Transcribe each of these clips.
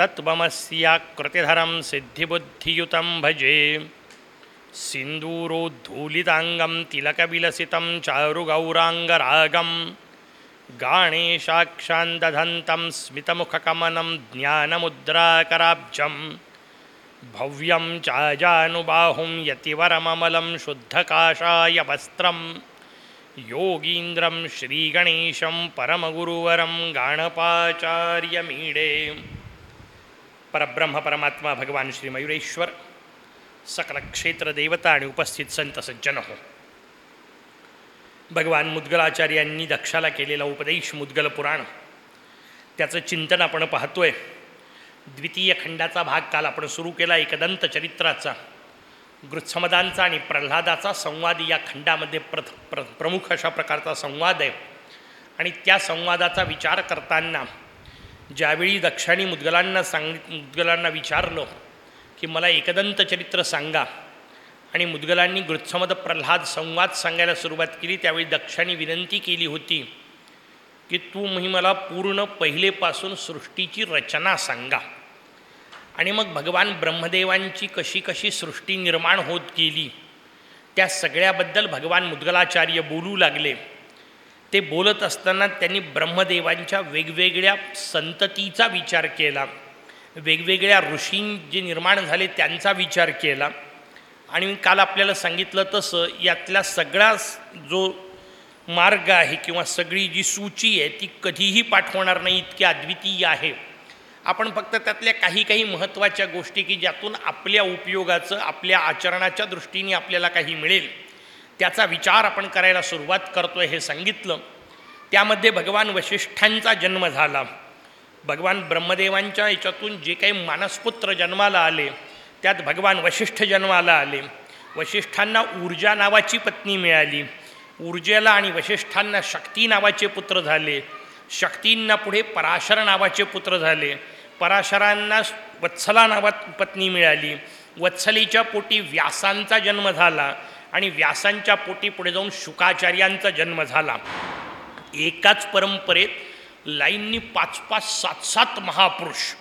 तत्त्वमस्याकृतिधरं सिद्धिबुद्धियुतं भजे। सिन्दूरोद्धूलिताङ्गं तिलकविलसितं चारुगौराङ्गरागं। गाणेशाक्षान्दधन्तं स्मितमुखकमनं ज्ञानमुद्राकराब्जं भव्यं चाजानुबाहुं यतिवरममलं शुद्धकाशाय वस्त्रं। योगीन्द्रं श्रीगणेशं परमगुरुवरं गाणपाचार्यमीडे। परब्रह्म परमात्मा भगवान श्री मयुरेश्वर सकल क्षेत्र देवता आणि उपस्थित संत सज्जन हो भगवान मुद्गलाचार्यांनी दक्षाला केलेला उपदेश मुद्गल पुराण. त्याचं चिंतन आपण पाहतोय. द्वितीय खंडाचा भाग काल आपण सुरू केला एकदंत चरित्राचा. गृत्समदांचा आणि प्रल्हादाचा संवाद या खंडामध्ये प्र प्र प्रमुख अशा प्रकारचा संवाद आहे. आणि त्या संवादाचा विचार करताना ज्यावेळी दक्षाणी मुद्गलांना सांग मुद्गलांना विचारलं की मला एकदंत चरित्र सांगा. आणि मुद्गलांनी गृत्समद प्रल्हाद संवाद सांगायला सुरुवात केली. त्यावेळी दक्षाने विनंती केली होती की तू मी मला पूर्ण पहिलेपासून सृष्टीची रचना सांगा. आणि मग भगवान ब्रह्मदेवांची कशी कशी सृष्टी निर्माण होत गेली त्या सगळ्याबद्दल भगवान मुद्गलाचार्य बोलू लागले. ते बोलत असताना त्यांनी ब्रह्मदेवांच्या वेगवेगळ्या संततीचा विचार केला. वेगवेगळ्या ऋषीं जे निर्माण झाले त्यांचा विचार केला. आणि मी काल आपल्याला सांगितलं तसं यातला सगळा जो मार्ग आहे किंवा सगळी जी सूची आहे ती कधीही पाठवणार नाही इतकी अद्वितीय आहे. आपण फक्त त्यातल्या काही काही महत्त्वाच्या गोष्टी की ज्यातून आपल्या उपयोगाचं आपल्या आचरणाच्या दृष्टीने आपल्याला काही मिळेल. त्याचा विचार आपण करायला सुरुवात करतो आहे हे सांगितलं. त्यामध्ये भगवान वशिष्ठांचा जन्म झाला. भगवान ब्रह्मदेवांच्या याच्यातून जे काही मानसपुत्र जन्माला आले त्यात भगवान वशिष्ठ जन्माला आले. वशिष्ठांना ऊर्जा नावाची पत्नी मिळाली. ऊर्जेला आणि वशिष्ठांना शक्ती नावाचे पुत्र झाले. शक्तींना पुढे पराशर नावाचे पुत्र झाले. पराशरांना वत्सला नावात पत्नी मिळाली. वत्सलीच्या पोटी व्यासांचा जन्म झाला. आणि व्यासांच्या पोटी पुढे जाऊन शुकाचार्यांचा जन्म झाला. एकाच परंपरेत लाईननी पाच पाच सात सात महापुरुष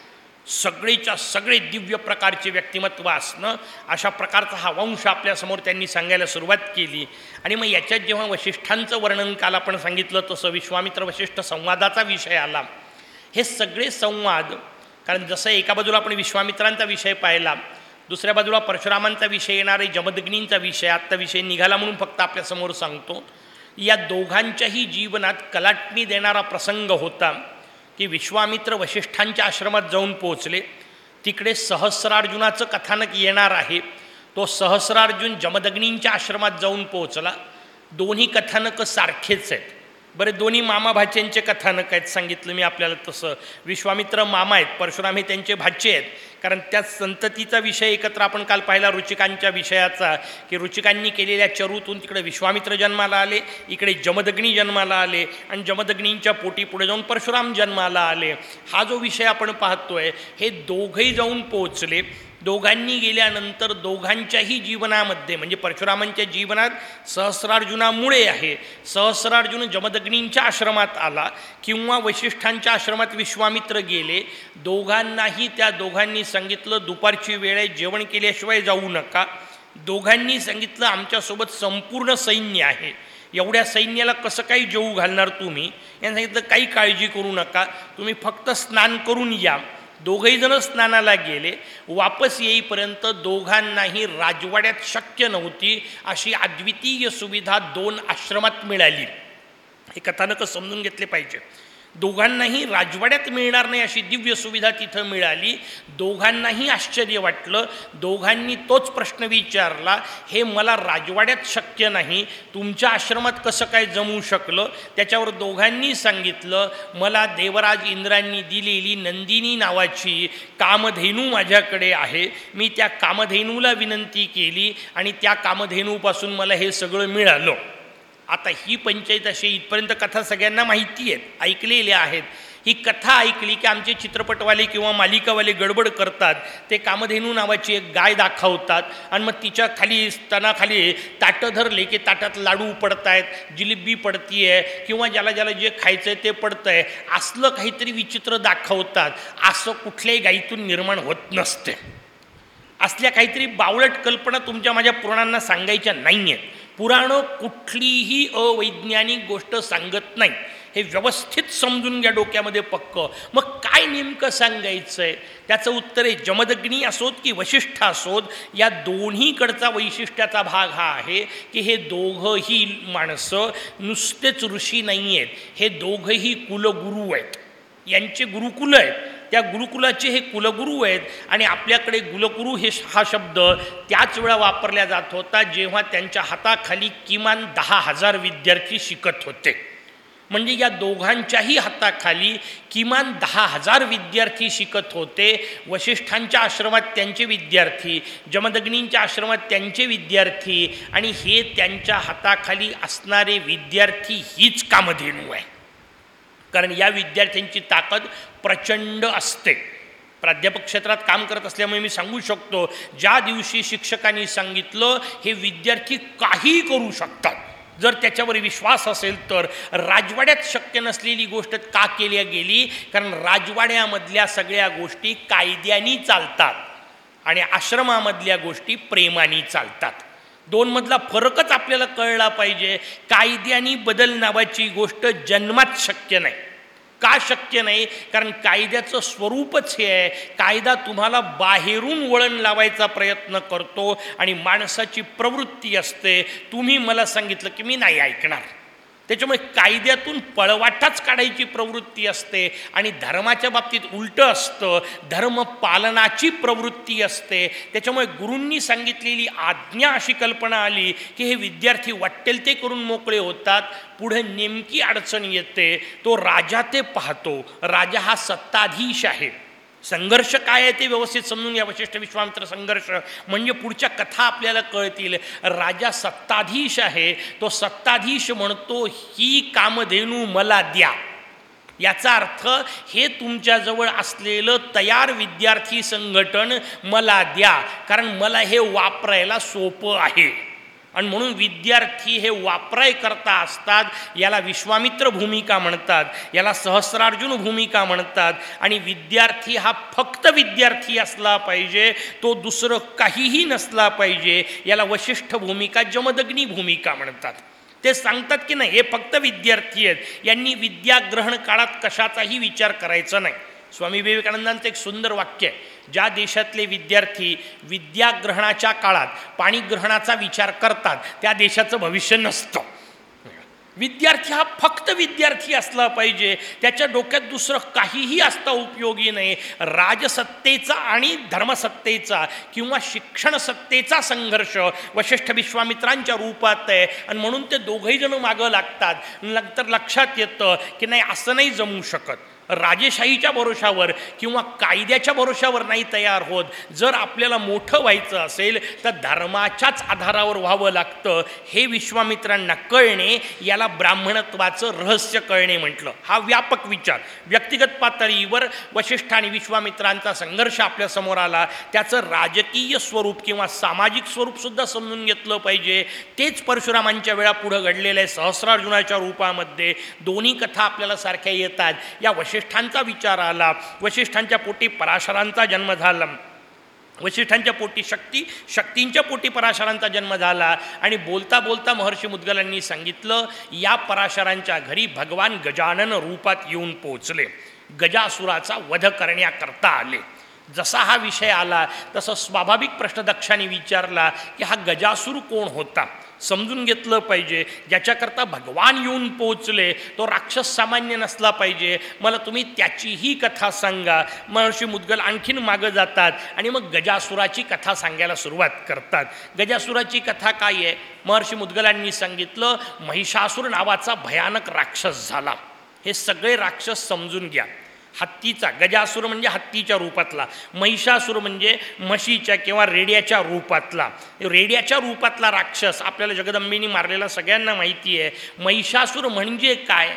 सगळेच्या सगळे दिव्य प्रकारचे व्यक्तिमत्व असणं अशा प्रकारचा हा वंश आपल्यासमोर त्यांनी सांगायला सुरुवात केली. आणि मग याच्यात जेव्हा वशिष्ठांचं वर्णन काल आपण सांगितलं तसं विश्वामित्र वशिष्ठ संवादाचा विषय आला. हे सगळे संवाद कारण जसं एका बाजूला आपण विश्वामित्रांचा विषय पाहिला दुसऱ्या बाजूला परशुरामांचा विषय येणार आहे जमदग्नींचा विषय आत्ता विषय निघाला म्हणून फक्त आपल्यासमोर सांगतो. या दोघांच्याही जीवनात कलाटणी देणारा प्रसंग होता की विश्वामित्र वशिष्ठांच्या आश्रमात जाऊन पोहोचले. तिकडे सहस्रार्जुनाचं कथानक येणार आहे. तो सहस्रार्जुन जमदग्नींच्या आश्रमात जाऊन पोहोचला. दोन्ही कथानकं सारखेच आहेत. बरे दोन्ही मामा भाच्यांचे कथानक आहेत. सांगितलं मी आपल्याला तसं. विश्वामित्र मामा आहेत. परशुराम हे त्यांचे भाचे आहेत. कारण त्या संततीचा विषय एकत्र आपण काल पाहिला रुचिकांच्या विषयाचा की रुचिकांनी केलेल्या चरूतून तिकडे विश्वामित्र जन्माला आले इकडे जमदग्नी जन्माला आले आणि जमदग्नींच्या पोटी पुढे जाऊन परशुराम जन्माला आले. हा जो विषय आपण पाहतोय हे दोघंही जाऊन पोचले दोघांनी गेल्यानंतर दोघांच्याही जीवनामध्ये म्हणजे परशुरामांच्या जीवनात सहस्रार्जुनामुळे आहे. सहस्रार्जुन जमदग्नींच्या आश्रमात आला किंवा वैशिष्ठांच्या आश्रमात विश्वामित्र गेले. दोघांनाही त्या दोघांनी सांगितलं दुपारची वेळ आहे जेवण केल्याशिवाय जाऊ नका. दोघांनी सांगितलं आमच्यासोबत संपूर्ण सैन्य आहे. एवढ्या सैन्याला कसं काही जेवू घालणार तुम्ही? यांनी सांगितलं काही काळजी करू नका. तुम्ही फक्त स्नान करून या. दोघंही जण स्नानाला गेले. वापस येईपर्यंत दोघांनाही राजवाड्यात शक्य नव्हती अशी अद्वितीय सुविधा दोन आश्रमात मिळाली. हे कथानकं समजून घेतले पाहिजे. दोघांनाही राजवाड्यात मिळणार नाही अशी दिव्य सुविधा तिथं मिळाली. दोघांनाही आश्चर्य वाटलं. दोघांनी तोच प्रश्न विचारला हे मला राजवाड्यात शक्य नाही. तुमच्या आश्रमात कसं काय जमू शकलं? त्याच्यावर दोघांनी सांगितलं मला देवराज इंद्रांनी दिलेली नंदिनी नावाची कामधेनू माझ्याकडे आहे. मी त्या कामधेनूला विनंती केली आणि त्या कामधेनूपासून मला हे सगळं मिळालं. आता ही पंचायत अशी इथपर्यंत कथा सगळ्यांना माहिती आहेत ऐकलेल्या आहेत. ही कथा ऐकली की आमचे चित्रपटवाले किंवा मालिकावाले गडबड करतात ते कामधेनू नावाची एक गाय दाखवतात आणि मग तिच्या खाली स्तनाखाली ताटं धरले की ताटात लाडू पडत आहेत जिलेबी आहे किंवा ज्याला ज्याला जे खायचं आहे ते आहे असलं काहीतरी विचित्र दाखवतात. असं कुठल्याही गायीतून निर्माण होत नसते. असल्या काहीतरी बावळट कल्पना तुमच्या माझ्या पुराणांना सांगायच्या नाही आहेत पुराणं कुठलीही अवैज्ञानिक गोष्ट सांगत नाही. हे व्यवस्थित समजून घ्या डोक्यामध्ये पक्क. मग काय नेमकं सांगायचं आहे त्याचं उत्तर आहे जमदग्नी असोत की वशिष्ठ असोत या दोन्हीकडचा वैशिष्ट्याचा भाग हा आहे की हे दोघंही माणसं नुसतेच ऋषी नाही आहेत हे दोघंही कुलगुरू आहेत. यांचे गुरुकुल आहेत. त्या गुरुकुलाचे हे कुलगुरू आहेत आणि आपल्याकडे गुलगुरू हे हा शब्द त्याच वेळा वापरला जात होता जेव्हा त्यांच्या हाताखाली किमान दहा हजार विद्यार्थी शिकत होते. म्हणजे या दोघांच्याही हाताखाली किमान दहा हजार विद्यार्थी शिकत होते. वशिष्ठांच्या आश्रमात त्यांचे विद्यार्थी जमदग्नींच्या आश्रमात त्यांचे विद्यार्थी आणि हे त्यांच्या हाताखाली असणारे विद्यार्थी हीच कामधेनू आहे. कारण या विद्यार्थ्यांची ताकद प्रचंड असते. प्राध्यापक क्षेत्रात काम करत असल्यामुळे मी सांगू शकतो ज्या दिवशी शिक्षकांनी सांगितलं हे विद्यार्थी काही करू शकतात. जर त्याच्यावर विश्वास असेल तर राजवाड्यात शक्य नसलेली गोष्ट का केली गेली? कारण राजवाड्यामधल्या सगळ्या गोष्टी कायद्यानी चालतात आणि आश्रमामधल्या गोष्टी प्रेमानी चालतात. दोनमधला फरकच आपल्याला कळला पाहिजे. कायद्यानी बदल नावाची गोष्ट जन्मात शक्य नाही. का शक्य नाही? कारण कायद्याचं स्वरूपच हे आहे. कायदा तुम्हाला बाहेरून वळण लावायचा प्रयत्न करतो आणि माणसाची प्रवृत्ती असते. तुम्ही मला सांगितलं की मी नाही ऐकणार. त्याच्यामुळे कायद्यातून पळवाटाच काढायची प्रवृत्ती असते आणि धर्माच्या बाबतीत उलटं असतं. धर्म पालनाची प्रवृत्ती असते. त्याच्यामुळे गुरूंनी सांगितलेली आज्ञा अशी कल्पना आली की हे विद्यार्थी वाटेल ते करून मोकळे होतात. पुढे नेमकी अडचण येते. तो राजा ते पाहतो. राजा हा सत्ताधीश आहे. संघर्ष काय आहे ते व्यवस्थित समजून घ्या वशिष्ठ विश्वामित्र संघर्ष. म्हणजे पुढच्या कथा आपल्याला कळतील राजा सत्ताधीश आहे तो सत्ताधीश म्हणतो ही कामधेनू मला द्या. याचा अर्थ हे तुमच्याजवळ असलेलं तयार विद्यार्थी संघटन मला द्या कारण मला हे वापरायला सोपं आहे. आणि म्हणून विद्यार्थी हे वापराय करता असतात याला विश्वामित्र भूमिका म्हणतात याला सहस्रार्जुन भूमिका म्हणतात आणि विद्यार्थी हा फक्त विद्यार्थी असला पाहिजे तो दुसरं काहीही नसला पाहिजे याला वशिष्ठ भूमिका जमदग्नी भूमिका म्हणतात. ते सांगतात की नाही हे फक्त विद्यार्थी आहेत यांनी विद्याग्रहण काळात कशाचाही विचार करायचा नाही. स्वामी विवेकानंदांचं एक सुंदर वाक्य आहे. ज्या देशातले विद्यार्थी विद्याग्रहणाच्या काळात पाणीग्रहणाचा विचार करतात त्या देशाचं भविष्य नसतं. विद्यार्थी हा फक्त विद्यार्थी असला पाहिजे. त्याच्या डोक्यात दुसरं काहीही असता उपयोगी नाही. राजसत्तेचा आणि धर्मसत्तेचा किंवा शिक्षण सत्तेचा संघर्ष वशिष्ठ विश्वामित्रांच्या रूपात आहे. आणि म्हणून ते दोघंही जण मागं लागतात. नंतर लक्षात येतं की नाही असं नाही जमू शकत. राजेशाहीच्या भरोशावर किंवा कायद्याच्या भरोशावर नाही तयार होत. जर आपल्याला मोठं व्हायचं असेल तर धर्माच्याच आधारावर व्हावं लागतं हे विश्वामित्रांना कळणे याला ब्राह्मणत्वाचं रहस्य कळणे म्हटलं. हा व्यापक विचार. व्यक्तिगत पातळीवर वशिष्ठ आणि विश्वामित्रांचा संघर्ष आपल्यासमोर आला. त्याचं राजकीय स्वरूप किंवा सामाजिक स्वरूपसुद्धा समजून घेतलं पाहिजे. तेच परशुरामांच्या वेळा पुढं घडलेलं आहे. सहस्रार्जुनाच्या रूपामध्ये दोन्ही कथा आपल्याला सारख्या येतात. या वशिष्ठ वशिष्ठांचा विचार आला. वशिष्ठांच्या पोटी पराशरांचा जन्म झाला. वशिष्ठांच्या पोटी शक्ती शक्तींच्या पोटी पराशरांचा जन्म झाला. आणि बोलता बोलता महर्षी मुद्गलांनी सांगितलं या पराशरांच्या घरी भगवान गजानन रूपात येऊन पोहोचले. गजासुराचा वध करण्याकरता आले. जसा हा विषय आला तसं स्वाभाविक प्रश्न दक्षाने विचारला की हा गजासूर कोण होता? समजून घेतलं पाहिजे ज्याच्याकरता भगवान येऊन पोहोचले तो राक्षस सामान्य नसला पाहिजे. मला तुम्ही त्याचीही कथा सांगा. महर्षी मुद्गल आणखीन मागं जातात आणि मग गजासुराची कथा सांगायला सुरुवात करतात. गजासुराची कथा काय आहे? महर्षी मुद्गलांनी सांगितलं महिषासूर नावाचा भयानक राक्षस झाला. हे सगळे राक्षस समजून घ्या. हत्तीचा गजासूर म्हणजे हत्तीच्या रूपातला महिषासूर म्हणजे म्हशीच्या किंवा रेड्याच्या रूपातला. रेड्याच्या रूपातला राक्षस आपल्याला जगदंबेने मारलेला सगळ्यांना माहिती आहे. महिषासूर म्हणजे काय?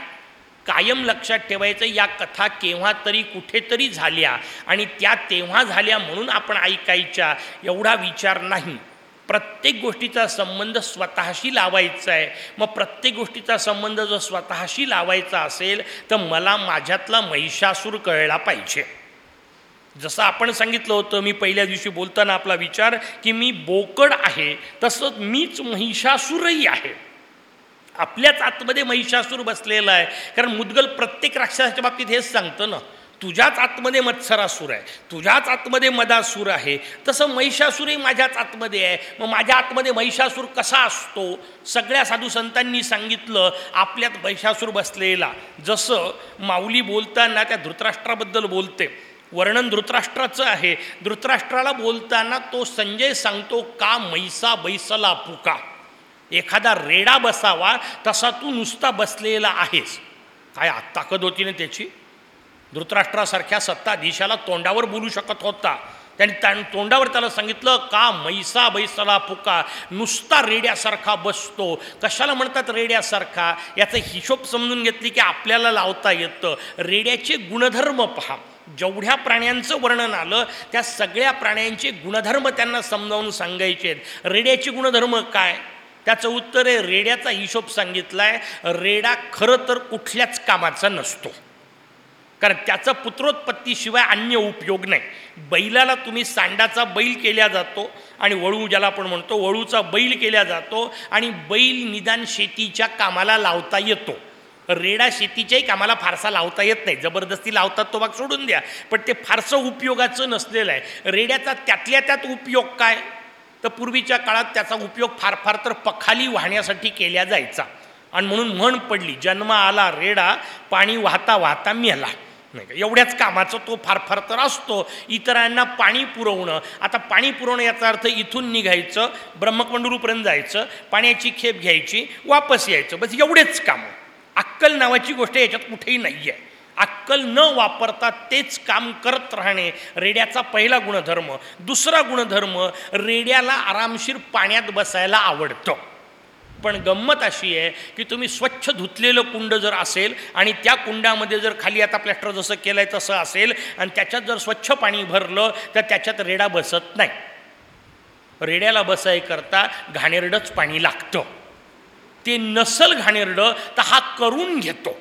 कायम लक्षात ठेवायचं या कथा केव्हा तरी कुठेतरी झाल्या आणि त्या तेव्हा झाल्या म्हणून आपण ऐकायच्या एवढा विचार नाही. प्रत्येक गोष्टीचा संबंध स्वतःशी लावायचा आहे. मग प्रत्येक गोष्टीचा संबंध जर स्वतःशी लावायचा असेल तर मला माझ्यातला महिषासूर कळला पाहिजे. जसं आपण सांगितलं होतं मी पहिल्या दिवशी बोलताना आपला विचार की मी बोकड आहे तसंच मीच महिषासूरही आहे. आपल्याच आतमध्ये महिषासूर बसलेला आहे. कारण मुदगल प्रत्येक राक्षसाच्या बाबतीत हेच सांगतं ना. तुझ्याच आतमध्ये मत्सरासूर आहे. तुझ्याच आतमध्ये मदासूर आहे. तसं महिषासूरही माझ्याच आतमध्ये आहे. मग माझ्या आतमध्ये महिषासूर कसा असतो? सगळ्या साधू संतांनी सांगितलं आपल्यात महिषासूर बसलेला. जसं माऊली बोलताना त्या धृतराष्ट्राबद्दल बोलते. वर्णन धृतराष्ट्राचं आहे. धृतराष्ट्राला बोलताना तो संजय सांगतो का मैसा बैसला पुका? एखादा रेडा बसावा तसा तू नुसता बसलेला आहेस. काय ताकद होती ना त्याची? धृतराष्ट्रासारख्या सत्ताधीशाला तोंडावर बोलू शकत होता. त्यांनी त्या तोंडावर त्याला सांगितलं का मैसा बैसला पुका? नुसता रेड्यासारखा बसतो. कशाला म्हणतात रेड्यासारखा? याचा हिशोब समजून घेतली की आपल्याला लावता येतं. रेड्याचे गुणधर्म पहा. जेवढ्या प्राण्यांचं वर्णन आलं त्या सगळ्या प्राण्यांचे गुणधर्म त्यांना समजावून सांगायचे आहेत. रेड्याचे गुणधर्म काय? त्याचं उत्तर आहे रेड्याचा हिशोब सांगितला आहे रेडा खरं तर कुठल्याच कामाचा नसतो. कारण त्याचा पुत्रोत्पत्तीशिवाय अन्य उपयोग नाही. बैलाला तुम्ही सांडाचा बैल केल्या जातो आणि वळू ज्याला आपण म्हणतो वळूचा बैल केल्या जातो आणि बैल निदान शेतीच्या कामाला लावता येतो. रेडा शेतीच्याही कामाला फारसा लावता येत नाही. जबरदस्ती लावतात तो भाग सोडून द्या. पण ते फारसं उपयोगाचं नसलेलं आहे. रेड्याचा त्यातल्या त्यात उपयोग काय? तर पूर्वीच्या काळात त्याचा उपयोग फार फार तर पखाली वाहण्यासाठी केला जायचा. आणि म्हणून म्हण पडली. जन्म आला रेडा पाणी वाहता वाहता मेला. नाही का? एवढ्याच कामाचं तो फार फार तर असतो. इतरांना पाणी पुरवणं. आता पाणी पुरवणं याचा अर्थ इथून निघायचं ब्रह्मकंडूरूपर्यंत जायचं पाण्याची खेप घ्यायची वापस यायचं. बस एवढेच कामं. अक्कल नावाची गोष्ट याच्यात कुठेही नाही आहे अक्कल न वापरता तेच काम करत राहणे रेड्याचा पहिला गुणधर्म. दुसरा गुणधर्म रेड्याला आरामशीर पाण्यात बसायला आवडतं. पण गंमत अशी आहे की तुम्ही स्वच्छ धुतलेलं कुंड जर असेल आणि त्या कुंडामध्ये जर खाली आता प्लॅस्टर जसं केलं आहे तसं असेल आणि त्याच्यात जर स्वच्छ पाणी भरलं तर त्याच्यात रेडा बसत नाही. रेड्याला बसाय करता घाणेरडंच पाणी लागतं. ते नसल घाणेरडं तर हा करून घेतो.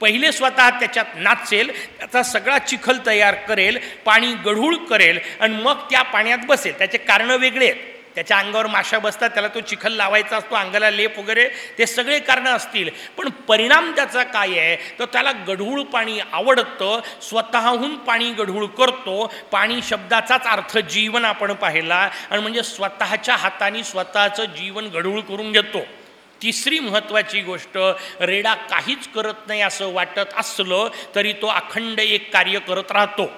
पहिले स्वतः त्याच्यात नाचेल त्याचा सगळा चिखल तयार करेल पाणी गढूळ करेल आणि मग त्या पाण्यात बसेल. त्याचे कारणं वेगळे आहेत. त्याच्या अंगावर माशा बसतात त्याला तो चिखल लावायचा असतो अंगाला लेप वगैरे ते सगळे कारणं असतील. पण परिणाम त्याचा काय आहे तर त्याला गढूळ पाणी आवडतं स्वतःहून पाणी गढूळ करतो. पाणी शब्दाचाच अर्थ जीवन आपण पाहिला आणि म्हणजे स्वतःच्या हाताने स्वतःचं जीवन गढूळ करून घेतो. तिसरी महत्त्वाची गोष्ट रेडा काहीच करत नाही असं वाटत असलं तरी तो अखंड एक कार्य करत राहतो.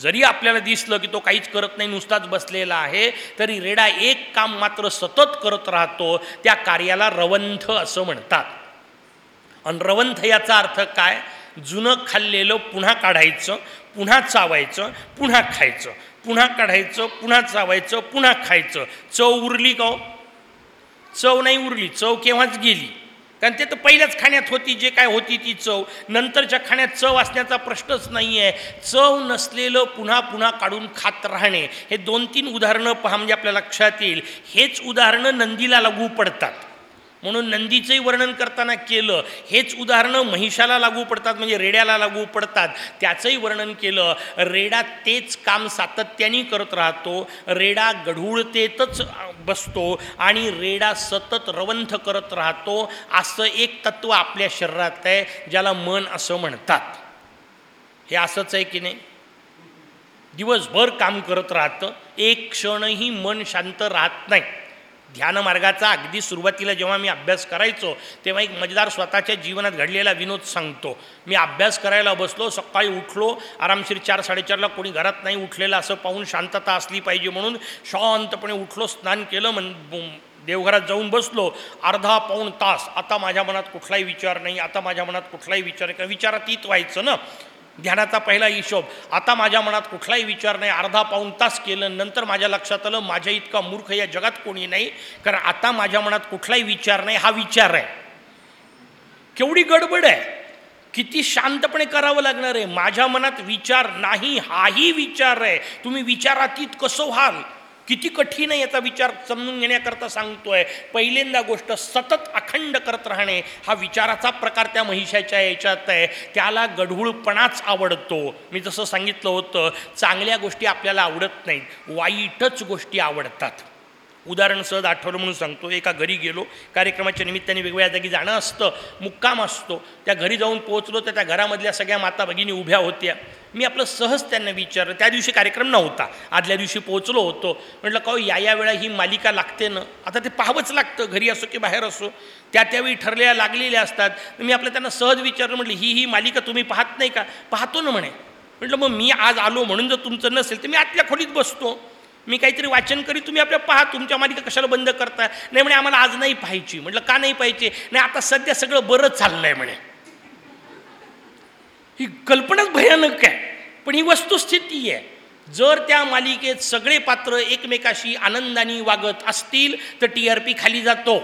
जरी आपल्याला दिसलं की तो काहीच करत नाही नुसताच बसलेला आहे तरी रेडा एक काम मात्र सतत करत राहतो त्या कार्याला रवंथ असं म्हणतात. आणि रवंथ याचा अर्थ काय? जुनं खाल्लेलं पुन्हा काढायचं पुन्हा चावायचं पुन्हा खायचं पुन्हा काढायचं पुन्हा चावायचं पुन्हा खायचं. चव उरली का हो? चव नाही उरली चव केव्हाच गेली? कारण ते तर पहिल्याच खाण्यात होती जे काय होती ती चव. नंतरच्या खाण्यात चव असण्याचा प्रश्नच नाही आहे चव नसलेलं पुन्हा पुन्हा काढून खात राहणे हे दोन तीन उदाहरणं पहा म्हणजे आपल्या लक्षात येईल. हेच उदाहरणं नंदीला लागू पडतात. म्हणून नंदीचंही वर्णन करताना केलं. हेच उदाहरणं महिषाला लागू पडतात म्हणजे रेड्याला लागू पडतात. त्याचंही वर्णन केलं. रेडा तेच काम सातत्याने करत राहतो. रेडा गढूळतेतच बसतो आणि रेडा सतत रवंथ करत राहतो. असं एक तत्त्व आपल्या शरीरात आहे ज्याला मन असं म्हणतात. हे असंच आहे की नाही? दिवसभर काम करत राहतं. एक क्षणही मन शांत राहत नाही. ध्यानमार्गाचा अगदी सुरुवातीला जेव्हा मी अभ्यास करायचो तेव्हा एक मजेदार स्वतःच्या जीवनात घडलेला विनोद सांगतो. मी अभ्यास करायला बसलो सकाळी उठलो आरामशीर चार साडेचारला कोणी घरात नाही उठलेलं असं पाहून शांतता असली पाहिजे म्हणून शांतपणे उठलो स्नान केलं मन देवघरात जाऊन बसलो. अर्धा पाऊण तास. आता माझ्या मनात कुठलाही विचार नाही आता माझ्या मनात कुठलाही विचार नाही विचारातीत व्हायचं ना. ध्यानाचा पहिला हिशोब. आता माझ्या मनात कुठलाही विचार नाही. अर्धा पाऊण तास केलं नंतर माझ्या लक्षात आलं माझ्या इतका मूर्ख या जगात कोणी नाही. कारण आता माझ्या मनात कुठलाही विचार नाही हा विचार आहे. केवढी गडबड आहे. किती शांतपणे करावं लागणार आहे. माझ्या मनात विचार नाही हाही विचार आहे. तुम्ही विचारातीत कसं व्हाल? किती कठीण आहे याचा विचार समजून घेण्याकरता सांगतोय. पहिल्यांदा गोष्ट सतत अखंड करत राहणे हा विचाराचा प्रकार त्या महिषाच्या याच्यात आहे. त्याला गढूळपणाच आवडतो. मी जसं सांगितलं होतं चांगल्या गोष्टी आपल्याला आवडत नाहीत वाईटच गोष्टी आवडतात. उदाहरण सहज आठवलं म्हणून सांगतो. एका घरी गेलो. कार्यक्रमाच्या निमित्ताने वेगवेगळ्या जागी जाणं असतं. मुक्काम असतो. त्या घरी जाऊन पोहोचलो तर त्या घरामधल्या सगळ्या माता भगिनी उभ्या होत्या. मी आपलं सहज त्यांना विचारलं. त्या दिवशी कार्यक्रम नव्हता. आदल्या दिवशी पोहोचलो होतो. म्हटलं का या या वेळा ही मालिका लागते ना? आता ते पाहावंच लागतं. घरी असो की बाहेर असो. त्या त्यावेळी ठरलेल्या लागलेल्या असतात. मी आपलं त्यांना सहज विचारलं. म्हटलं ही ही मालिका तुम्ही पाहत नाही का? पाहतो ना म्हणे. म्हटलं मग मी आज आलो म्हणून जर तुमचं नसेल तर मी आतल्या खोलीत बसतो. मी काहीतरी वाचन करी तुम्ही आपल्या पहा तुमच्या मालिका कशाला बंद करता? नाही म्हणे आम्हाला आज नाही पाहायची. म्हटलं का नाही पाहिजे नाही आता सध्या सगळं बरं चाललंय म्हणे. ही कल्पनाच भयानक आहे. पण ही वस्तुस्थिती आहे. जर त्या मालिकेत सगळे पात्र एकमेकाशी आनंदाने वागत असतील तर टी आर पी खाली जातो.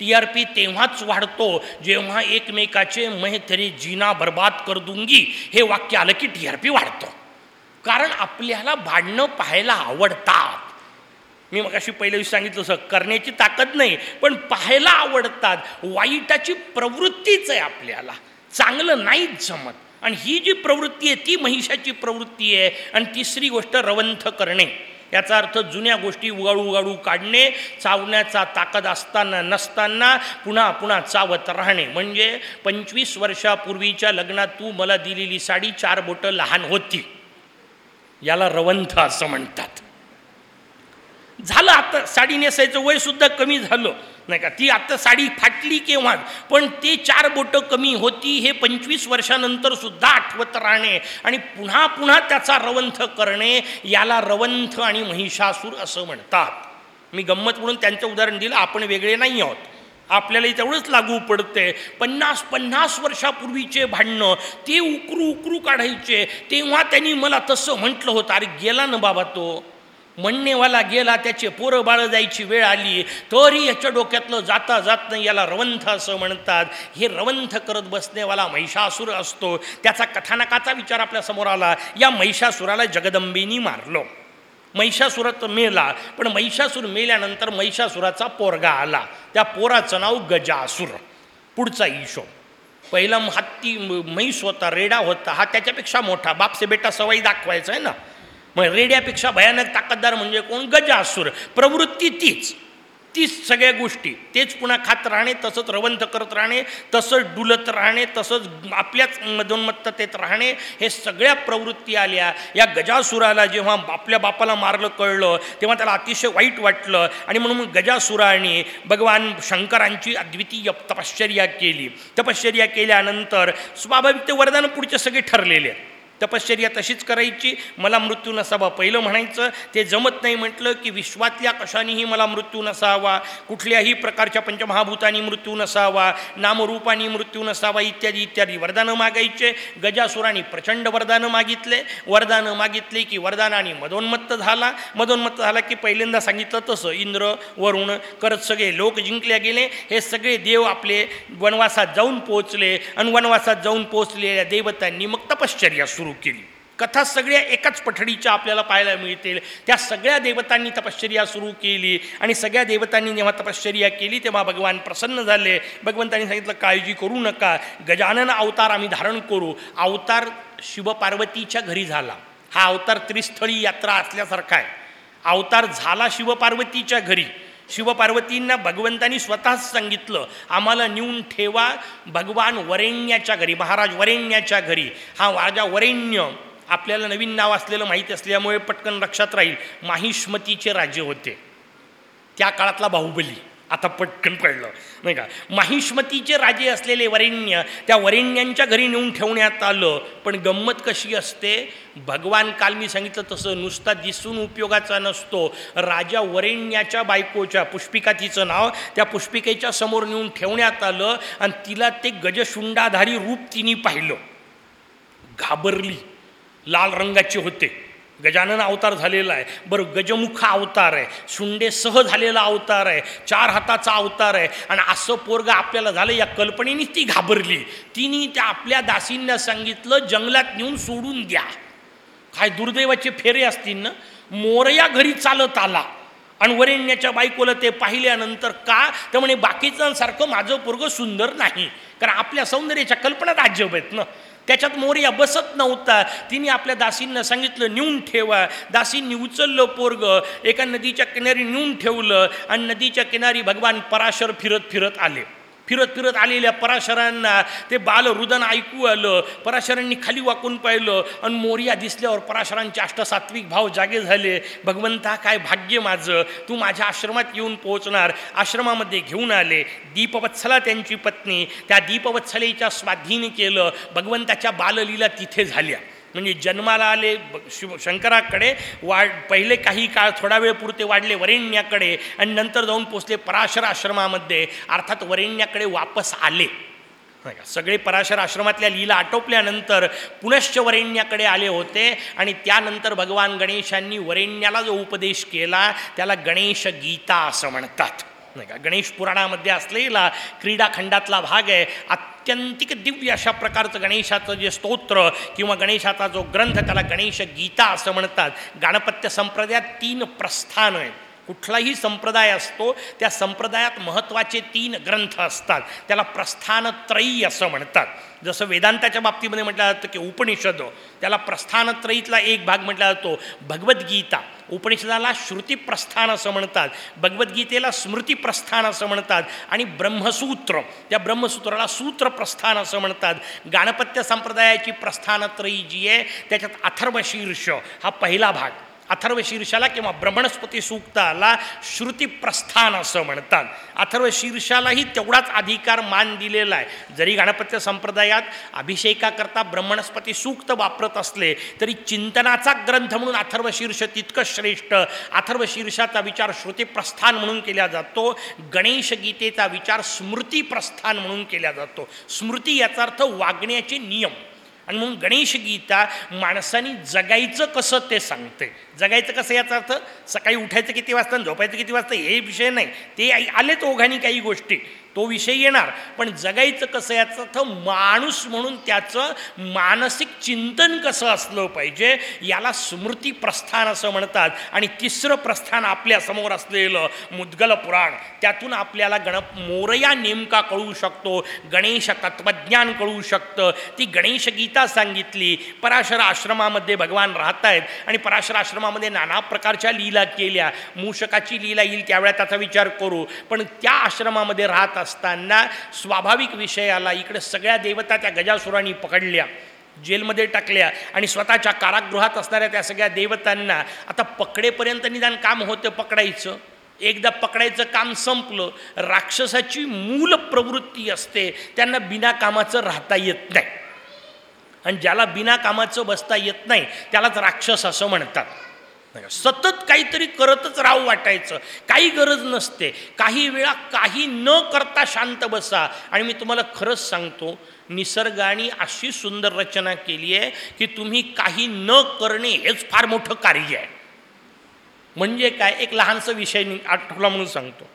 टी आर पी तेव्हाच वाढतो जेव्हा एकमेकाचे मैं जीना बर्बाद कर दूंगी. हे वाक्य आलं की टी आर पी वाढतो. कारण आपल्याला भांडणं पाहायला आवडतात. मी मग अशी पहिल्या दिवशी सांगितलं असं करण्याची ताकद नाही पण पाहायला आवडतात. वाईटाची प्रवृत्तीच आहे आपल्याला. चांगलं नाहीच जमत. आणि ही जी प्रवृत्ती आहे ती महिषाची प्रवृत्ती आहे आणि तिसरी गोष्ट रवंथ करणे. याचा अर्थ जुन्या गोष्टी उगाळू उगाळू काढणे चावण्याचा ताकद असताना नसताना पुन्हा पुन्हा चावत राहणे. म्हणजे पंचवीस वर्षापूर्वीच्या लग्नात तू मला दिलेली साडी चार बोटं लहान होती. याला रवंथ असं म्हणतात. झालं आता साडी नेसायचं वयसुद्धा कमी झालं. नाही का? ती आता साडी फाटली केव्हा पण ते चार बोटं कमी होती हे पंचवीस वर्षानंतर सुद्धा आठवत राहणे आणि पुन्हा पुन्हा त्याचा रवंथ करणे याला रवंथ आणि महिषासूर असं म्हणतात. मी गंमत म्हणून त्यांचं उदाहरण दिलं आपण वेगळे नाही आहोत. आपल्याला तेवढंच लागू पडते पन्नास पन्नास वर्षापूर्वीचे भांडणं ते उकरू उकरू काढायचे. तेव्हा त्यांनी मला तसं म्हटलं होतं अरे गेला ना बाबा तो. म्हणणेवाला गेला त्याचे पोरं बाळं जायची वेळ आली. तरी याच्या डोक्यातलं जाता जात नाही याला रवंथ असं म्हणतात. हे रवंथ करत बसणेवाला महिषासूर असतो. त्याचा कथानकाचा विचार आपल्यासमोर आला. या महिषासुराला जगदंबेनी मारलं. महिषासुरात मेला. पण महिषासूर मेल्यानंतर महिषासुराचा पोरगा आला. त्या पोराचं नाव गजासूर. पुढचा हिशोब पहिला हत्ती म्हैस होता रेडा होता. हा त्याच्यापेक्षा मोठा. बापसे बेटा सवाई दाखवायचा आहे ना. मग रेड्यापेक्षा भयानक ताकददार म्हणजे कोण? गजासूर. प्रवृत्ती तीच. तीच सगळ्या गोष्टी. तेच पुन्हा खात राहणे तसंच रवंथ करत राहणे तसंच डुलत राहणे तसंच आपल्याच मधोन्मत्ततेत राहणे हे सगळ्या प्रवृत्ती आल्या. या गजासुराला जेव्हा आपल्या बापाला मारलं कळलं तेव्हा त्याला अतिशय वाईट वाटलं. आणि म्हणून गजासुराने भगवान शंकरांची अद्वितीय तपश्चर्या केली. तपश्चर्या केल्यानंतर स्वाभाविक ते वरदान पुढचे सगळे ठरलेले. तपश्चर्या तशीच करायची. मला मृत्यू नसावा. पहिलं म्हणायचं ते जमत नाही म्हटलं की विश्वातल्या कशानेही मला मृत्यू नसावा. कुठल्याही प्रकारच्या पंचमहाभूतानी मृत्यू नसावा. नामरूपानी मृत्यू नसावा इत्यादी इत्यादी. वरदानं मागायचे. गजासुराने प्रचंड वरदानं मागितले. वरदानं मागितले की वरदानाने मदोन्मत्त झाला. मदोन्मत्त झाला की पहिल्यांदा सांगितलं तसं. इंद्र वरुण करत सगळे लोक जिंकले गेले. हे सगळे देव आपले वनवासात जाऊन पोचले आणि वनवासात जाऊन पोचलेल्या देवतांनी मग तपश्चर्या सुरू सुरू केली. कथा सगळ्या एकाच पठडीच्या आपल्याला पाहायला मिळतील. त्या सगळ्या देवतांनी तपश्चर्या सुरू केली आणि सगळ्या देवतांनी जेव्हा तपश्चर्या केली तेव्हा भगवान प्रसन्न झाले. भगवंतांनी सांगितलं काळजी करू नका. गजानन अवतार आम्ही धारण करू. अवतार शिवपार्वतीच्या घरी झाला. हा अवतार त्रिस्थळी यात्रा असल्यासारखा आहे. अवतार झाला शिवपार्वतीच्या घरी. शिवपार्वतींना भगवंतांनी स्वतःच सांगितलं आम्हाला नेऊन ठेवा भगवान वरेण्याच्या घरी महाराज वरेण्याच्या घरी. हा राजा वरेण्य आपल्याला नवीन नाव असलेलं माहीत असल्यामुळे पटकन लक्षात राहील माहिष्मतीचे राज्य होते. त्या काळातला बाहुबली. आता पटकन कळलं नाही का? माहिष्मतीचे राजे असलेले वरेण्य त्या वरेण्यांच्या घरी नेऊन ठेवण्यात आलं. पण गंमत कशी असते? भगवान काल मी सांगितलं तसं नुसता दिसून उपयोगाचा नसतो. राजा वरेण्याच्या बायकोच्या पुष्पिका तिचं नाव त्या पुष्पिकेच्या समोर नेऊन ठेवण्यात आलं आणि तिला ते गजशुंडाधारी रूप तिने पाहिलं. घाबरली. लाल रंगाचे होते. गजानन अवतार झालेला आहे. बरं गजमुख अवतार आहे. शुंडेसह झालेला अवतार आहे. चार हाताचा अवतार आहे. आणि असं पोरग आपल्याला झालं या कल्पनेने ती घाबरली. तिने त्या आपल्या दासींना सांगितलं जंगलात नेऊन सोडून द्या. काय दुर्दैवाचे फेरे असतील ना? मोरया घरी चालत आला. आणि वरेण्याच्या बायकोला ते पाहिल्यानंतर का? तर म्हणे बाकीच्यांसारखं माझं पोरग सुंदर नाही. कारण आपल्या सौंदर्याच्या कल्पना राज्य आहेत ना? त्याच्यात मोर्या बसत नव्हता. तिने आपल्या दासींना सांगितलं नेऊन ठेवा. दासींनी उचललं पोरग एका नदीच्या किनारी नेऊन ठेवलं आणि नदीच्या किनारी भगवान पराशर फिरत फिरत आले. फिरत फिरत आलेल्या पराशरांना ते बालरुदन ऐकू आलं. पराशरांनी खाली वाकून पाहिलं आणि मोर्या दिसल्यावर पराशरांचे अष्टसात्विक भाव जागे झाले. भगवंता काय भाग्य माझं. तू माझ्या आश्रमात येऊन पोहोचणार. आश्रमामध्ये घेऊन आले. दीपवत्सला त्यांची पत्नी. त्या दीपवत्सलेच्या स्वाधीन केलं. भगवंताच्या बाललीला तिथे झाल्या. म्हणजे जन्माला आले शिव शंकराकडे वाढ पहिले काही काळ थोडा वेळ पुरते वाढले वरेण्याकडे आणि नंतर जाऊन पोचले पराशर आश्रमामध्ये अर्थात वरेण्याकडे वापस आले. सगळे पराशर आश्रमातल्या लीला आटोपल्यानंतर पुनश्च वरेण्याकडे आले होते आणि त्यानंतर भगवान गणेशांनी वरेण्याला जो उपदेश केला त्याला गणेश गीता असं म्हणतात. नाही का? गणेश पुराणामध्ये असलेला क्रीडाखंडातला भाग आहे. अत्यंतिक दिव्य अशा प्रकारचं गणेशाचं जे स्तोत्र किंवा गणेशाचा जो ग्रंथ त्याला गणेश गीता असं म्हणतात. गाणपत्य संप्रदायात तीन प्रस्थान आहेत. कुठलाही संप्रदाय असतो त्या संप्रदायात महत्त्वाचे तीन ग्रंथ असतात. त्याला प्रस्थानत्रयी असं म्हणतात. जसं वेदांताच्या बाबतीमध्ये म्हटलं जातं की उपनिषद त्याला प्रस्थानत्रयीतला एक भाग म्हटला जातो भगवद्गीता. उपनिषदाला श्रुतीप्रस्थान असं म्हणतात भगवद्गीतेला स्मृतीप्रस्थान असं म्हणतात आणि ब्रह्मसूत्र त्या ब्रह्मसूत्राला सूत्रप्रस्थान असं म्हणतात. गाणपत्य संप्रदायाची प्रस्थानत्रयी जी आहे त्याच्यात अथर्वशीर्ष हा पहिला भाग. अथर्व शीर्षाला किंवा ब्रह्मणस्पती सूक्ताला श्रुतीप्रस्थान असं म्हणतात. अथर्व शीर्षालाही तेवढाच अधिकार मान दिलेला आहे. जरी गणपत्य संप्रदायात अभिषेकाकरता ब्रह्मणस्पती सूक्त वापरत असले तरी चिंतनाचा ग्रंथ म्हणून अथर्व शीर्ष तितकं श्रेष्ठ. अथर्व शीर्षाचा विचार श्रुतीप्रस्थान म्हणून केला जातो. गणेश गीतेचा विचार स्मृतीप्रस्थान म्हणून केला जातो. स्मृती याचा अर्थ वागण्याचे नियम. आणि म्हणून गणेश गीता माणसाने जगायचं कसं ते सांगते. जगायचं कसं याचा अर्थ? सकाळी उठायचं किती वाजता झोपायचं किती वाजता हे विषय नाही. ते आलेच ओघानी काही गोष्टी. तो विषय येणार. पण जगायचं कसं याचा अर्थ? माणूस म्हणून त्याचं मानसिक चिंतन कसं असलं पाहिजे? याला स्मृती प्रस्थान असं म्हणतात. आणि तिसरं प्रस्थान आपल्यासमोर असलेलं मुद्गल पुराण. त्यातून आपल्याला गण मोरया नेमका कळू शकतो. गणेश तत्त्वज्ञान कळू शकतं. ती गणेश गीता सांगितली. पराशर आश्रमामध्ये भगवान राहत आहेत आणि पराशर आश्रमामध्ये नाना प्रकारच्या लीला केल्या. मूषकाची लीला येईल त्यावेळेला त्याचा विचार करू. पण त्या आश्रमामध्ये राहत असताना स्वाभाविक विषय आला इकडे सगळ्या देवता त्या गजासुरांनी पकडल्या. जेलमध्ये टाकल्या आणि स्वतःच्या कारागृहात असणाऱ्या त्या सगळ्या देवतांना आता पकडेपर्यंत निदान काम होतं पकडायचं. एकदा पकडायचं काम संपलं राक्षसाची मूल प्रवृत्ती असते त्यांना बिना कामाचं राहता येत नाही. आणि ज्याला बिना कामाचं बसता येत नाही त्यालाच राक्षस असं म्हणतात. सतत काहीतरी करतच राहू वाटायचं. काही गरज नसते. काही वेळा काही न करता शांत बसा. आणि मी तुम्हाला खरंच सांगतो निसर्गाने अशी सुंदर रचना केली आहे की तुम्ही काही न करणे हेच फार मोठं कार्य आहे. म्हणजे काय? एक लहानसा विषय आठवला म्हणून सांगतो.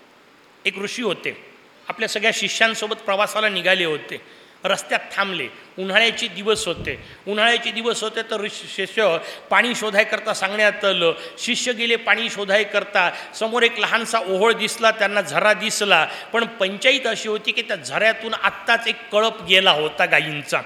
एक ऋषी होते. आपल्या सगळ्या शिष्यांसोबत प्रवासाला निघाले होते. रस्त्यात थांबले. उन्हाळ्याचे दिवस होते. उन्हाळ्याचे दिवस होते तर शिष्य पाणी शोधाय करता सांगण्यात आलं. शिष्य गेले पाणी शोधाय करता. समोर एक लहानसा ओहोळ दिसला त्यांना झरा दिसला. पण पंचायत अशी होती की त्या झऱ्यातून आत्ताच एक कळप गेला होता गायींचा.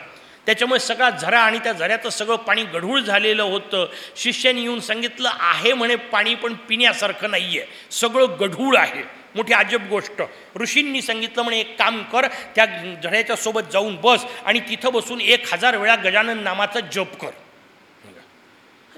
त्याच्यामुळे सगळा झरा आणि त्या झऱ्याचं सगळं पाणी गढूळ झालेलं होतं. शिष्याने येऊन सांगितलं आहे म्हणे पाणी पण पिण्यासारखं नाही आहे सगळं गढूळ आहे. मोठी अजब गोष्ट. ऋषींनी सांगितलं म्हणे एक काम कर त्या झड्याच्या सोबत जाऊन बस आणि तिथं बसून एक हजार वेळा गजानन नामाचा जप कर.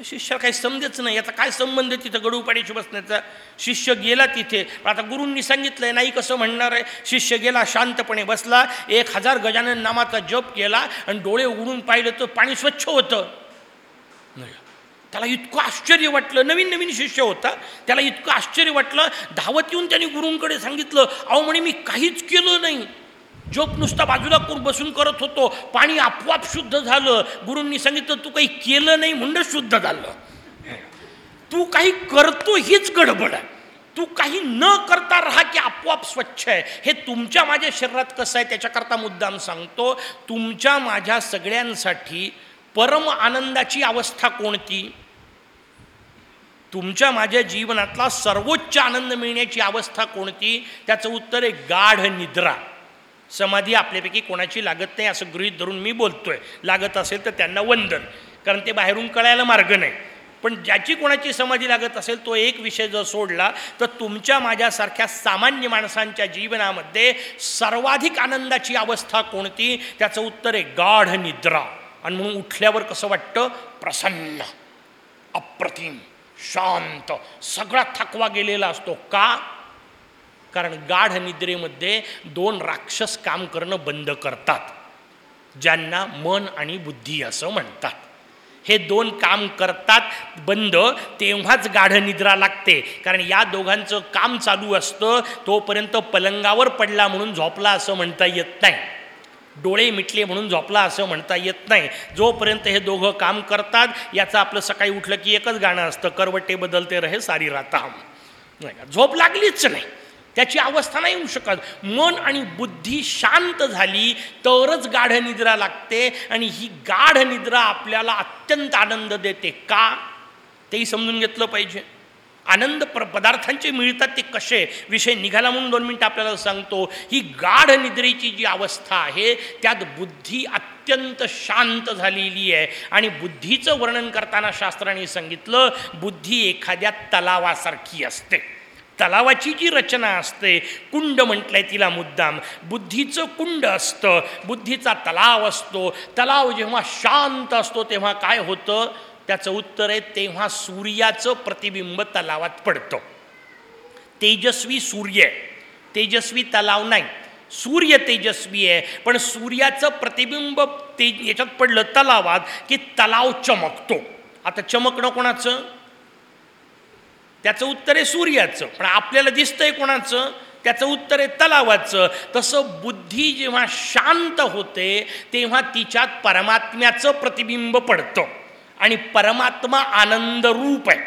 शिष्याला काही समजेच नाही. याचा काय संबंध तिथं गडू बसण्याचा? शिष्य गेला तिथे. आता गुरूंनी सांगितलंय नाही कसं म्हणणार आहे? शिष्य गेला शांतपणे बसला. एक हजार गजानन नामाचा जप केला आणि डोळे उघडून पाहिलं तर पाणी स्वच्छ होतं. नाही त्याला इतकं आश्चर्य वाटलं. नवीन नवीन शिष्य होता. त्याला इतकं आश्चर्य वाटलं. धावत येऊन त्यांनी गुरूंकडे सांगितलं अहो म्हणे मी काहीच केलं नाही. जोप नुसता बाजूला करून बसून करत होतो. पाणी आपोआप शुद्ध झालं. गुरूंनी सांगितलं तू काही केलं नाही म्हणून शुद्ध झालं. तू काही करतो हीच गडबड आहे. तू काही न करता राहा की आपोआप स्वच्छ आहे. हे तुमच्या माझ्या शरीरात कसं आहे त्याच्याकरता मुद्दाम सांगतो. तुमच्या माझ्या सगळ्यांसाठी परम आनंदाची अवस्था कोणती? तुमच्या माझ्या जीवनातला सर्वोच्च आनंद मिळण्याची अवस्था कोणती? त्याचं उत्तर आहे गाढ निद्रा. समाधी आपल्यापैकी कोणाची लागत नाही असं गृहीत धरून मी बोलतोय. लागत असेल तर त्यांना वंदन. कारण ते बाहेरून कळायला मार्ग नाही. पण ज्याची कोणाची समाधी लागत असेल तो एक विषय जर सोडला तर तुमच्या माझ्यासारख्या सामान्य माणसांच्या जीवनामध्ये सर्वाधिक आनंदाची अवस्था कोणती? त्याचं उत्तर आहे गाढ निद्रा. आणि म्हणून उठल्यावर कसं वाटतं? प्रसन्न अप्रतिम शांत. सगळा थकवा गेलेला असतो. का? कारण गाढ निद्रेमध्ये दोन राक्षस काम करणं बंद करतात. ज्यांना मन आणि बुद्धी असं म्हणतात. हे दोन काम करतात बंद तेव्हाच गाढ निद्रा लागते. कारण या दोघांचं काम चालू असतं तोपर्यंत पलंगावर पडला म्हणून झोपला असं म्हणता येत नाही. डोळे मिटले म्हणून झोपला असं म्हणता येत नाही. जोपर्यंत हे दोघं काम करतात याचं आपलं सकाळी उठलं की एकच गाणं असतं करवटे बदलते रहे सारी राता नाही का? झोप लागलीच नाही. त्याची अवस्था नाही होऊ शकत. मन आणि बुद्धी शांत झाली तरच गाढ निद्रा लागते आणि ही गाढ निद्रा आपल्याला अत्यंत आनंद देते. का? तेही समजून घेतलं पाहिजे. आनंद प्र पदार्थांचे मिळतात ते कसे? विषय निघाला म्हणून दोन मिनटं आपल्याला सांगतो. ही गाढ निद्रेची जी अवस्था आहे त्यात बुद्धी अत्यंत शांत झालेली आहे. आणि बुद्धीचं वर्णन करताना शास्त्राने सांगितलं बुद्धी एखाद्या तलावासारखी असते. तलावाची जी रचना असते कुंड म्हटलंय तिला मुद्दाम. बुद्धीचं कुंड असतं बुद्धीचा तलाव असतो. तलाव जेव्हा शांत असतो तेव्हा काय होतं? त्याचं उत्तर आहे तेव्हा सूर्याचं प्रतिबिंब तलावात पडतं. तेजस्वी सूर्य तेजस्वी तलाव नाही. सूर्य तेजस्वी आहे पण सूर्याचं प्रतिबिंब ते याच्यात पडलं तलावात की तलाव चमकतो. आता चमकणं कोणाचं? त्याचं उत्तर आहे सूर्याचं पण आपल्याला दिसतंय कोणाचं? त्याचं उत्तर आहे तलावाचं. तसं बुद्धी जेव्हा शांत होते तेव्हा तिच्यात परमात्म्याचं प्रतिबिंब पडतं. आणि परमात्मा आनंदरूप आहे.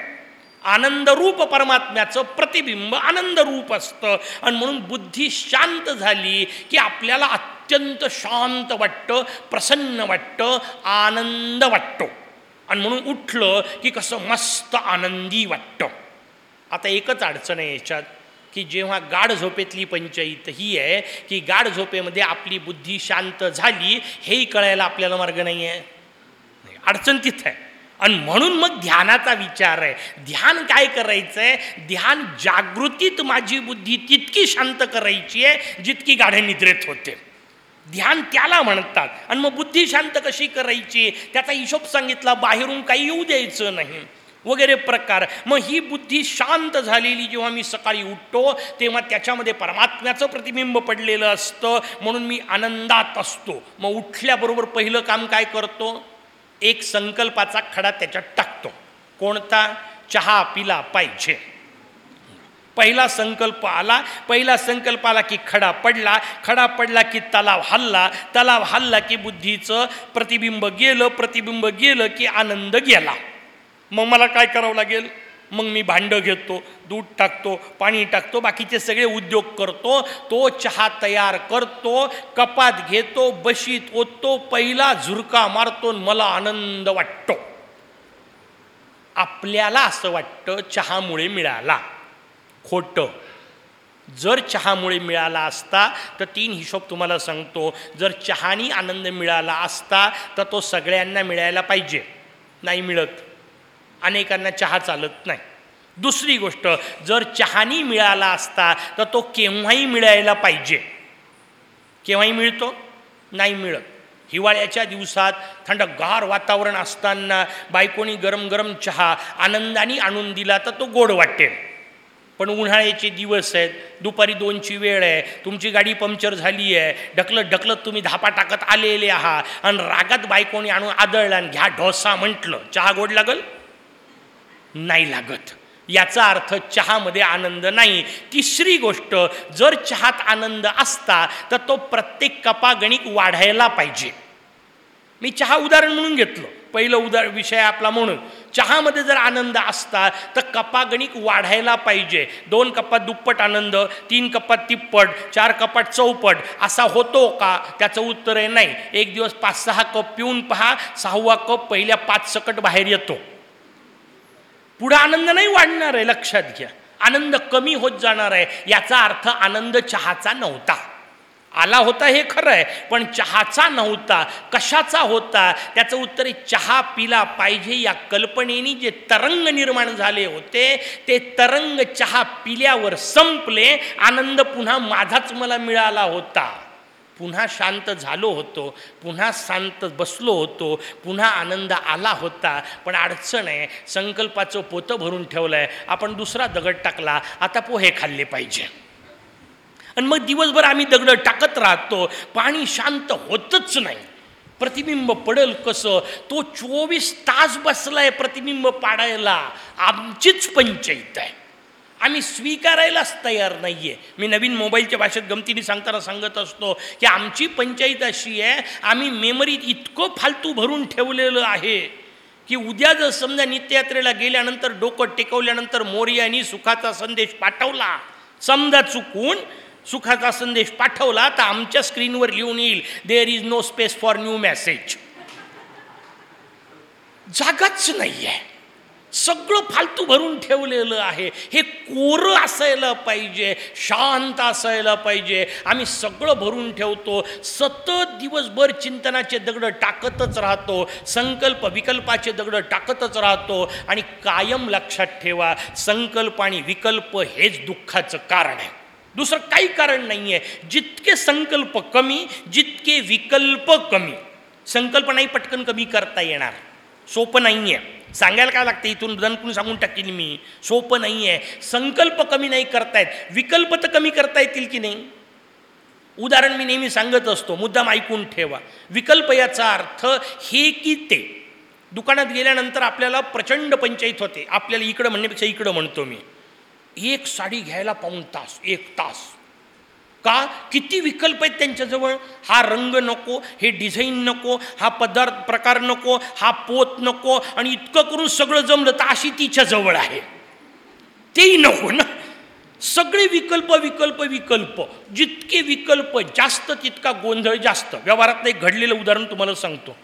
आनंदरूप परमात्म्याचं प्रतिबिंब आनंदरूप असतं. आणि म्हणून बुद्धी शांत झाली की आपल्याला अत्यंत शांत वाटतं प्रसन्न वाटतं आनंद वाटतो. आणि म्हणून उठलं की कसं मस्त आनंदी वाटतं. आता एकच अडचण आहे याच्यात की जेव्हा गाढ झोपेतली पंचायत ही आहे की गाढ झोपेमध्ये आपली बुद्धी शांत झाली हेही कळायला आपल्याला मार्ग नाही आहे अडचण तिथं. आहे आणि म्हणून मग ध्यानाचा विचार आहे. ध्यान काय करायचं आहे ध्यान जागृतीत माझी बुद्धी तितकी शांत करायची आहे जितकी गाढे निद्रेत होते. ध्यान त्याला म्हणतात. आणि मग बुद्धी शांत कशी करायची? त्याचा हिशोब सांगितला बाहेरून काही येऊ द्यायचं नाही. वगैरे प्रकार. मग ही बुद्धी शांत झालेली जेव्हा मी सकाळी उठतो तेव्हा त्याच्यामध्ये परमात्म्याचं प्रतिबिंब पडलेलं असतं. म्हणून मी आनंदात असतो. मग उठल्याबरोबर पहिलं काम काय करतो? एक संकल्पाचा खडा त्याच्यात टाकतो. कोणता? चहा पिला पाहिजे. पहिला संकल्प आला पहिला संकल्प आला की खडा पडला खडा पडला की तलाव हल्ला तलाव हल्ला की बुद्धीचं प्रतिबिंब गेलं प्रतिबिंब गेलं की आनंद गेला. मग मला काय करावं लागेल? मग मी भांडं घेतो दूध टाकतो पाणी टाकतो बाकीचे सगळे उद्योग करतो तो चहा तयार करतो कपात घेतो बशीत ओततो पहिला झुरका मारतो मला आनंद वाटतो. आपल्याला असं वाटतं चहामुळे मिळाला. खोटं. जर चहामुळे मिळाला असता तर तीन हिशोब तुम्हाला सांगतो. जर चहानी आनंद मिळाला असता तर तो सगळ्यांना मिळायला पाहिजे. नाही मिळत. अनेकांना चहा चालत नाही. दुसरी गोष्ट जर चहानी मिळाला असता तर तो केव्हाही मिळायला पाहिजे. केव्हाही मिळतो? नाही मिळत. हिवाळ्याच्या दिवसात थंडगार वातावरण असताना बायकोनी गरम गरम चहा आनंदाने आणून दिला तर तो गोड वाटेल. पण उन्हाळ्याचे दिवस आहेत दुपारी दोनची वेळ आहे तुमची गाडी पंक्चर झाली आहे ढकलत ढकलत तुम्ही धापा टाकत आलेले आहात आणि रागात बायकोनी आणून आदळला आणि घ्या ढोसा म्हटलं चहा गोड लागल? नाही लागत. याचा अर्थ चहामध्ये आनंद नाही. तिसरी गोष्ट जर चहात आनंद असता तर तो प्रत्येक कपागणिक वाढायला पाहिजे. मी चहा उदाहरण म्हणून घेतलं. पहिलं उदा विषय आपला म्हणून. चहामध्ये जर आनंद असता तर कपागणिक वाढायला पाहिजे. दोन कपात दुप्पट आनंद तीन कपात तिप्पट चार कपात चौपट असा होतो का? त्याचं उत्तर आहे नाही. एक दिवस पाच सहा कप पिऊन पहा सहावा कप पहिल्या पाच सकट बाहेर येतो. पुढं आनंद नाही वाढणार आहे लक्षात घ्या. आनंद कमी होत जाणार आहे याचा अर्थ आनंद चहाचा नव्हता. आला होता हे खरं आहे पण चहाचा नव्हता. कशाचा होता? त्याचं उत्तर चहा पिला पाहिजे या कल्पनेनी जे तरंग निर्माण झाले होते ते तरंग चहा पिल्यावर संपले आनंद पुन्हा माझाच मला मिळाला होता. पुन्हा शांत झालो होतो पुन्हा शांत बसलो होतो पुन्हा आनंद आला होता पण अडचण आहे संकल्पाचं पोतं भरून ठेवलं आहे आपण दुसरा दगड टाकला आता पोहे खाल्ले पाहिजे. आणि मग दिवसभर आम्ही दगड टाकत राहतो पाणी शांत होतच नाही. प्रतिबिंब पडेल कसं? तो चोवीस तास बसलाय प्रतिबिंब पाडायला. आमचीच पंचायत आहे. आम्ही स्वीकारायलाच तयार नाही आहे मी नवीन मोबाईलच्या भाषेत गमतीने सांगताना सांगत असतो की आमची पंचायत अशी आहे आम्ही मेमरीत इतकं फालतू भरून ठेवलेलं आहे की उद्या जर समजा नित्ययात्रेला गेल्यानंतर डोकं टेकवल्यानंतर मोर्यानी सुखाचा संदेश पाठवला समजा चुकून सुखाचा संदेश पाठवला तर आमच्या स्क्रीनवर लिहून येईल there is no space for new message जागाच नाही आहे सगळं फालतू भरून ठेवलेलं आहे. हे कोरं असायला पाहिजे शांत असायला पाहिजे. आम्ही सगळं भरून ठेवतो. सतत दिवसभर चिंतनाचे दगड टाकतच राहतो. संकल्प विकल्पाचे दगड टाकतच राहतो. आणि कायम लक्षात ठेवा संकल्प आणि विकल्प हेच दुःखाचं कारण आहे. दुसरं काही कारण नाही आहे जितके संकल्प कमी जितके विकल्प कमी. संकल्प नाही पटकन कमी करता येणार. सोपं नाही आहे सांगायला काय लागतं? इथून दणकून सांगून टाकीन मी. सोपं नाही आहे संकल्प कमी नाही करतायत. विकल्प तर कमी करता येतील की नाही? उदाहरण मी नेहमी सांगत असतो. मुद्दाम ऐकून ठेवा. विकल्प याचा अर्थ हे की ते. दुकानात गेल्यानंतर आपल्याला प्रचंड पंचायत होते. आपल्याला इकडं म्हणण्यापेक्षा इकडं म्हणतो मी. एक साडी घ्यायला पाऊन तास एक तास. का? किती विकल्प आहेत त्यांच्याजवळ? हा रंग नको हे डिझाईन नको हा पदार्थ प्रकार नको हा पोत नको आणि इतकं करून सगळं जमलं तर अशी तिच्याजवळ आहे. तेही नको ना? सगळे विकल्प विकल्प विकल्प जितके विकल्प जास्त तितका गोंधळ जास्त. व्यवहारात एक घडलेलं उदाहरण तुम्हाला सांगतो.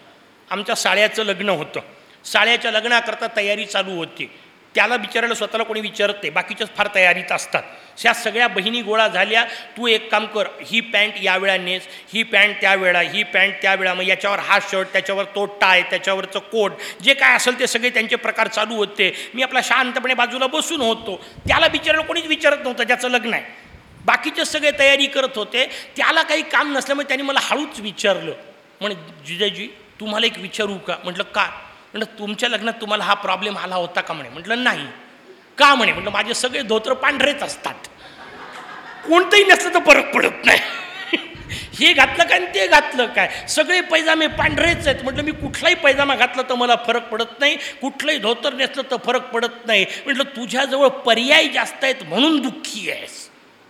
आमच्या साळ्याचं लग्न होतं. साळ्याच्या लग्नाकरता तयारी चालू होती. त्याला विचारायला स्वतःला कोणी विचारत नाही. बाकीच्याच फार तयारीत असतात. ह्या सगळ्या बहिणी गोळा झाल्या. तू एक काम कर ही पॅन्ट यावेळा नेस ही पॅन्ट त्यावेळा ही पॅन्ट त्यावेळा मग याच्यावर हा शर्ट त्याच्यावर तो टाय त्याच्यावरचं कोट जे काय असेल ते सगळे त्यांचे प्रकार चालू होते. मी आपला शांतपणे बाजूला बसून होतो. त्याला विचारायला कोणीच विचारत नव्हतं ज्याचं लग्न आहे. बाकीचे सगळे तयारी करत होते. त्याला काही काम नसल्यामुळे त्यांनी मला हळूच विचारलं. म्हणे जिजाजी तुम्हाला एक विचारू का? म्हटलं का? म्हटलं तुमच्या लग्नात तुम्हाला हा प्रॉब्लेम आला होता का? म्हणे. म्हटलं नाही. का म्हणे? म्हटलं माझे सगळे धोत्र पांढरेच असतात. कोणतंही नसलं तर फरक पडत नाही. हे घातलं काय आणि ते घातलं काय? सगळे पैजामे पांढरेच आहेत. म्हटलं मी कुठलाही पैजामा घातला तर मला फरक पडत नाही. कुठलंही धोतर नेसलं तर फरक पडत नाही. म्हटलं तुझ्याजवळ पर्याय जास्त आहेत म्हणून दुःखी आहेस.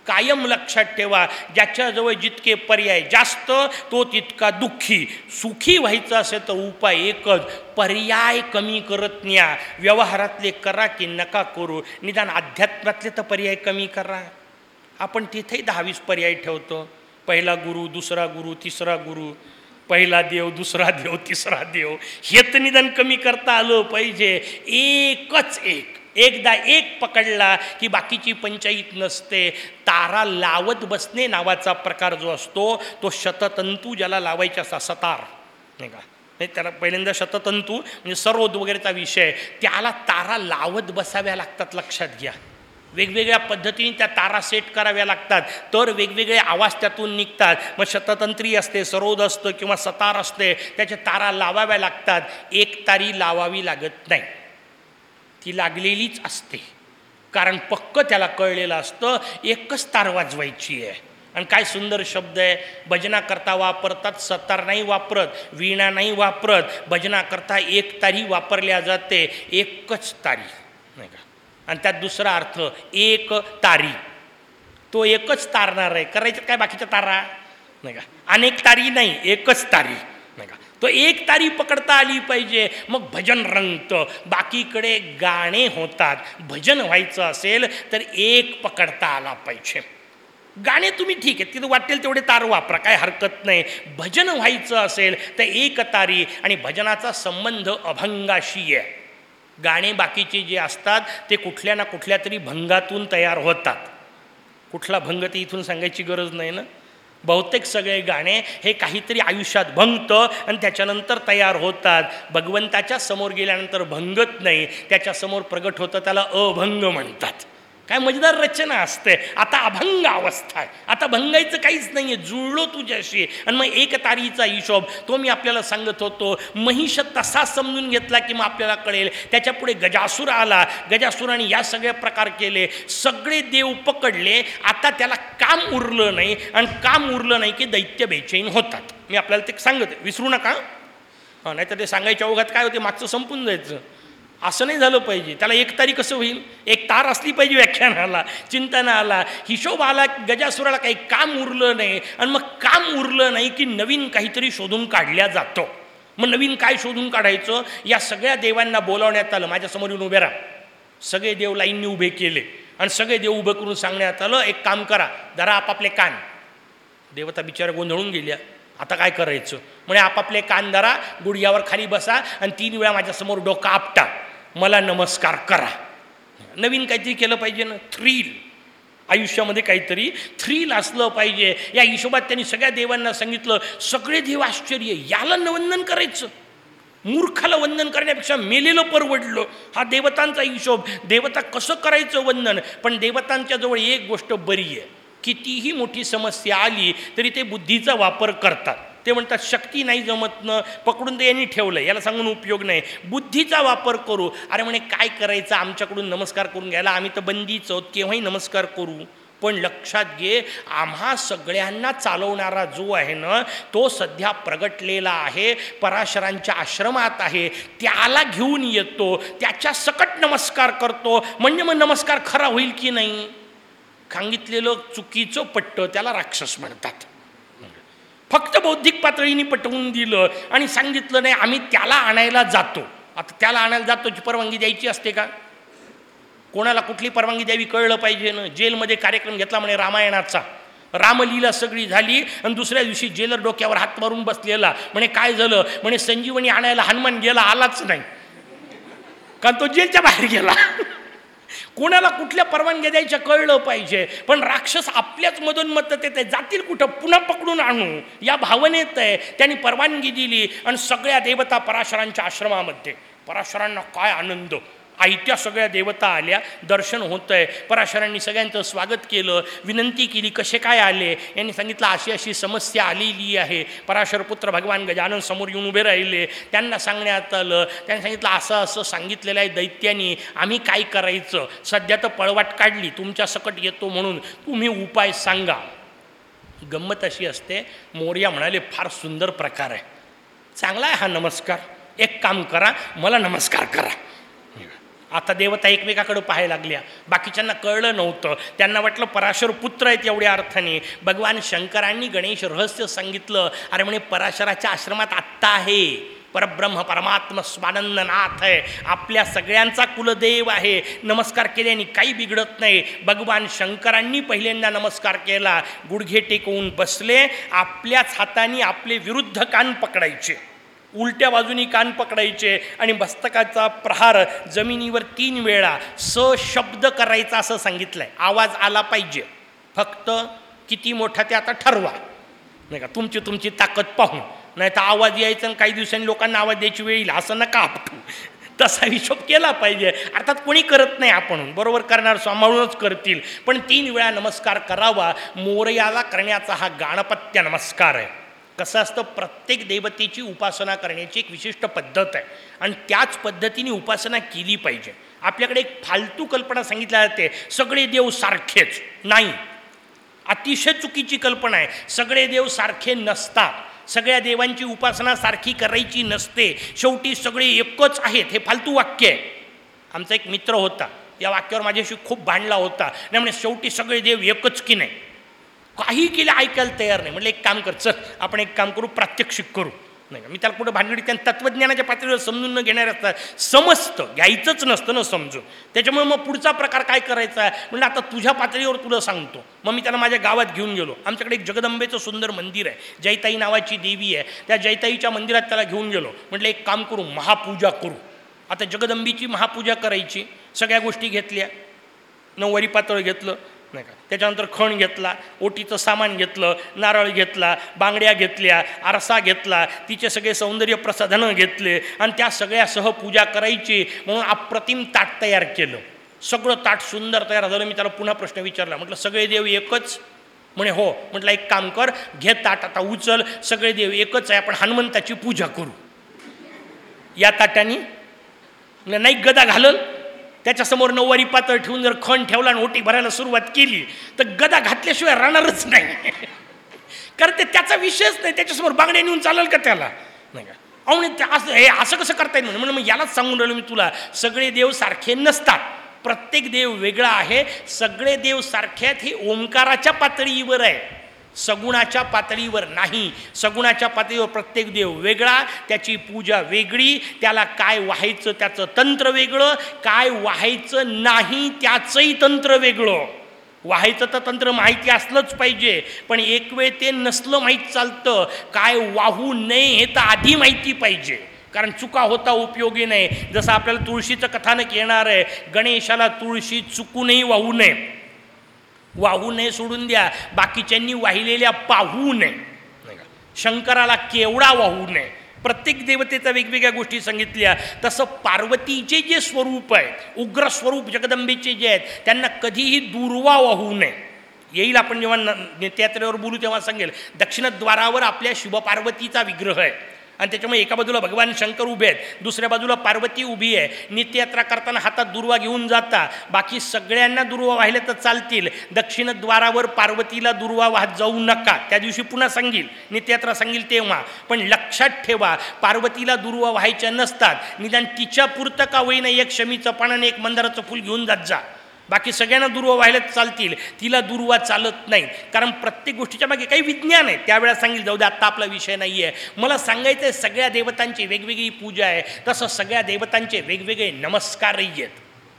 कायम लक्षात ठेवा. ज्याच्याजवळ जितके पर्याय जास्त तो तितका दुःखी. सुखी व्हायचं असेल तर उपाय एकच पर्याय कमी करत न्या. व्यवहारातले करा की नका करू. निदान अध्यात्मातले तर पर्याय कमी करा. आपण तिथेही दहावीस पर्याय ठेवतो. पहिला गुरु दुसरा गुरु तिसरा गुरु. पहिला देव दुसरा देव तिसरा देव. हे तर निदान कमी करता आलं पाहिजे. एकच एक. एकदा एक पकडला की बाकीची पंचायत नसते. तारा लावत बसणे नावाचा प्रकार जो असतो तो शततंतू ज्याला लावायचा असा सतार. नाही का? नाही त्याला पहिल्यांदा शततंतू म्हणजे सरोद वगैरेचा विषय. त्याला तारा लावत बसाव्या लागतात लक्षात घ्या. वेगवेगळ्या पद्धतीने त्या तारा सेट कराव्या लागतात. तर वेगवेगळे आवाज त्यातून निघतात. मग शततंत्री असते सरोद असतं किंवा सतार असते त्याच्या तारा लावाव्या लागतात. एक तारी लावावी लागत नाही. ती लागलेलीच असते. कारण पक्क त्याला कळलेलं असतं एकच तार वाजवायची आहे. आणि काय सुंदर शब्द आहे भजनाकरता वापरतात सतार नाही वापरत वीणा नाही वापरत भजनाकरता एक तारी वापरल्या जाते एकच तारी. नाही का? आणि त्यात दुसरा अर्थ एक तारी. तो एकच तारणार आहे. करायचं काय बाकीच्या तारा? नाही का? अनेक तारी नाही एकच तारी. तो एक तारी पकडता आली पाहिजे. मग भजन रंगतं. बाकीकडे गाणे होतात. भजन व्हायचं असेल तर एक पकडता आला पाहिजे. गाणे तुम्ही ठीक आहे तिथं वाटेल तेवढे तार वापरा. काय हरकत नाही. भजन व्हायचं असेल तर एक तारी आणि भजनाचा संबंध अभंगाशी आहे. गाणे बाकीचे जे असतात ते कुठल्या ना कुठल्या तरी भंगातून तयार होतात. कुठला भंग ते इथून सांगायची गरज नाही ना? बहुतेक सगळे गाणे हे काहीतरी आयुष्यात भंगतं आणि त्याच्यानंतर तयार होतात. भगवंताच्या समोर गेल्यानंतर भंगत नाही. त्याच्यासमोर प्रगट होतं त्याला अभंग म्हणतात. काय मजेदार रचना असते. आता अभंग अवस्था आहे. आता भंगायचं काहीच नाही आहे जुळलो तुझ्याशी. आणि मग एक तारीचा हिशोब तो मी आपल्याला सांगत होतो. महिष तसा समजून घेतला की मग आपल्याला कळेल. त्याच्यापुढे गजासूर आला. गजासुराने या सगळे प्रकार केले. सगळे देव पकडले. आता त्याला काम उरलं नाही. आणि काम उरलं नाही की दैत्य बेचैन होतात. मी आपल्याला ते सांगत विसरू नका. हां नाही तर ते सांगायच्या ओघात काय होते? मागचं संपून जायचं. असं नाही झालं पाहिजे. त्याला एक तारी कसं होईल? एक तार असली पाहिजे व्याख्यानाला. चिंतनाला हिशोब आला गजासुराला काही काम उरलं नाही. आणि मग काम उरलं नाही की नवीन काहीतरी शोधून काढल्या जातो. मग नवीन काय शोधून काढायचं? या सगळ्या देवांना बोलावण्यात आलं. माझ्यासमोर येऊन उभे राहा. सगळे देव लाईननी उभे केले. आणि सगळे देव उभे करून सांगण्यात आलं एक काम करा. जरा आपापले कान. देवता बिचारा गोंधळून गेल्या. आता काय करायचं? म्हणजे आपापले कान धरा गुडघ्यावर खाली बसा आणि तीन वेळा माझ्यासमोर डोकं आपटा. मला नमस्कार करा. नवीन काहीतरी केलं पाहिजे ना? थ्रील आयुष्यामध्ये काहीतरी थ्रील असलं पाहिजे. या हिशोबात त्यांनी सगळ्या देवांना सांगितलं सगळे देव आश्चर्य. याला नवंदन वंदन करायचं. मूर्खाला वंदन करण्यापेक्षा मेलेलं परवडलं. हा देवतांचा हिशोब. देवता कसं करायचं वंदन? पण देवतांच्या जवळ एक गोष्ट बरी आहे. कितीही मोठी समस्या आली तरी ते बुद्धीचा वापर करतात. ते म्हणतात शक्ती नाही जमतनं पकडून ते यांनी ठेवलं याला सांगून उपयोग नाही. बुद्धीचा वापर करू. अरे म्हणे काय करायचं? आमच्याकडून नमस्कार करून घ्यायला. आम्ही तर बंदीच आहोत. केव्हाही नमस्कार करू. पण लक्षात घे आम्हा सगळ्यांना चालवणारा जो आहे ना तो सध्या प्रगटलेला आहे. पराशरांच्या आश्रमात आहे. त्याला घेऊन येतो. त्याच्या सकट नमस्कार करतो. म्हणजे मग नमस्कार खरा होईल की नाही? सांगितलेलं चुकीचं पट्ट त्याला राक्षस म्हणतात. फक्त बौद्धिक पातळीने पटवून दिलं आणि सांगितलं नाही आम्ही त्याला आणायला जातो. आता त्याला आणायला जातोची परवानगी द्यायची असते का? कोणाला कुठली परवानगी द्यावी कळलं पाहिजे ना. जेलमध्ये कार्यक्रम घेतला म्हणे रामायणाचा. रामलीला सगळी झाली आणि दुसऱ्या दिवशी जेलर डोक्यावर हात मारून बसलेला. म्हणे काय झालं? म्हणे संजीवनी आणायला हनुमान गेला आलाच नाही. कारण तो जेलच्या बाहेर गेला. कोणाला कुठल्या परवानग्या द्यायच्या कळलं पाहिजे. पण राक्षस आपल्याच मधून मत ते जातील कुठं? पुन्हा पकडून आणू. या भावनेत आहे. त्यांनी परवानगी दिली आणि सगळ्या देवता पराशरांच्या आश्रमामध्ये. पराशरांना काय आनंद. आयत्या सगळ्या देवता आल्या दर्शन होतं आहे पराशरांनी सगळ्यांचं स्वागत केलं विनंती केली कसे काय आले? यांनी सांगितलं अशी अशी समस्या आलेली आहे. पराशर पुत्र भगवान गजानन समोर येऊन उभे राहिले. त्यांना सांगण्यात आलं त्यांनी सांगितलं असं असं सांगितलेलं आहे दैत्यानी आम्ही काय करायचं? सध्या तर पळवाट काढली तुमच्या सकट येतो म्हणून. तुम्ही उपाय सांगा. गंमत अशी असते मोर्या म्हणाले फार सुंदर प्रकार आहे. चांगला आहे हा नमस्कार. एक काम करा मला नमस्कार करा. आता देवता एकमेकाकडं पाहायला लागल्या. बाकीच्यांना कळलं नव्हतं. त्यांना वाटलं पराशर पुत्र आहेत एवढ्या अर्थाने. भगवान शंकरांनी गणेश रहस्य सांगितलं. अरे म्हणे पराशराच्या आश्रमात आत्ता आहे. परब्रह्म परमात्मा स्वानंदनाथ आहे. आपल्या सगळ्यांचा कुलदेव आहे. नमस्कार केल्याने काही बिघडत नाही. भगवान शंकरांनी पहिल्यांदा नमस्कार केला. गुडघे टेकवून बसले. आपल्याच हाताने आपले विरुद्ध कान पकडायचे. उलट्या बाजूनी कान पकडायचे आणि मस्तकाचा प्रहार जमिनीवर तीन वेळा स शब्द करायचा असं सांगितलं आहे आवाज आला पाहिजे. फक्त किती मोठा ते आता ठरवा. नाही का? तुमची तुमची ताकद पाहून. नाही तर आवाज यायचा आणि काही दिवसांनी लोकांना आवाज द्यायची वेळ येईल. असं नका आपटू. तसा हिशोब केला पाहिजे. अर्थात कोणी करत नाही आपण. बरोबर करणार सांभाळूनच करतील. पण तीन वेळा नमस्कार करावा. मोरयाला करण्याचा हा गाणपत्य नमस्कार आहे. कसं असतं प्रत्येक देवतेची उपासना करण्याची एक विशिष्ट पद्धत आहे. आणि त्याच पद्धतीने उपासना केली पाहिजे. आपल्याकडे एक फालतू कल्पना सांगितल्या जाते सगळे देव सारखेच. नाही. अतिशय चुकीची कल्पना आहे. सगळे देव सारखे नसतात. सगळ्या देवांची उपासना सारखी करायची नसते. शेवटी सगळे एकच आहेत. हे फालतू वाक्य आहे. आमचा एक मित्र होता. या वाक्यावर माझ्याशी खूप भांडला होता. नाही म्हणजे शेवटी सगळे देव एकच की नाही? काही केलं ऐकायला तयार नाही. म्हटलं एक काम कर चल आपण एक काम करू प्रात्यक्षिक करू. नाही मी त्याला कुठं भानगडीत त्या तत्त्वज्ञानाच्या पातळीवर समजून न घेणार असतात समजतं घ्यायचंच नसतं ना समजून. त्याच्यामुळे मग पुढचा प्रकार काय करायचा? आहे म्हणलं आता तुझ्या पातळीवर तुला सांगतो. मग मी त्याला माझ्या गावात घेऊन गेलो. आमच्याकडे एक जगदंबेचं सुंदर मंदिर आहे. जैताई नावाची देवी आहे. त्या जैताईच्या मंदिरात त्याला घेऊन गेलो. म्हटलं एक काम करू महापूजा करू. आता जगदंबीची महापूजा करायची. सगळ्या गोष्टी घेतल्या. नऊवारी पातळ घेतलं. नाही का? त्याच्यानंतर खण घेतला ओटीचं सामान घेतलं नारळ घेतला बांगड्या घेतल्या आरसा घेतला तिचे सगळे सौंदर्य प्रसाधनं घेतले आणि त्या सगळ्यासह पूजा करायची. म्हणून अप्रतिम ताट तयार केलं. सगळं ताट सुंदर तयार झालं. मी त्याला पुन्हा प्रश्न विचारला. म्हटलं सगळे देव एकच? म्हणे हो. म्हटलं एक काम कर घे ताट आता उचल. सगळे देव एकच आहे. आपण हनुमंताची पूजा करू. या ताटाने नाही गदा घालल. त्याच्यासमोर नऊवारी पातळ ठेवून जर खण ठेवला आणि ओटी भरायला सुरुवात केली तर गदा घातल्याशिवाय राहणारच नाही. कारण ते त्याचा विषयच नाही. त्याच्यासमोर बांगड्या नेऊन चालेल का त्याला? नाही का? अहो असं हे असं कसं करता येईल? म्हणून मग यालाच सांगून राहिलो मी तुला. सगळे देव सारखे नसतात. प्रत्येक देव वेगळा आहे. सगळे देव सारखे आहेत हे ओंकाराच्या पातळीवर आहे. सगुणाच्या पातळीवर नाही. सगुणाच्या पातळीवर प्रत्येक देव वेगळा त्याची पूजा वेगळी त्याला काय व्हायचं त्याचं तंत्र वेगळं काय व्हायचं नाही त्याचंही तंत्र वेगळं. व्हायचं तर तंत्र माहिती असलंच पाहिजे पण एक वेळ ते नसलं माहीत चालतं. काय वाहू नये हे तर आधी माहिती पाहिजे. कारण चुका होता उपयोगी नाही. जसं आपल्याला तुळशीचं कथानक येणार आहे गणेशाला तुळशी चुकूनही वाहू नये. वाहू नये सोडून द्या. बाकीच्यांनी वाहिलेल्या पाहू नये. शंकराला केवढा वाहू नये. प्रत्येक देवतेचा वेगवेगळ्या गोष्टी सांगितल्या. तसं पार्वतीचे जे स्वरूप आहे उग्र स्वरूप जगदंबेचे जे आहेत त्यांना कधीही दुर्वा वाहू नये. येईल आपण जेव्हा न- बोलू तेव्हा सांगेल दक्षिणद्वारावर आपल्या शिवपार्वतीचा विग्रह आहे. आणि त्याच्यामुळे एका बाजूला भगवान शंकर उभे आहेत दुसऱ्या बाजूला पार्वती उभी आहे. नित्ययात्रा करताना हातात दुर्वा घेऊन जाता. बाकी सगळ्यांना दुर्वा वाहिले तर चालतील. दक्षिणद्वारावर पार्वतीला दुर्वा वाहत जाऊ नका. त्या दिवशी पुन्हा सांगील. नित्ययात्रा सांगील तेव्हा. पण लक्षात ठेवा पार्वतीला दुर्वा व्हायच्या नसतात. निदान तिच्या पुरतं का होईना एक शमीचं पान एक मंदाराचं फुल घेऊन जात जा. बाकी सगळ्यांना दुर्वा व्हायला चालतील. तिला दुर्वा चालत नाही. कारण प्रत्येक गोष्टीच्या मागे काही विज्ञान आहे. त्यावेळेला सांगेल जाऊ दे आत्ता आपला विषय नाही आहे मला सांगायचं आहे सगळ्या देवतांची वेगवेगळी पूजा आहे. तसं सगळ्या देवतांचे वेगवेगळे नमस्कारही आहेत.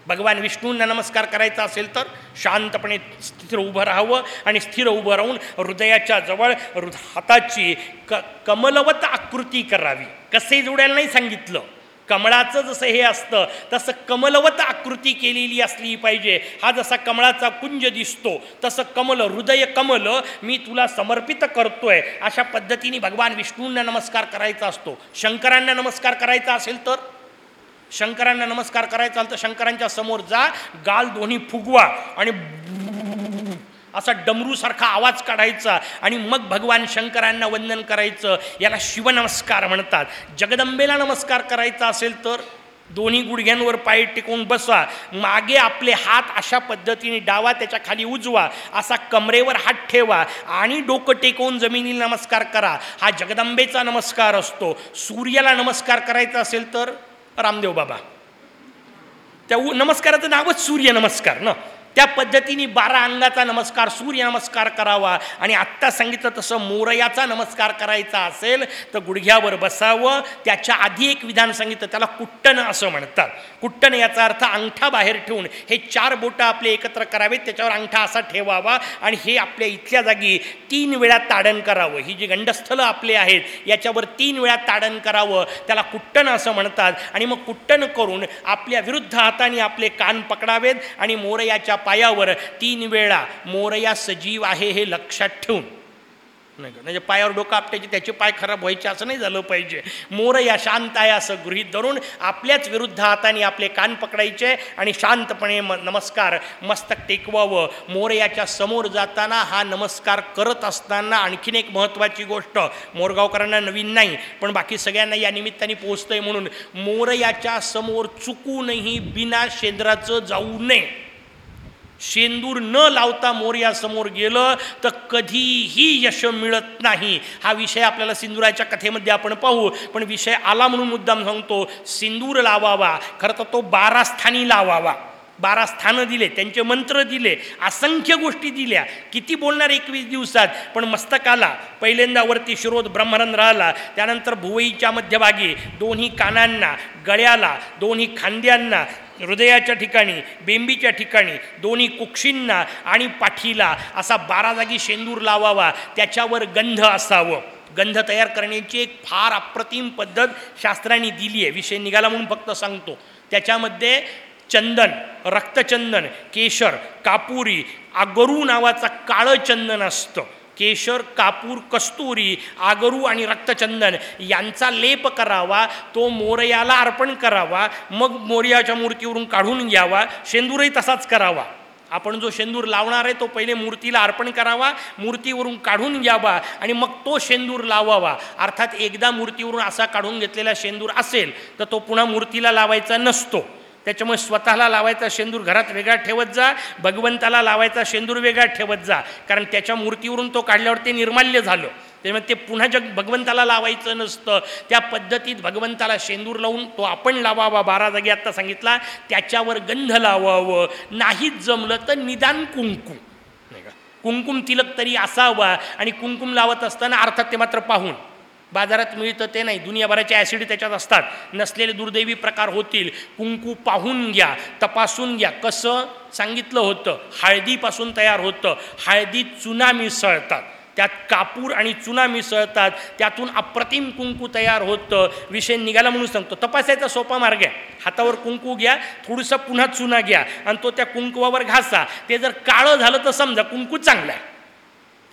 भगवान विष्णूंना नमस्कार करायचा असेल तर शांतपणे स्थिर उभं राहावं आणि स्थिर उभं राहून हृदयाच्या जवळ हृद हाताची क कमलवत आकृती करावी. कसे जोडायला नाही सांगितलं. कमळाचं जसं हे असतं तसं कमलवत आकृती केलेली असली पाहिजे. हा जसा कमळाचा कुंज दिसतो तसं कमल हृदय कमल मी तुला समर्पित करतोय. अशा पद्धतीने भगवान विष्णूंना नमस्कार करायचा असतो. शंकरांना नमस्कार करायचा असेल तर? शंकरांना नमस्कार करायचा असेल तर शंकरांच्या समोर जा गाल दोन्ही फुगवा आणि असा डमरूसारखा आवाज काढायचा आणि मग भगवान शंकरांना वंदन करायचं. याला शिवनमस्कार म्हणतात. जगदंबेला नमस्कार करायचा असेल तर दोन्ही गुडघ्यांवर पाय टेकवून बसा. मागे आपले हात अशा पद्धतीने डावा त्याच्याखाली उजवा. असा कमरेवर हात ठेवा आणि डोकं टेकवून जमिनीला नमस्कार करा. हा जगदंबेचा नमस्कार असतो. सूर्याला नमस्कार करायचा असेल तर रामदेव बाबा. त्या उ- नमस्काराचं नावच सूर्य नमस्कार ना? त्या पद्धतीने बारा अंगाचा नमस्कार सूर्य नमस्कार करावा. आणि आत्ता सांगितलं तसं मोरयाचा नमस्कार करायचा असेल तर गुडघ्यावर बसावं. त्याच्या आधी एक विधान सांगितलं त्याला कुट्टन असं म्हणतात. कुट्टन याचा अर्थ अंगठा बाहेर ठेवून. हे चार बोटं आपले एकत्र करावेत त्याच्यावर अंगठा असा ठेवावा आणि हे आपल्या इथल्या जागी तीन वेळा ताडण करावं. ही जी गंडस्थलं आपले आहेत याच्यावर तीन वेळा ताडण करावं. त्याला कुट्टन असं म्हणतात. आणि मग कुट्टन करून आपल्या विरुद्ध हाताने आपले कान पकडावेत आणि मोरयाच्या पायावर तीन वेळा मोरया सजीव आहे हे लक्षात ठेवून. नाही का? म्हणजे पायावर डोकं आपटायचे त्याचे पाय खराब व्हायचे असं नाही झालं पाहिजे. मोर या शांत आहे असं गृहीत धरून आपल्याच विरुद्ध हाताने आपले कान पकडायचे आणि शांतपणे म नमस्कार मस्तक टेकवावं. मोरयाच्या समोर जाताना हा नमस्कार करत असताना आणखीन एक महत्त्वाची गोष्ट मोरगावकरांना नवीन नाही पण बाकी सगळ्यांना या निमित्ताने पोहोचतंय म्हणून मोरयाच्या समोर चुकूनही बिना शेंद्राचं जाऊ नये. शेंदूर न लावता मोर्यासमोर गेलं तर कधीही यश मिळत नाही. हा विषय आपल्याला सिंदुराच्या कथेमध्ये आपण पाहू. पण विषय आला म्हणून मुद्दाम सांगतो सिंदूर लावावा. खरं तर तो बारा स्थानी लावावा. बारा स्थानं दिले त्यांचे मंत्र दिले असंख्य गोष्टी दिल्या. किती बोलणार एकवीस दिवसात? पण मस्तकाला पहिल्यांदा वरती शिरोध ब्रह्मरंध्राला त्यानंतर भुवईच्या मध्यभागी दोन्ही कानांना गळ्याला दोन्ही खांद्यांना हृदयाच्या ठिकाणी बेंबीच्या ठिकाणी दोन्ही कुक्षींना आणि पाठीला असा बारा जागी शेंदूर लावावा. त्याच्यावर गंध असावं. गंध तयार करण्याची एक फार अप्रतिम पद्धत शास्त्रांनी दिली आहे विषय निघाला म्हणून फक्त सांगतो. त्याच्यामध्ये चंदन रक्तचंदन केशर कापुरी आगरू नावाचा काळं चंदन असतं. केशर कापूर कस्तुरी आगरू आणि रक्तचंदन यांचा लेप करावा तो मोरयाला अर्पण करावा मग मोरयाच्या मूर्तीवरून काढून घ्यावा शेंदूरही तसाच करावा. आपण जो शेंदूर लावणार आहे तो पहिले मूर्तीला अर्पण करावा मूर्तीवरून काढून घ्यावा आणि मग तो शेंदूर लावावा. अर्थात एकदा मूर्तीवरून असा काढून घेतलेला शेंदूर असेल तर तो पुन्हा मूर्तीला लावायचा नसतो. त्याच्यामुळे स्वतःला लावायचा शेंदूर घरात वेगळा ठेवत जा भगवंताला लावायचा शेंदूर वेगळा ठेवत जा. कारण त्याच्या मूर्तीवरून तो काढल्यावर ते निर्माल्य झालं. त्यामुळे ते पुन्हा जग भगवंताला लावायचं नसतं. त्या पद्धतीत भगवंताला शेंदूर लावून तो आपण लावावा बारा जागी आत्ता सांगितला. त्याच्यावर गंध लावावं. नाहीच जमलं तर निदान कुंकू. नाही का? कुंकुम तिलक तरी असावा आणि कुंकुम लावत असताना अर्थात ते मात्र पाहून. बाजारात मिळतं ते नाही. दुनियाभराचे ॲसिड त्याच्यात असतात. नसलेले दुर्दैवी प्रकार होतील. कुंकू पाहून घ्या तपासून घ्या. कसं? सांगितलं होतं. हळदीपासून तयार होतं. हळदीत चुना मिसळतात त्यात कापूर आणि चुना मिसळतात त्यातून अप्रतिम कुंकू तयार होतं. विषय निघाला म्हणून सांगतो. तपासायचा सोपा मार्ग आहे. हातावर कुंकू घ्या थोडंसं पुन्हा चुना घ्या आणि तो त्या कुंकुवावर घासा. ते जर काळं झालं तर समजा कुंकू चांगला आहे.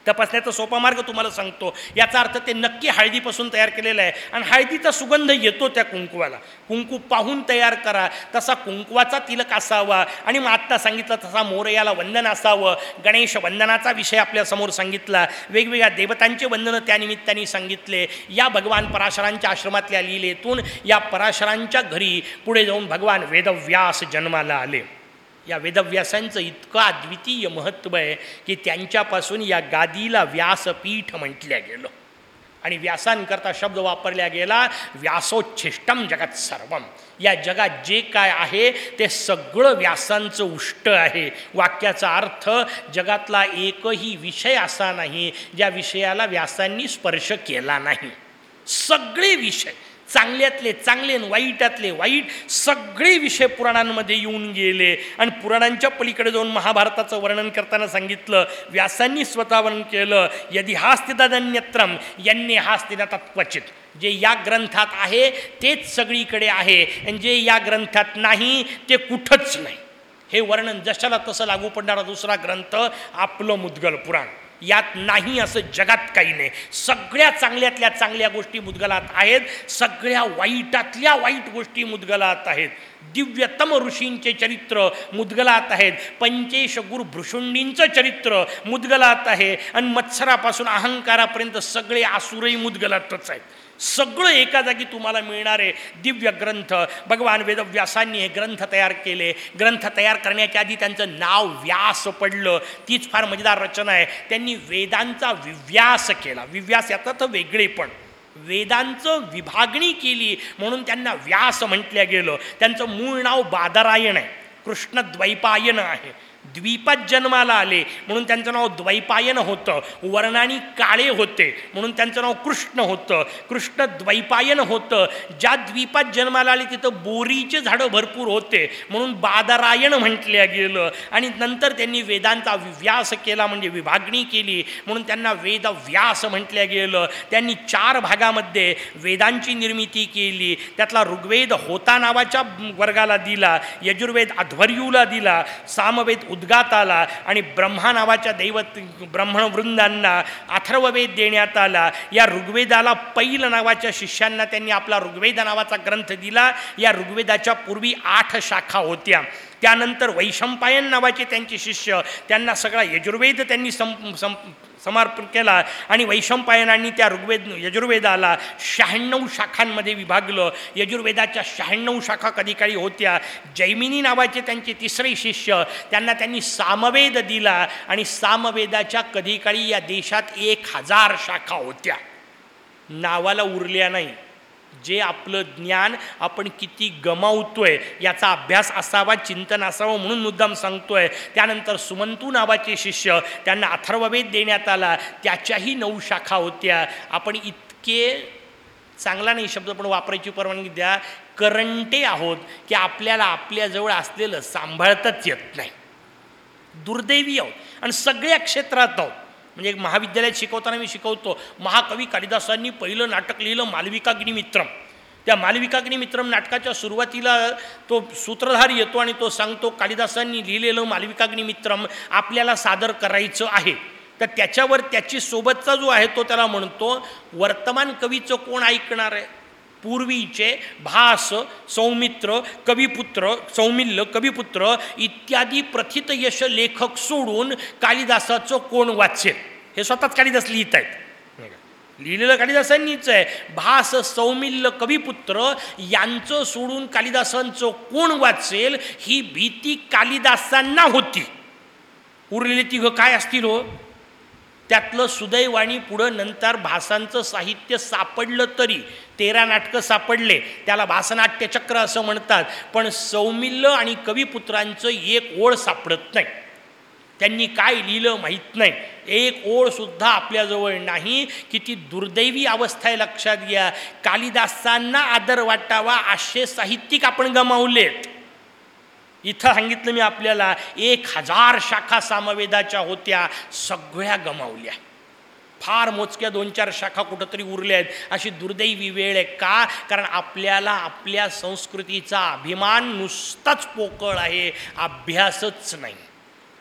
तपासण्याचा सोपा मार्ग तुम्हाला सांगतो. याचा अर्थ ते नक्की हळदीपासून तयार केलेलं आहे. आणि हळदीचा सुगंध येतो त्या कुंकुवाला. कुंकू पाहून तयार करा. तसा कुंकुवाचा तिलक असावा. आणि मग आत्ता सांगितलं तसा मोरयाला वंदन असावं. गणेश वंदनाचा विषय आपल्यासमोर सांगितला. वेगवेगळ्या देवतांचे वंदनं त्यानिमित्ताने सांगितले. या भगवान पराशरांच्या आश्रमातल्या लीलेतून या पराशरांच्या घरी पुढे जाऊन भगवान वेदव्यास जन्माला आले. या वेदव्यासांचं इतकं अद्वितीय महत्त्व आहे की त्यांच्यापासून या गादीला व्यासपीठ म्हटल्या गेलं. आणि व्यासांकरता शब्द वापरला गेला व्यासोच्छिष्टम जगत सर्वम या जगात जे काय आहे ते सगळं व्यासांचं उष्ट आहे. वाक्याचा अर्थ जगातला एकही विषय असा नाही ज्या विषयाला व्यासांनी स्पर्श केला नाही. सगळे विषय. चांगल्यातले चांगले आणि वाईटातले वाईट सगळे विषय पुराणांमध्ये येऊन गेले. आणि पुराणांच्या पलीकडे जाऊन महाभारताचं वर्णन करताना सांगितलं व्यासांनी स्वतः वर्णन केलं यदि हास्तिदान्यत्रम यांनी हास्ति क्वचित. जे या ग्रंथात आहे तेच सगळीकडे आहे. आणि जे या ग्रंथात नाही ते कुठंच नाही. हे वर्णन जशाला तसं लागू पडणारा दुसरा ग्रंथ आपलं मुद्गल पुराण. यात नाही असं जगात काही नाही. सगळ्या चांगल्यातल्या चांगल्या गोष्टी मुदगलात आहेत सगळ्या वाईटातल्या वाईट गोष्टी मुदगलात आहेत. दिव्यतम ऋषींचे चरित्र मुदगलात आहेत पंचेश गुरु भृषुंडींचं चरित्र मुदगलात आहे आणि मत्सरापासून अहंकारापर्यंत सगळे आसुरही मुदगलातच आहेत. सगळं एका जागी तुम्हाला मिळणारे दिव्य ग्रंथ. भगवान वेदव्यासांनी हे ग्रंथ तयार केले. ग्रंथ तयार करण्याच्या आधी त्यांचं नाव व्यास पडलं. तीच फार मजेदार रचना आहे. त्यांनी वेदांचा विव्यास केला. विव्यास याचा तर वेगळे पण. वेदांचं विभागणी केली म्हणून त्यांना व्यास म्हटलं गेलं. त्यांचं मूळ नाव बादरायण आहे. कृष्णद्वैपायन आहे. द्वीपात जन्माला आले. म्हणून त्यांचं नाव द्वैपायन होतं. वर्णानी काळे होते. म्हणून त्यांचं नाव कृष्ण होतं. कृष्ण द्वैपायन होतं. ज्या द्वीपात जन्माला आले तिथं बोरीचे झाडं भरपूर होते. म्हणून बादरायण म्हटल्या गेलं. आणि नंतर त्यांनी वेदांचा विव्यास केला म्हणजे विभागणी केली. म्हणून त्यांना वेदव्यास म्हटलं गेलं. त्यांनी चार भागामध्ये वेदांची निर्मिती केली. त्यातला ऋग्वेद होता नावाच्या वर्गाला दिला. यजुर्वेद अध्वर्यूला दिला. सामवेद उद्गात आला आणि ब्रह्मा नावाच्या दैवत ब्रह्मवृंदांना अथर्ववेद देण्यात आला. या ऋग्वेदाला पैल नावाच्या शिष्यांना त्यांनी आपला ऋग्वेद नावाचा ग्रंथ दिला. या ऋग्वेदाच्या पूर्वी आठ शाखा होत्या. त्यानंतर वैशंपायन नावाचे त्यांचे शिष्य त्यांना सगळा यजुर्वेद त्यांनी सं सं समर्पण केला आणि वैशंपायनांनी त्या ऋग्वेद यजुर्वेदाला शहाण्णव शाखांमध्ये विभागलं. यजुर्वेदाच्या शहाण्णव शाखा कधी काळी होत्या. जैमिनी नावाचे त्यांचे तिसरे शिष्य त्यांना त्यांनी सामवेद दिला आणि सामवेदाच्या कधी काळी या देशात एक हजार शाखा होत्या. नावाला उरल्या नाही. जे आपलं ज्ञान आपण किती गमावतोय याचा अभ्यास असावा चिंतन असावं म्हणून मुद्दाम सांगतोय. त्यानंतर सुमंतू नावाचे शिष्य त्यांना अथर्ववेद देण्यात आला. त्याच्याही नऊ शाखा होत्या. आपण इतके चांगला नाही शब्द पण वापरायची परवानगी द्या. करंटे आहोत की आपल्याला आपल्याजवळ असलेलं सांभाळताच येत नाही. दुर्दैवी आहोत. आणि सगळ्या क्षेत्रात आहोत. म्हणजे एक महाविद्यालयात शिकवताना मी शिकवतो महाकवी कालिदासांनी पहिलं नाटक लिहिलं मालविकाग्निमित्रम त्या मालविकाग्निमित्रम नाटकाच्या सुरुवातीला तो सूत्रधार येतो आणि तो सांगतो कालिदासांनी लिहिलेलं मालविकाग्निमित्रम आपल्याला सादर करायचं आहे. तर त्याच्यावर त्याची सोबतचा जो आहे तो त्याला म्हणतो वर्तमान कवीचं कोण ऐकणार आहे? पूर्वीचे भास सौमित्र कविपुत्र सौमिल्य कविपुत्र इत्यादी प्रथित यश लेखक सोडून कालिदासाचं कोण वाचेल? हे स्वतःच कालिदास लिहित आहेत. लिहिलेलं कालिदासांनीच आहे. भास सौमिल्य कविपुत्र यांचं सोडून कालिदासांचं कोण वाचेल? ही भीती कालिदासांना होती. उरलेली तिघं काय असतील हो? त्यातलं सुदैवाणी पुढं नंतर भासांचं साहित्य सापडलं तरी तेरा नाटकं सापडले त्याला भासनाट्यचक्र असं म्हणतात पण सौमिल्य आणि कविपुत्रांचं एक ओळ सापडत नाही. त्यांनी काय लिहिलं माहीत नाही. एक ओळसुद्धा आपल्याजवळ नाही. किती दुर्दैवी अवस्था आहे लक्षात घ्या. कालिदासांना आदर वाटावा असे साहित्यिक आपण गमावलेत. इथं सांगितलं मी आपल्याला एक हजार शाखा सामवेदाच्या होत्या सगळ्या गमावल्या. फार मोजक्या दोन चार शाखा कुठंतरी उरल्या आहेत. अशी दुर्दैवी वेळ आहे का? कारण आपल्याला आपल्या संस्कृतीचा अभिमान नुसताच पोकळ आहे अभ्यासच नाही.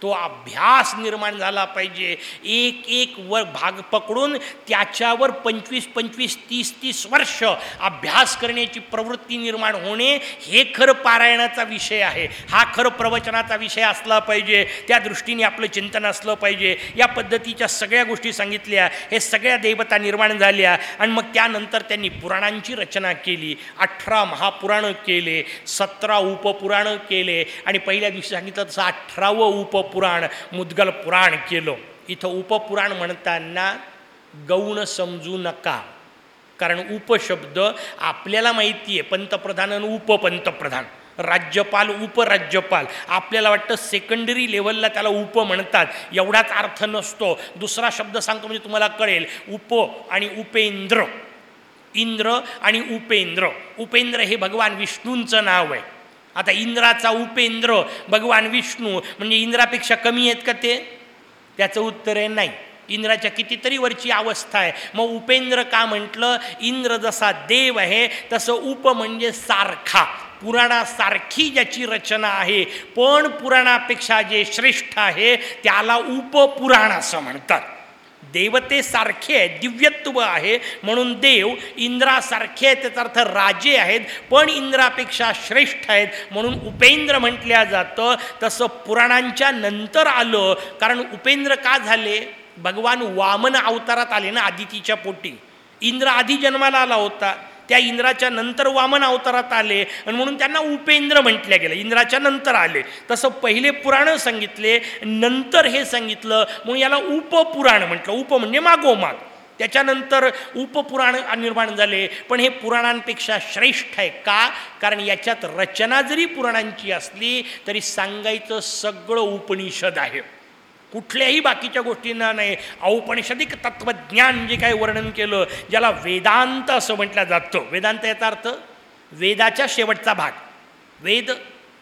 तो अभ्यास निर्माण झाला पाहिजे. एक एक वर भाग पकडून त्याच्यावर पंचवीस पंचवीस तीस तीस वर्ष अभ्यास करण्याची प्रवृत्ती निर्माण होणे हे खरं पारायणाचा विषय आहे. हा खरं प्रवचनाचा विषय असला पाहिजे. त्या दृष्टीने आपलं चिंतन असलं पाहिजे. या पद्धतीच्या सगळ्या गोष्टी सांगितल्या. हे सगळ्या देवता निर्माण झाल्या. आणि मग त्यानंतर त्यांनी पुराणांची रचना केली. अठरा महापुराणं केले. सतरा उपपुराणं केले. आणि पहिल्या दिवशी सांगितलं तसं अठरावं उप पुराण मुद्गल पुराण केलं. इथं उपपुराण म्हणताना गौण समजू नका. कारण उपशब्द आपल्याला माहिती आहे पंतप्रधान आणि उपपंतप्रधान. राज्यपाल उपराज्यपाल. आपल्याला वाटतं सेकंडरी लेवलला त्याला उप म्हणतात. एवढाच अर्थ नसतो. दुसरा शब्द सांगतो म्हणजे तुम्हाला कळेल. उप आणि उपेंद्र. इंद्र आणि उपेंद्र. उपेंद्र हे भगवान विष्णूंचं नाव आहे. आता इंद्राचा उपेंद्र भगवान विष्णू म्हणजे इंद्रापेक्षा कमी आहेत का ते? त्याचं उत्तर आहे नाही. इंद्राच्या कितीतरी वरची अवस्था आहे. मग उपेंद्र का म्हटलं? इंद्र जसा देव आहे तसं उप म्हणजे सारखा. पुराणासारखी ज्याची रचना आहे पण पुराणापेक्षा जे श्रेष्ठ आहे त्याला उपपुराण असं म्हणतात. देवतेसारखे आहेत दिव्यत्व आहे म्हणून देव इंद्रासारखे आहेत त्याचा अर्थ राजे आहेत पण इंद्रापेक्षा श्रेष्ठ आहेत म्हणून उपेंद्र म्हटल्या जातं. तसं पुराणांच्या नंतर आलं कारण उपेंद्र का झाले? भगवान वामन अवतारात आले ना आदितीच्या पोटी. इंद्र आधी जन्माला आला होता. त्या इंद्राच्या नंतर वामन अवतारात आले. आणि म्हणून त्यांना उपेंद्र म्हटल्या गेलं. इंद्राच्या नंतर आले. तसं पहिले पुराणं सांगितले नंतर हे सांगितलं. म्हणून याला उपपुराण म्हटलं. उप म्हणजे मागोमाग. त्याच्यानंतर उपपुराण निर्माण झाले. पण हे पुराणांपेक्षा श्रेष्ठ आहे का? कारण याच्यात रचना जरी पुराणांची असली तरी सांगायचं सगळं उपनिषद आहे. कुठल्याही बाकीच्या गोष्टींना नाही. औपनिषदिक तत्त्वज्ञान जे काही वर्णन केलं ज्याला वेदांत असं म्हटलं जातं. वेदांत याचा अर्थ वेदाच्या शेवटचा भाग. वेद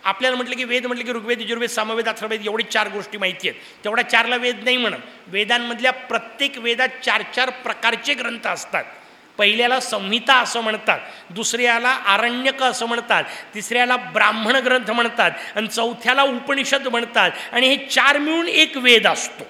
आपल्याला म्हटलं की वेद म्हटलं की ऋग्वेद यजुर्वेद सामवेद अथर्वेद एवढी चार गोष्टी माहिती आहेत. तेवढ्या चारला वेद नाही म्हणत. वेदांमधल्या प्रत्येक वेदात चार चार प्रकारचे ग्रंथ असतात. पहिल्याला संहिता असं म्हणतात दुसऱ्याला आरण्यक असं म्हणतात तिसऱ्याला ब्राह्मण ग्रंथ म्हणतात आणि चौथ्याला उपनिषद म्हणतात आणि हे चार मिळून एक वेद असतो.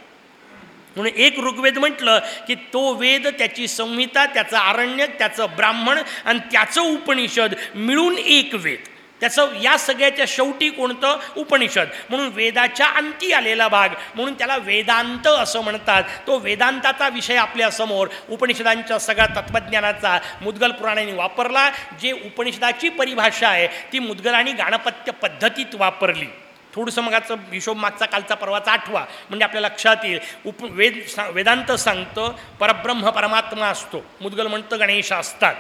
म्हणून एक ऋग्वेद म्हटलं की तो वेद त्याची संहिता त्याचं आरण्यक त्याचं ब्राह्मण आणि त्याचं उपनिषद मिळून एक वेद. त्याचं या सगळ्याच्या शेवटी कोणतं? उपनिषद. म्हणून वेदाच्या अंती आलेला भाग. म्हणून त्याला वेदांत असं म्हणतात. तो वेदांताचा विषय आपल्यासमोर उपनिषदांच्या सगळ्या तत्त्वज्ञानाचा मुद्गल पुराणाने वापरला. जे उपनिषदाची परिभाषा आहे ती मुद्गलांनी गाणपत्य पद्धतीत वापरली. थोडंसं मगाचं हिशोब मागचा कालचा परवाचा आठवा. म्हणजे आपल्या लक्षात येईल. उप वेद सा वेदांत सांगतं परब्रह्म परमात्मा असतो. मुदगल म्हणतं गणेश असतात.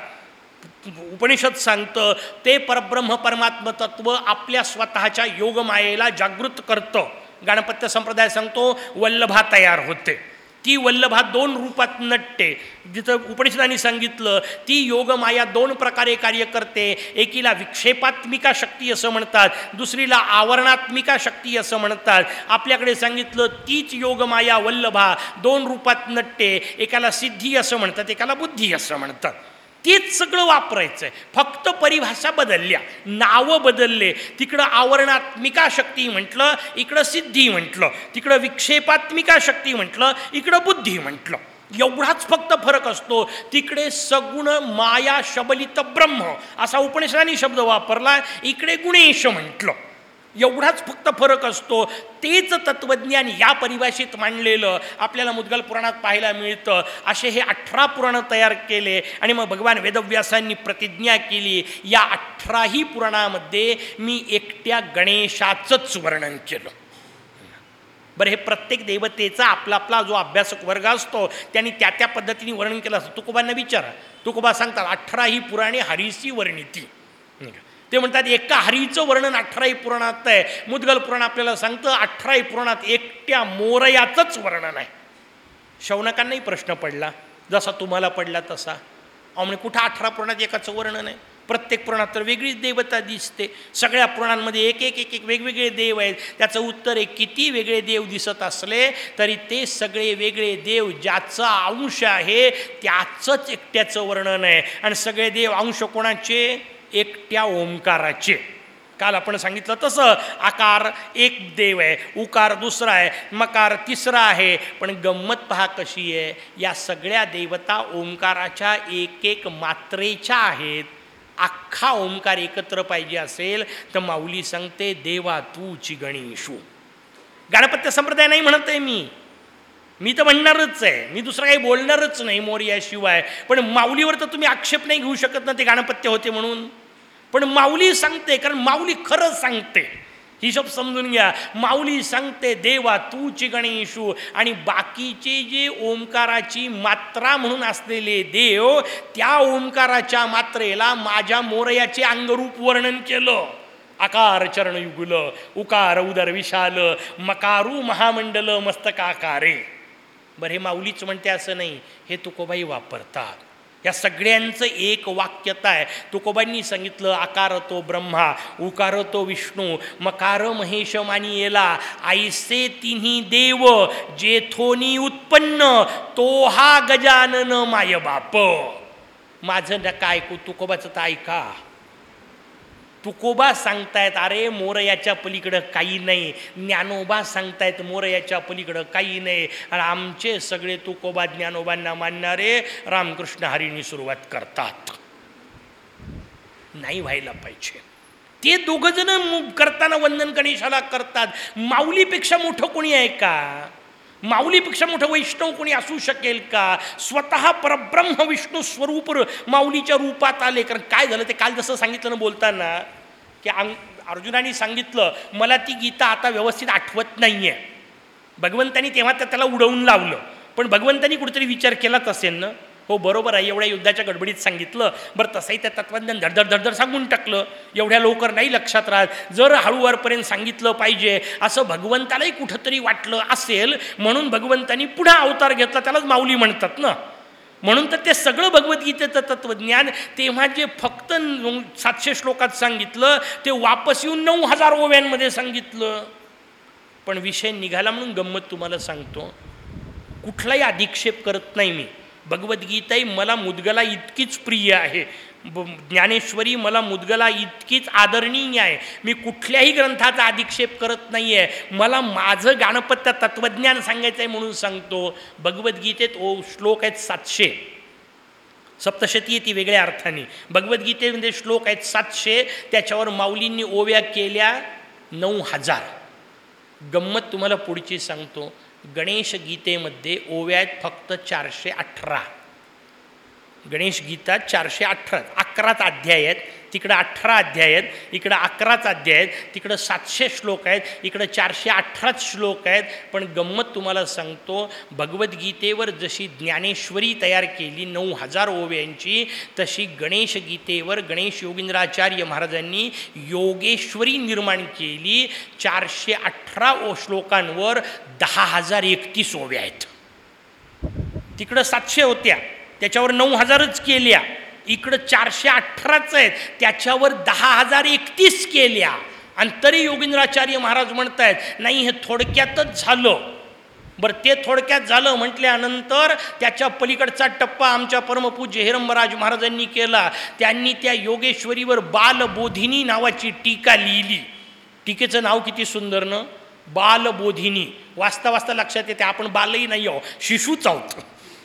उपनिषद सांगतं ते परब्रह्म परमात्म तत्व आपल्या स्वतःच्या योगमायेला जागृत करतं. गणपत्य संप्रदाय सांगतो वल्लभा तयार होते. ती वल्लभा दोन रूपात नटते. जिथं उपनिषदांनी सांगितलं ती योगमाया दोन प्रकारे कार्य करते. एकीला विक्षेपात्मिका शक्ती असं म्हणतात दुसरीला आवरणात्मिका शक्ती असं म्हणतात. आपल्याकडे सांगितलं तीच योगमाया वल्लभा दोन रूपात नटते. एकाला सिद्धी असं म्हणतात एकाला बुद्धी असं म्हणतात. तेच सगळं वापरायचं आहे फक्त परिभाषा बदलल्या. नावं बदलले. तिकडं आवरणात्मिका शक्ती म्हटलं इकडं सिद्धी म्हटलं तिकडं विक्षेपात्मिका शक्ती म्हटलं इकडं बुद्धी म्हटलं. एवढाच फक्त फरक असतो. तिकडे सगुण माया शबलित ब्रह्म असा उपनिषदानी शब्द वापरला. इकडे गुणेश म्हटलं. एवढाच फक्त फरक असतो. तेच तत्त्वज्ञान या परिभाषेत मांडलेलं आपल्याला मुद्गल पुराणात पाहायला मिळतं. असे हे अठरा पुराणं तयार केले आणि मग भगवान वेदव्यासांनी प्रतिज्ञा केली. या अठराही पुराणामध्ये मी एकट्या गणेशाचंच वर्णन केलं. बरं हे प्रत्येक देवतेचा आपला आपला जो अभ्यासक वर्ग असतो त्यांनी त्या त्या पद्धतीने वर्णन केलं असतं. तुकोबांना विचारा. तुकोबा सांगतात अठरा ही पुराणे हरिसी वर्णिती. ते म्हणतात एका हरीचं वर्णन अठराही पुराणात आहे. मुदगल पुराण आपल्याला सांगतं अठराही पुराणात एकट्या मोरयाचंच वर्णन आहे. शौनकांनाही प्रश्न पडला. जसा तुम्हाला पडला तसा. अहो म्हणजे कुठं अठरा पुराणात एकाचं वर्णन आहे? प्रत्येक पुराणात तर वेगळीच देवता दिसते. सगळ्या पुराणांमध्ये एक एक एक एक वेगवेगळे देव आहेत. त्याचं उत्तर आहे किती वेगळे देव दिसत असले तरी ते सगळे वेगळे देव ज्याचा अंश आहे त्याचंच एकट्याचं वर्णन आहे. आणि सगळे देव अंश कोणाचे? एकट्या ओंकाराचे. काल आपण सांगितलं तसं आकार एक देव आहे उकार दुसरा आहे मकार तिसरा आहे पण गंमत पहा कशी आहे. या सगळ्या देवता ओंकाराच्या एक एक मात्रेच्या आहेत. अख्खा ओंकार एकत्र पाहिजे असेल तर माऊली सांगते देवा तूची गणेशू गणपत्य संप्रदाय नाही म्हणत आहे मी. मी तर म्हणणारच आहे. मी दुसरं काही बोलणारच नाही मोर्याशिवाय. पण माऊलीवर तर तुम्ही आक्षेप नाही घेऊ शकत ना ते गाणपत्य होते म्हणून. पण माऊली सांगते कारण माऊली खरंच सांगते. हिशोब समजून घ्या. माऊली सांगते देवा तूची गणेशू आणि बाकीचे जे ओंकाराची मात्रा म्हणून असलेले देव त्या ओंकाराच्या मात्रेला माझ्या मोरयाचे अंगरूप वर्णन केलं. आकार चरणयुगुल उकार उदर विशाल मकारू महामंडल मस्तकाकारे. बरे हे माऊलीच म्हणते असं नाही. हे तुकोबाई वापरतात. या सगळ्यांचं एक वाक्यता आहे. तुकोबांनी सांगितलं आकार तो ब्रह्मा उकार तो विष्णू मकार महेश मानी येला आईसे तिन्ही देव जेथोनी उत्पन्न तो हा गजानन माय बाप. माझं नका ऐकू तुकोबाचं तर ऐका. तुकोबा सांगतायत अरे मोरयाच्या पलीकडं काही नाही. ज्ञानोबा सांगतायत मोरयाच्या पलीकडं काही नाही. आणि आमचे सगळे तुकोबा ज्ञानोबांना मानणारे रामकृष्ण हरीनी सुरुवात करतात. नाही व्हायला पाहिजे. ते दोघंजणं करताना वंदन गणेशाला करतात. माऊलीपेक्षा मोठं कोणी आहे का? माऊलीपेक्षा मोठं वैष्णव कोणी असू शकेल का? स्वतः परब्रह्म विष्णू स्वरूप माऊलीच्या रूपात आले. कारण काय झालं? ते काल जसं सांगितलं ना बोलताना की अंग अर्जुनाने सांगितलं मला ती गीता आता व्यवस्थित आठवत नाही आहे भगवंतानी तेव्हा त्याला उडवून लावलं. पण भगवंतानी कुठेतरी विचार केलाच असेल ना? हो बरोबर आहे. एवढ्या युद्धाच्या गडबडीत सांगितलं. बरं तसंही त्या तत्वज्ञान धडधड धडधड सांगून टाकलं. एवढ्या लवकर नाही लक्षात राहत. जर हळूवारपर्यंत सांगितलं पाहिजे असं भगवंतालाही कुठंतरी वाटलं असेल म्हणून भगवंतानी पुन्हा अवतार घेतला. त्यालाच माऊली म्हणतात ना. म्हणून तर ते सगळं भगवद्गीतेचं तत्त्वज्ञान तेव्हा जे फक्त सातशे श्लोकात सांगितलं ते वापस येऊन नऊ हजार ओव्यांमध्ये सांगितलं. पण विषय निघाला म्हणून गंमत तुम्हाला सांगतो. कुठलाही अधिक्षेप करत नाही मी. भगवद्गीता ही मला मुदगला इतकीच प्रिय आहे. ब- ज्ञानेश्वरी मला मुदगला इतकीच आदरणीय आहे. मी कुठल्याही ग्रंथाचा अधिक्षेप करत नाही आहे मला माझं गाणपत्य तत्त्वज्ञान सांगायचं आहे म्हणून सांगतो. भगवद्गीतेत ओ श्लोक आहेत सातशे. सप्तशती आहे ती वेगळ्या अर्थाने. भगवद्गीतेमध्ये श्लोक आहेत सातशे. त्याच्यावर माऊलींनी ओव्या केल्या नऊ हजार. गंमत तुम्हाला पुढची सांगतो. गणेश गीतेमध्ये ओव्यात फक्त चारशे अठरा. गणेश गीता चारशे अठरा अकराच अध्याय आहेत तिकडं अठरा अध्याय आहेत इकडं अकराच अध्याय आहेत तिकडं सातशे श्लोक आहेत इकडं चारशे अठराच श्लोक आहेत. पण गंमत तुम्हाला सांगतो भगवद्गीतेवर जशी ज्ञानेश्वरी तयार केली नऊ हजार ओव्यांची तशी गणेश गीतेवर गणेश योगींद्राचार्य महाराजांनी योगेश्वरी निर्माण केली. चारशे अठरा ओ श्लोकांवर दहा हजार एकतीस ओव्या आहेत. तिकडं सातशे होत्या. त्याच्यावर नऊ हजारच केल्या. इकडं चारशे अठराच आहेत. त्याच्यावर दहा हजार एकतीस केल्या. आणि तरी योगिंद्राचार्य महाराज म्हणत आहेत नाही हे थोडक्यातच झालं. बरं ते थोडक्यात झालं म्हटल्यानंतर त्याच्या पलीकडचा टप्पा आमच्या परमपूज्य हेरंबराज महाराजांनी केला. त्यांनी त्या योगेश्वरीवर बालबोधिनी नावाची टीका लिहिली. टीकेचं नाव किती सुंदर न? बालबोधिनी. वाचता वाचता लक्षात येते आपण बालही नाही आहो शिशूच आहोत.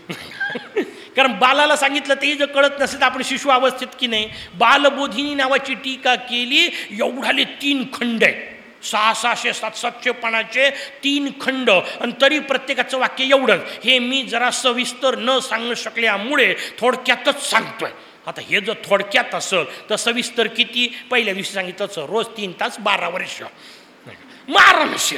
कारण बालाला सांगितलं तेही जर कळत नसेल तर आपण शिशु अवस्थेत की नाही बालबोधिनी नावाची टीका केली एवढाले तीन खंड आहे सहा सहाशे सात सातशे पानाचे तीन खंड. आणि तरी प्रत्येकाचं वाक्य एवढंच. हे मी जरा सविस्तर न सांगू शकल्यामुळे थोडक्यातच सांगतोय. आता हे जर थोडक्यात असेल तर सविस्तर किती? पहिल्या दिवशी सांगितलं रोज तीन तास बारा वर्ष. मारणशे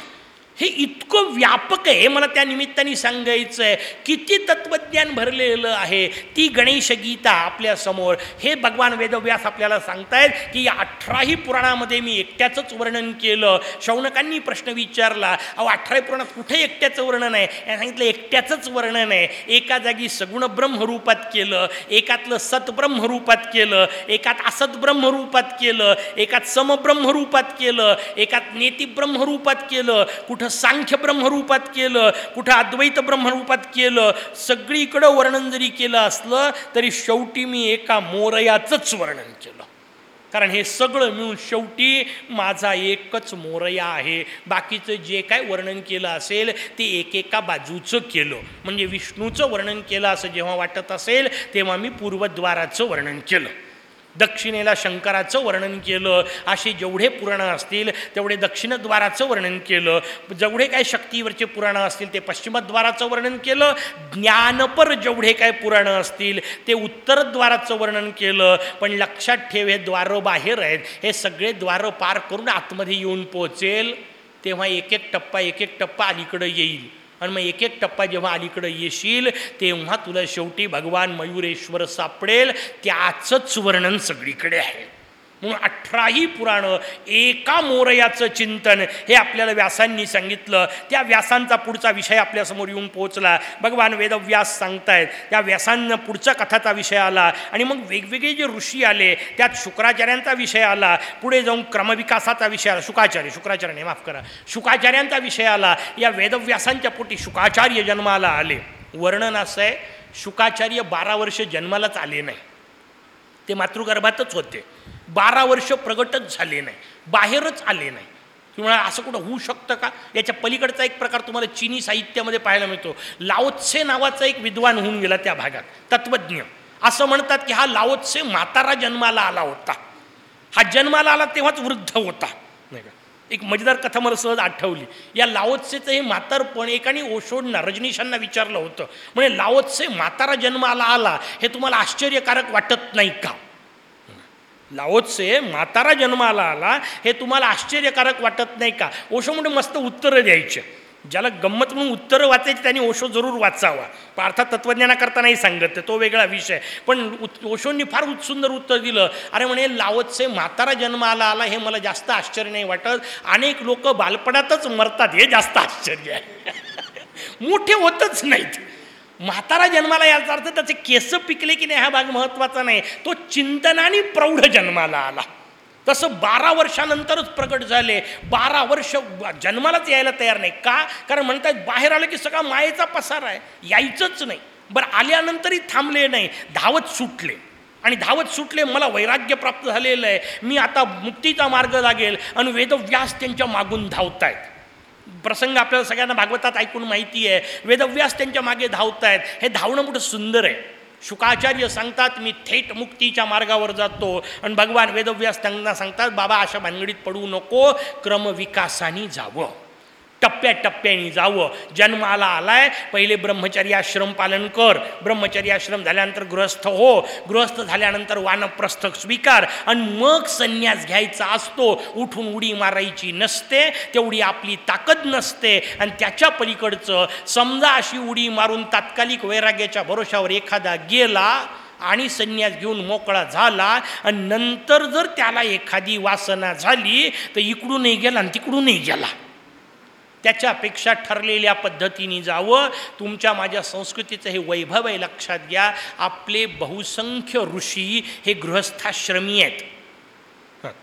हे इतकं व्यापक आहे मला त्या निमित्ताने सांगायचं आहे किती तत्त्वज्ञान भरलेलं आहे. ती गणेश गीता आपल्यासमोर हे भगवान वेदव्यास आपल्याला सांगतायत की या अठराही पुराणामध्ये मी एकट्याचंच वर्णन केलं. शौनकांनी प्रश्न विचारला अहो अठराही पुराणात कुठे एकट्याचं वर्णन आहे? या सांगितलं एकट्याचंच वर्णन आहे. एका जागी सगुण ब्रह्मरूपात केलं एकातलं सतब्रह्मरूपात केलं एकात असत ब्रह्मरूपात केलं एकात समब्रह्मरूपात केलं एकात नेतीब्रह्मरूपात केलं. कुठं सांख्य ब्रह्मरूपात केलं कुठं अद्वैत ब्रह्मरूपात केलं सगळीकडं वर्णन जरी केलं असलं तरी शेवटी मी एका मोरयाचंच वर्णन केलं. कारण हे सगळं मिळून शेवटी माझा एकच मोरया आहे. बाकीचं जे काय वर्णन केलं असेल ते एकेका बाजूचं केलं. म्हणजे विष्णूचं वर्णन केलं असं जेव्हा वाटत असेल तेव्हा मी पूर्वद्वाराचं वर्णन केलं. दक्षिणेला शंकराचं वर्णन केलं. असे जेवढे पुराणं असतील तेवढे दक्षिणद्वाराचं वर्णन केलं. जेवढे काय शक्तीवरचे पुराणं असतील ते पश्चिमद्वाराचं वर्णन केलं. ज्ञानपर जेवढे काय पुराणं असतील ते उत्तरद्वाराचं वर्णन केलं. पण लक्षात ठेव हे द्वारं बाहेर आहेत. हे सगळे द्वारं पार करून आतमध्ये येऊन पोहोचेल. तेव्हा एक एक टप्पा एक एक टप्पा अलीकडं येईल. आणि मग एक एक टप्पा जेव्हा अलीकडं येशील तेव्हा तुला शेवटी भगवान मयुरेश्वर सापडेल. त्याचंच वर्णन सगळीकडे आहे. म्हणून अठराही पुराणं एका मोरयाचं चिंतन हे आपल्याला व्यासांनी सांगितलं. त्या व्यासांचा पुढचा विषय आपल्यासमोर येऊन पोहोचला. भगवान वेदव्यास सांगतायत त्या व्यासांना पुढचा कथाचा विषय आला आणि मग वेगवेगळे जे ऋषी आले त्यात शुक्राचार्यांचा विषय आला पुढे जाऊन क्रमविकासाचा विषय आला. शुकाचार्य शुक्राचार्याने माफ करा. शुकाचार्यांचा विषय आला या वेदव्यासांच्या पोटी शुकाचार्य जन्माला आले. वर्णन असं आहे शुकाचार्य बारा वर्ष जन्मालाच आले नाही. ते मातृगर्भातच होते. बारा वर्ष प्रगटच झाले नाही बाहेरच आले नाही. किंवा असं कुठं होऊ शकतं का? याच्या पलीकडचा एक प्रकार तुम्हाला चिनी साहित्यामध्ये पाहायला मिळतो. लाओत्से नावाचा एक विद्वान होऊन गेला त्या भागात तत्त्वज्ञ असं म्हणतात की हा लाओत्से म्हातारा जन्माला आला होता. हा जन्माला आला तेव्हाच वृद्ध होता. नाही का? एक मजेदार कथा मला सहज आठवली. या लाओत्सेचं हे म्हातारपण एकाने ओशोडना रजनीशांना विचारलं होतं. म्हणजे लाओत्से म्हातारा जन्माला आला हे तुम्हाला आश्चर्यकारक वाटत नाही का? लाओत्से म्हातारा जन्माला आला हे तुम्हाला आश्चर्यकारक वाटत नाही का? ओशो म्हणजे मस्त उत्तरं द्यायचे. ज्याला गंमत म्हणून उत्तरं वाचायची त्यांनी ओशो जरूर वाचावा. पण अर्थात तत्त्वज्ञानाकरता नाही सांगत तो वेगळा विषय. पण उत ओशोंनी फार सुंदर उत्तर दिलं. अरे म्हणे लावतसे म्हातारा जन्माला आला हे मला जास्त आश्चर्य नाही वाटत. अनेक लोक बालपणातच मरतात हे जास्त आश्चर्य आहे. मोठे होतच नाहीत. म्हातारा जन्माला याचा अर्थ त्याचे केस पिकले की नाही हा भाग महत्त्वाचा नाही. तो चिंतनाने प्रौढ जन्माला आला. तसं बारा वर्षानंतरच प्रकट झाले. बारा वर्ष जन्मालाच यायला तयार नाही. का? कारण म्हणतात बाहेर आलं की सगळा मायेचा पसार आहे. यायचंच नाही. बरं आल्यानंतरही थांबले नाही. धावत सुटले. आणि धावत सुटले मला वैराग्य प्राप्त झालेलं आहे. मी आता मुक्तीचा मार्ग लागेल. आणि वेदव्यास त्यांच्या मागून धावतायत. प्रसंग आपल्याला सगळ्यांना भागवतात ऐकून माहिती आहे. वेदव्यास त्यांच्या मागे धावत आहेत हे धावणं मोठं सुंदर आहे. शुकाचार्य सांगतात मी थेट मुक्तीच्या मार्गावर जातो. आणि भगवान वेदव्यास त्यांना सांगतात बाबा अशा भानगडीत पडू नको. क्रमविकासाने जावं. टप्प्याटप्प्याने जावं. जन्माला आलाय. पहिले ब्रह्मचर्य आश्रम पालन कर. ब्रह्मचर्य आश्रम झाल्यानंतर गृहस्थ हो. गृहस्थ झाल्यानंतर वानप्रस्थ स्वीकार. आणि मग संन्यास घ्यायचा असतो. उठून उडी मारायची नसते. तेवढी आपली ताकद नसते. आणि त्याच्या पलीकडचं समजा अशी उडी मारून तात्कालिक वैराग्याच्या भरोशावर एखादा गेला आणि संन्यास घेऊन मोकळा झाला आणि नंतर जर त्याला एखादी वासना झाली तर इकडूनही गेला आणि तिकडूनही गेला. त्याच्यापेक्षा ठरलेल्या पद्धतीने जावं. तुमच्या माझ्या संस्कृतीचं हे वैभव आहे लक्षात घ्या. आपले बहुसंख्य ऋषी हे गृहस्थाश्रमी आहेत.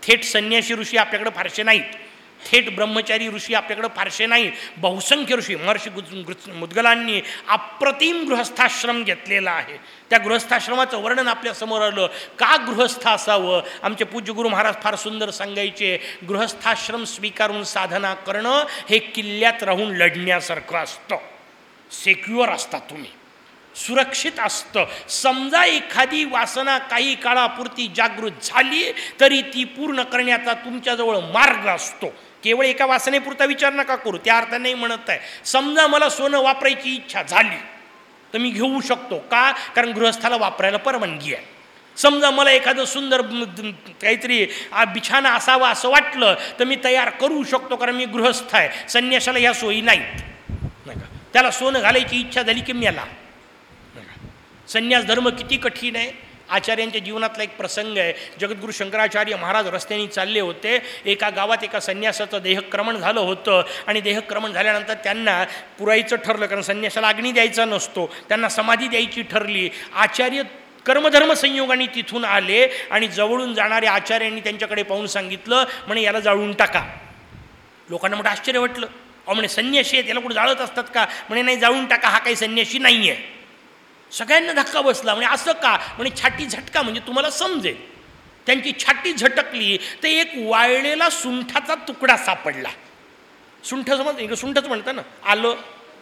थेट संन्यासी ऋषी आपल्याकडे फारसे नाहीत. थेट ब्रह्मचारी ऋषी आपल्याकडं फारसे नाही. बहुसंख्य ऋषी महर्षी गुज मुद्गलांनी अप्रतिम गृहस्थाश्रम घेतलेला आहे. त्या गृहस्थाश्रमाचं वर्णन आपल्यासमोर आलं. का गृहस्थ असावं? आमचे पूज्य गुरु महाराज फार सुंदर सांगायचे गृहस्थाश्रम स्वीकारून साधना करणं हे किल्ल्यात राहून लढण्यासारखं असतं. सेक्युअर असता तुम्ही. सुरक्षित असतं. समजा एखादी वासना काही काळापुरती जागृत झाली तरी ती पूर्ण करण्याचा तुमच्याजवळ मार्ग असतो. केवळ एका वासनेपुरता विचार नका करू त्या अर्थानेही म्हणत आहे. समजा मला सोनं वापरायची इच्छा झाली तर मी घेऊ शकतो. का? कारण गृहस्थाला वापरायला परवानगी आहे. समजा मला एखादं सुंदर काहीतरी बिछाना असावा असं वाटलं तर मी तयार करू शकतो कारण मी गृहस्थ आहे. संन्यासाला ह्या सोयी नाहीत. नाही का? त्याला सोनं घालायची इच्छा झाली की मेला संन्यास धर्म किती कठीण आहे? आचार्यांच्या जीवनातला एक प्रसंग आहे. जगद्गुरू शंकराचार्य महाराज रस्त्याने चालले होते. एका गावात एका संन्यासाचं देहक्रमण झालं होतं आणि देहक्रमण झाल्यानंतर त्यांना पुरायचं ठरलं कारण संन्यासाला अग्नी द्यायचा नसतो. त्यांना समाधी द्यायची ठरली. आचार्य कर्मधर्म संयोगाने तिथून आले आणि जवळून जाणाऱ्या आचार्यांनी त्यांच्याकडे पाहून सांगितलं म्हणे याला जाळून टाका. लोकांना मोठं आश्चर्य वाटलं. अहो म्हणे संन्याशी आहेत याला कुठं जाळत असतात का? म्हणे नाही जाळून टाका हा काही संन्याशी नाही आहे सगळ्यांना धक्का बसला. म्हणजे असं का? म्हणजे छाटी झटका म्हणजे तुम्हाला समजेल. त्यांची छाटी झटकली तर एक वाळलेला सुंठाचा तुकडा सापडला. सुंठ समज सुंठच म्हणतं ना. आलं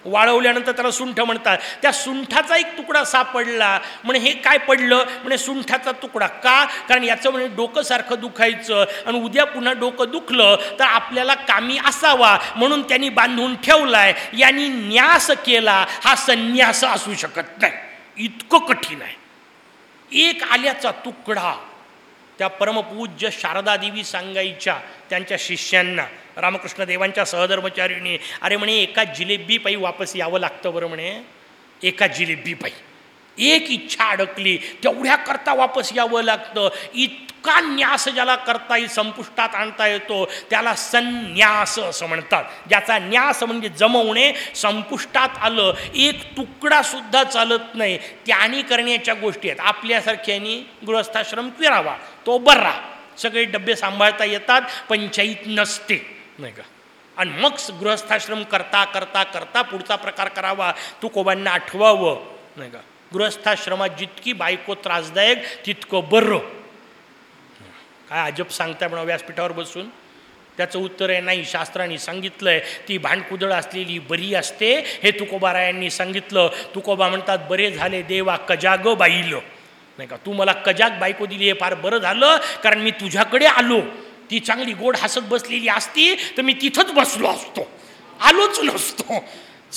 वाळवल्यानंतर त्याला सुंठ म्हणतात. त्या सुंठाचा एक तुकडा सापडला. म्हणे हे काय पडलं? म्हणे सुंठाचा तुकडा. का? कारण याचं म्हणजे डोकंसारखं दुखायचं. आणि उद्या पुन्हा डोकं दुखलं तर आपल्याला कामी असावा. म्हणून त्यांनी बांधून ठेवलाय. यांनी न्यास केला. हा संन्यास असू शकत नाही. इतकं कठीण आहे. एक आल्याचा तुकडा त्या परमपूज्य शारदा देवी सांगायच्या त्यांच्या शिष्यांना रामकृष्ण देवांच्या सहधर्मचारीने अरे म्हणे एका जिलेबीपायी वापस यावं लागतं बरं म्हणे. एका जिलेबीपायी एक इच्छा अडकली तेवढ्या करता वापस यावं लागतं. इतका न्यास ज्याला करता येईल संपुष्टात आणता येतो त्याला संन्यास असं म्हणतात. ज्याचा न्यास म्हणजे जमवणे संपुष्टात आलं एक तुकडा सुद्धा चालत नाही. त्याने करण्याच्या गोष्टी आहेत. आपल्यासारख्यानी गृहस्थाश्रम फिरावा तो बरा. सगळे डबे सांभाळता येतात पंचायत नसते. नाही का? आणि मग गृहस्थाश्रम करता करता करता पुढचा प्रकार करावा. तुकोबांना आठवावं. नाही का? गृहस्थाश्रमात जितकी बायको त्रासदायक तितकं बरं. काय अजब सांगताय म्हणा व्यासपीठावर बसून? त्याचं उत्तर आहे नाही शास्त्रांनी सांगितलं आहे ती भांडकुदळ असलेली बरी असते. हे तुकोबारायांनी सांगितलं. तुकोबा म्हणतात बरे झाले देवा कजाग बाईल. नाही का तू मला कजाग बायको दिली हे फार बरं झालं कारण मी तुझ्याकडे आलो. ती चांगली गोड हसत बसलेली असती तर मी तिथंच बसलो असतो. आलोच नसतो.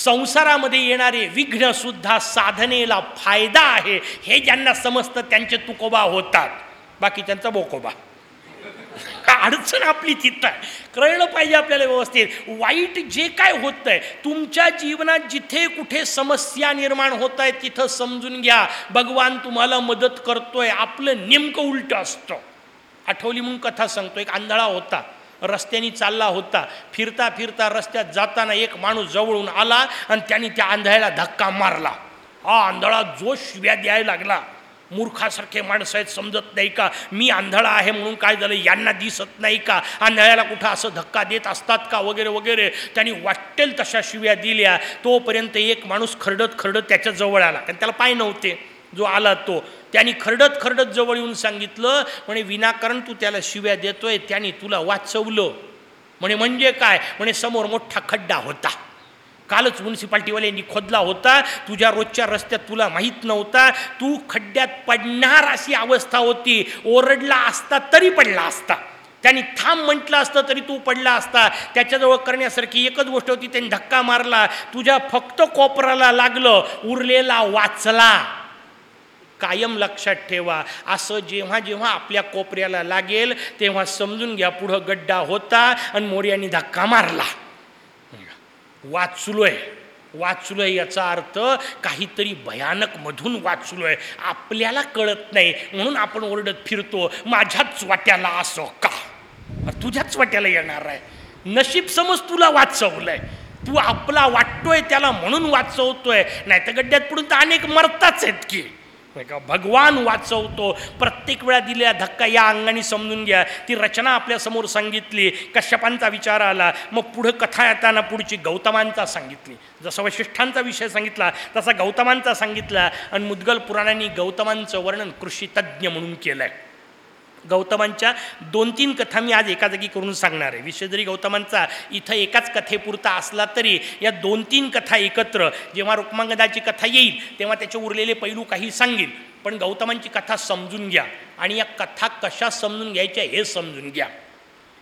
संसारामध्ये येणारे विघ्नसुद्धा साधनेला फायदा आहे हे ज्यांना समजतं त्यांचे तुकोबा होतात. बाकी त्यांचा बोकोबा. अडचण आपली तिथं. आहे कळलं पाहिजे आपल्याला व्यवस्थित. वाईट जे काय होतं आहे तुमच्या जीवनात जिथे कुठे समस्या निर्माण होत आहे तिथं समजून घ्या. भगवान तुम्हाला मदत करतोय. आपलं नेमकं उलटं असतं. आठवली म्हणून कथा सांगतो. एक आंधळा होता. रस्त्याने चालला होता. फिरता फिरता रस्त्यात जाताना एक माणूस जवळून आला आणि त्याने त्या आंधळ्याला धक्का मारला. हा आंधळा जो शिव्या द्यायला लागला. मूर्खासारखे माणसं आहेत समजत नाही का? मी आंधळा आहे म्हणून काय झालं? यांना दिसत नाही का? आंधळ्याला कुठं असं धक्का देत असतात का? वगैरे वगैरे. त्यांनी वाटेल तशा शिव्या दिल्या. तोपर्यंत एक माणूस खरडत खरडत त्याच्याजवळ आला. कारण त्याला पाय नव्हते. जो आला तो त्यांनी खरडत खरडत जवळ येऊन सांगितलं म्हणे विनाकारण तू त्याला शिव्या देतोय त्याने तुला वाचवलं. म्हणे म्हणजे काय? म्हणे समोर मोठा खड्डा होता. कालच म्युन्सिपाल्टीवाल्यांनी खोदला होता. तुझ्या रोजच्या रस्त्यात तुला माहीत नव्हता. तू खड्ड्यात पडणार अशी अवस्था होती. ओरडला असता तरी पडला असता. त्यांनी थांब म्हटलं असतं तरी तू पडला असता. त्याच्याजवळ करण्यासारखी एकच गोष्ट होती त्यांनी धक्का मारला. तुझ्या फक्त कोपराला लागलं उरलेला वाचला. कायम लक्षात ठेवा. असं जेव्हा जेव्हा आपल्या कोपऱ्याला लागेल तेव्हा समजून घ्या पुढं गड्डा होता आणि मोर्याने धक्का मारला. वाचलोय. वाचलोय याचा अर्थ काहीतरी भयानक मधून वाचलोय. आपल्याला कळत नाही म्हणून आपण ओरडत फिरतो माझ्याच वाट्याला असं का? तुझ्याच वाट्याला येणार आहे. नशीब समज तुला वाचवलंय. तू आपला वाटतोय त्याला म्हणून वाचवतोय. नाही तर गड्ड्यात पडून तर अनेक मरताच आहेत की. भगवान वाचवतो. प्रत्येक वेळा दिलेला धक्का या अंगाने समजून घ्या. ती रचना आपल्यासमोर सांगितली कश्यपांचा विचार आला मग पुढं कथा येताना पुढची गौतमांचा सांगितली. जसं वशिष्ठांचा विषय सांगितला तसा गौतमांचा सांगितला. आणि मुद्गल पुराणांनी गौतमांचं वर्णन कृषीतज्ञ म्हणून केलं आहे गौतमांच्या दोन तीन कथा मी आज एका जागी करून सांगणार आहे. विषय जरी गौतमांचा इथं एकाच कथेपुरता असला तरी या दोन तीन कथा एकत्र जेव्हा रुक्मांगदाची कथा येईल तेव्हा त्याचे उरलेले पैलू काही सांगेल पण गौतमांची कथा समजून घ्या आणि या कथा कशा समजून घ्यायच्या हे समजून घ्या.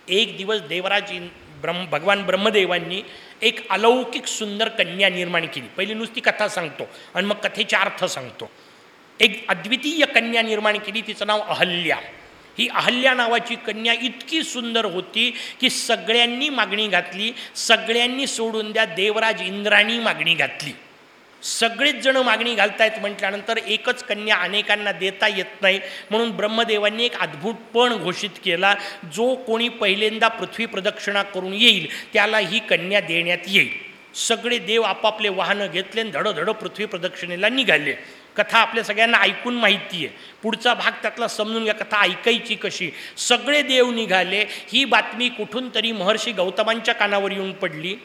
एक दिवस देवराज ब्रह्म भगवान ब्रह्मदेवांनी एक अलौकिक सुंदर कन्या निर्माण केली. पहिली नुसती कथा सांगतो आणि मग कथेचे अर्थ सांगतो. एक अद्वितीय कन्या निर्माण केली तिचं नाव अहल्या. ही अहल्या नावाची कन्या इतकी सुंदर होती की सगळ्यांनी मागणी घातली सगळ्यांनी सोडून द्या देवराज इंद्राणी मागणी घातली. सगळेच जण मागणी घालतायत म्हटल्यानंतर एकच कन्या अनेकांना देता येत नाही. म्हणून ब्रह्मदेवांनी एक अद्भुत पण घोषित केला जो कोणी पहिल्यांदा पृथ्वी प्रदक्षिणा करून येईल त्याला ही कन्या देण्यात येईल. सगळे देव आपापले वाहनं घेतले आणि धडधड पृथ्वी प्रदक्षिणेला निघाले. कथा आपल्या सगळ्यांना ऐकून माहिती आहे पुढचा भाग त्यातला समजून घ्या कथा ऐकायची कशी. सगळे देव निघाले. ही बातमी कुठून तरी महर्षी गौतमांच्या कानावर येऊन पडली.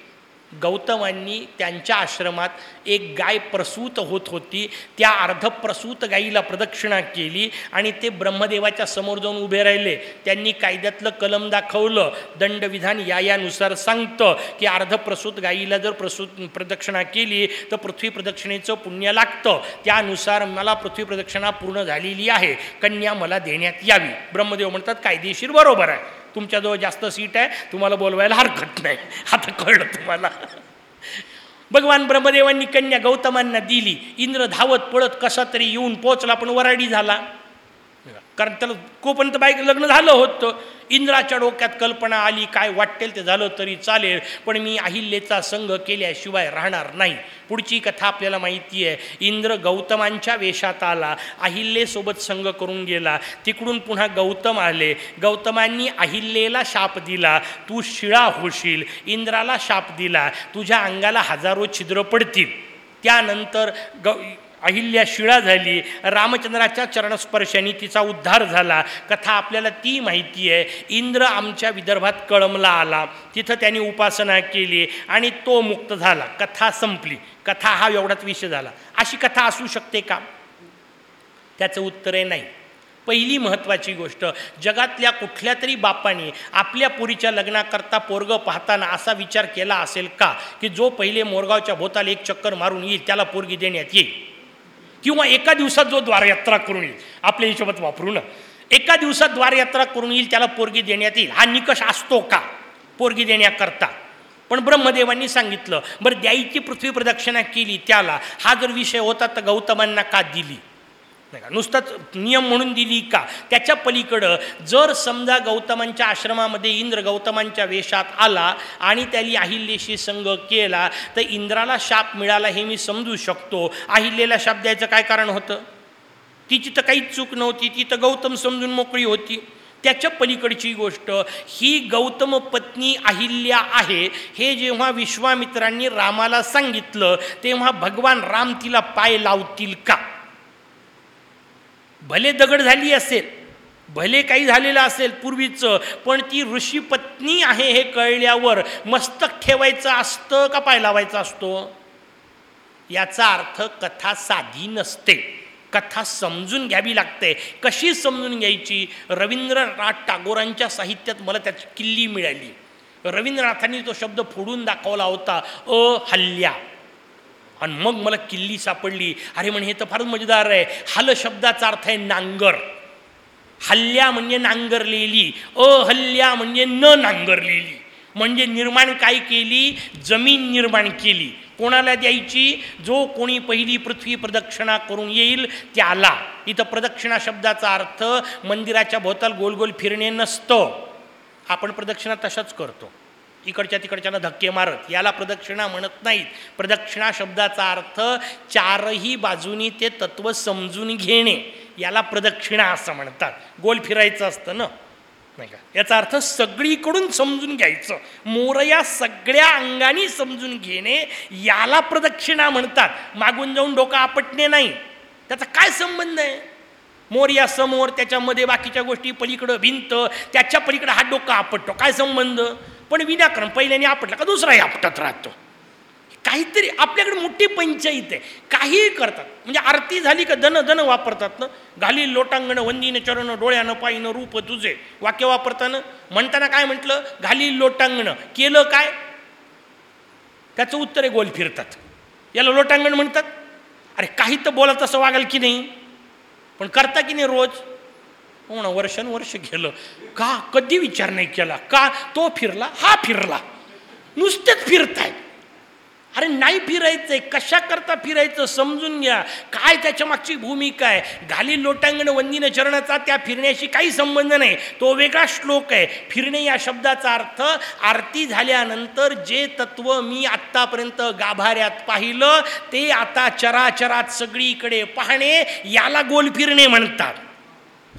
गौतमांनी त्यांच्या आश्रमात एक गाय प्रसूत होत होती. त्या अर्धप्रसूत गाईला प्रदक्षिणा केली आणि ते ब्रह्मदेवाच्या समोर जाऊन उभे राहिले. त्यांनी कायद्यातलं कलम दाखवलं. दंडविधान या यानुसार सांगतं की अर्धप्रसूत गाईला जर प्रसूत प्रदक्षिणा केली तर पृथ्वी प्रदक्षिणेचं पुण्य लागतं. त्यानुसार मला पृथ्वी प्रदक्षिणा पूर्ण झालेली आहे. कन्या मला देण्यात यावी. ब्रह्मदेव म्हणतात कायदेशीर बरोबर आहे. तुमच्याजवळ जास्त सीट आहे तुम्हाला बोलवायला हरकत नाही. आता कळलं तुम्हाला. भगवान ब्रह्मदेवांनी कन्या गौतमांना दिली. इंद्र धावत पळत कसा तरी येऊन पोचला पण वराडी झाला. कारण त्याला कोपर्यंत बाईक लग्न झालं होतं इंद्राच्या डोक्यात कल्पना आली काय वाटेल ते झालं तरी चालेल पण मी अहिल्येचा संघ केल्याशिवाय राहणार नाही. पुढची कथा आपल्याला माहिती आहे. इंद्र गौतमांच्या वेशात आला. अहिल्येसोबत संघ करून गेला. तिकडून पुन्हा गौतम आले. गौतमांनी अहिल्येला शाप दिला. तू शिळा होशील. इंद्राला शाप दिला. तुझ्या अंगाला हजारो छिद्र पडतील. त्यानंतर गौ अहिल्या शिळा झाली रामचंद्राच्या चरणस्पर्शाने तिचा उद्धार झाला. कथा आपल्याला ती माहिती आहे इंद्र आमच्या विदर्भात कळमला आला. तिथं त्यांनी उपासना केली आणि तो मुक्त झाला. कथा संपली. कथा हा एवढाच विषय झाला. अशी कथा असू शकते का? त्याचं उत्तर आहे नाही. पहिली महत्त्वाची गोष्ट जगातल्या कुठल्या तरी बापाने आपल्या पुरीच्या लग्नाकरता पोरगं पाहताना असा विचार केला असेल का? की जो पहिले मोरगावच्या भोताला एक चक्कर मारून येईल त्याला पोरगी देण्यात येईल. किंवा एका दिवसात जो द्वारयात्रा करून येईल आपल्या हिशोबात वापरून एका दिवसात द्वारयात्रा करून येईल त्याला पोरगी देण्यात येईल. हा निकष असतो का? पोरगी देण्याकरता. पण ब्रह्मदेवांनी सांगितलं बरं द्यायची पृथ्वी प्रदक्षिणा केली त्याला. हा जर विषय होता तर गौतमांना का दिली? नाही का नुसताच नियम म्हणून दिली का? त्याच्या पलीकडं जर समजा गौतमांच्या आश्रमामध्ये इंद्र गौतमांच्या वेशात आला आणि त्याली अहिल्येशी संग केला तर इंद्राला शाप मिळाला हे मी समजू शकतो. अहिल्येला शाप द्यायचं काय कारण होतं? तिची तर काहीच चूक नव्हती. ती तर गौतम समजून मोकळी होती. त्याच्या पलीकडची गोष्ट ही गौतम पत्नी अहिल्या आहे. हे जेव्हा विश्वामित्रांनी रामाला सांगितलं तेव्हा भगवान राम तिला पाय लावतील का? भले दगड झाली असेल भले काही झालेलं असेल पूर्वीचं पण ती ऋषी पत्नी आहे हे कळल्यावर मस्तक ठेवायचं असतं का पाय लावायचा असतो? याचा अर्थ कथा साधी नसते. कथा समजून घ्यावी लागते. कशी समजून घ्यायची? रवींद्रनाथ टागोरांच्या साहित्यात मला त्याची किल्ली मिळाली. रवींद्रनाथांनी तो शब्द फोडून दाखवला होता अ हल्ल्या आणि मग मला किल्ली सापडली. अरे म्हणे हे तर फारच मजेदार आहे. हल शब्दाचा अर्थ आहे नांगर. हल्ल्या म्हणजे नांगरलेली. अहल्ल्या म्हणजे न नांगरलेली. म्हणजे निर्माण काय केली? जमीन निर्माण केली. कोणाला द्यायची? जो कोणी पहिली पृथ्वी प्रदक्षिणा करून येईल त्याला. इथं प्रदक्षिणा शब्दाचा अर्थ मंदिराच्या भोवताल गोल गोल फिरणे नसतं. आपण प्रदक्षिणा तशाच करतो. इकडच्या तिकडच्यानं धक्के मारत. याला प्रदक्षिणा म्हणत नाहीत. प्रदक्षिणा शब्दाचा अर्थ चारही बाजूनी ते तत्व समजून घेणे. याला प्रदक्षिणा असं म्हणतात. गोल फिरायचं असतं ना? नाही का? याचा अर्थ सगळीकडून समजून घ्यायचं. मोरया सगळ्या अंगाने समजून घेणे याला प्रदक्षिणा म्हणतात. मागून जाऊन डोकं आपटणे नाही. त्याचा काय संबंध आहे? मोर्या समोर त्याच्यामध्ये बाकीच्या गोष्टी पलीकडं भिंत त्याच्या पलीकडं हा डोका आपटतो. काय संबंध? पण विनाकारण पहिल्याने आपटला का दुसराही आपटत राहतो. काहीतरी आपल्याकडे मोठी पंचायत आहे. काहीही करतात. म्हणजे आरती झाली का दन दन वापरतात ना? घाली लोटांगण वंदीनं चरण डोळ्यानं पायीनं रूप तुझे. वाक्य वापरताना म्हणताना काय म्हटलं? घाली लोटांगण. केलं काय? त्याचं उत्तर आहे गोल फिरतात. याला लोटांगण म्हणतात. अरे काही तर बोला तसं वागाल की नाही? पण करता की नाही रोज? हो ना वर्षानुवर्ष गेलं. का कधी विचार नाही केला? का तो फिरला हा फिरला. नुसतेच फिरतायत अरे नाही फिरायचंय. कशा करता फिरायचं समजून घ्या. काय त्याच्या मागची भूमिका आहे? घाली लोटांगण वंदीन चरणाचा त्या फिरण्याशी काही संबंध नाही. तो वेगळा श्लोक आहे. फिरणे या शब्दाचा अर्थ आरती झाल्यानंतर जे तत्व मी आत्तापर्यंत गाभाऱ्यात पाहिलं ते आता चराचरात सगळीकडे पाहणे याला गोल फिरणे म्हणतात.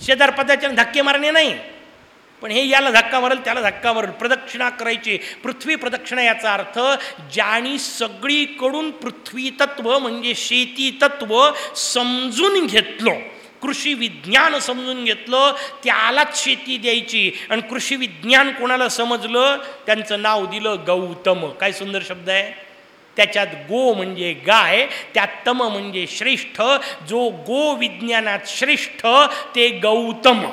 शेजारपदाच्या धक्के मारणे नाही. पण हे याला धक्का मारेल त्याला धक्का मारेल. प्रदक्षिणा करायची. पृथ्वी प्रदक्षिणा याचा अर्थ ज्यानी सगळीकडून पृथ्वी तत्व म्हणजे शेती तत्व समजून घेतलं कृषी विज्ञान समजून घेतलं त्यालाच शेती द्यायची. आणि कृषी विज्ञान कोणाला समजलं? त्यांचं नाव दिलं गौतम. काय सुंदर शब्द आहे? त्याच्यात गो म्हणजे गाय त्यात तम म्हणजे श्रेष्ठ जो गो विज्ञानात श्रेष्ठ ते गौतम.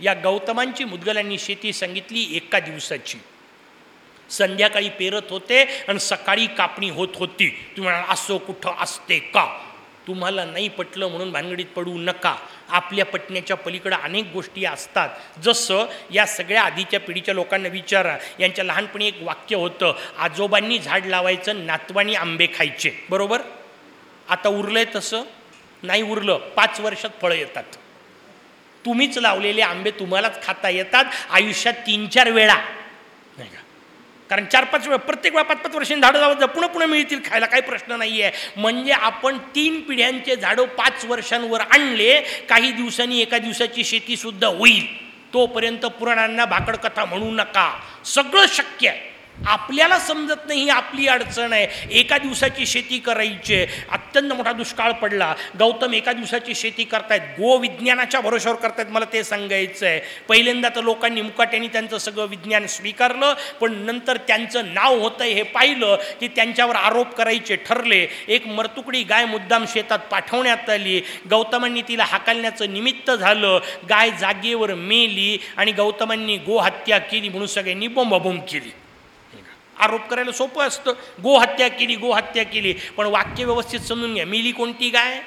या गौतमांची मुदगलांनी शेती सांगितली एका दिवसाची. संध्याकाळी पेरत होते आणि सकाळी कापणी होत होती. तुम्हाला असं कुठं असते का? तुम्हाला नाही पटलं म्हणून भानगडीत पडू नका. आपल्या पटण्याच्या पलीकडं अनेक गोष्टी असतात. जसं या सगळ्या आधीच्या पिढीच्या लोकांना विचारा. यांच्या लहानपणी एक वाक्य होतं आजोबांनी झाड लावायचं नातवानी आंबे खायचे. बरोबर? आता उरलंय तसं? नाही उरलं. पाच वर्षात फळं येतात. तुम्हीच लावलेले आंबे तुम्हालाच खाता येतात. आयुष्यात तीन चार वेळा. कारण चार पाच वेळा प्रत्येक वेळा पाच पाच वर्षांनी झाडं जावं जा पुन्हा पुन्हा मिळतील खायला काही प्रश्न नाही आहे म्हणजे आपण तीन पिढ्यांचे झाडं पाच वर्षांवर आणले काही दिवसांनी एका दिवसाची शेतीसुद्धा होईल. तोपर्यंत पुराणांना भाकड कथा म्हणू नका. सगळं शक्य आहे. आपल्याला समजत नाही ही आपली अडचण आहे. एका दिवसाची शेती करायची अत्यंत मोठा दुष्काळ पडला. गौतम एका दिवसाची शेती करतायत. गो विज्ञानाच्या भरोशावर करतायत मला ते सांगायचं आहे. पहिल्यांदा तर लोकांनी मुकाट्याने त्यांचं सगळं विज्ञान स्वीकारलं पण नंतर त्यांचं नाव होतं हे पाहिलं की त्यांच्यावर आरोप करायचे ठरले. एक मरतुकडी गाय मुद्दाम शेतात पाठवण्यात आली. गौतमांनी तिला हाकालण्याचं निमित्त झालं. गाय जागेवर मेली आणि गौतमांनी गोहत्या केली म्हणून सगळ्यांनी बोंबाबोंब केली. आरोप करायला सोपं असतं. गोहत्या केली गोहत्या केली. पण वाक्य व्यवस्थित समजून घ्या. मिली कोणती गाय?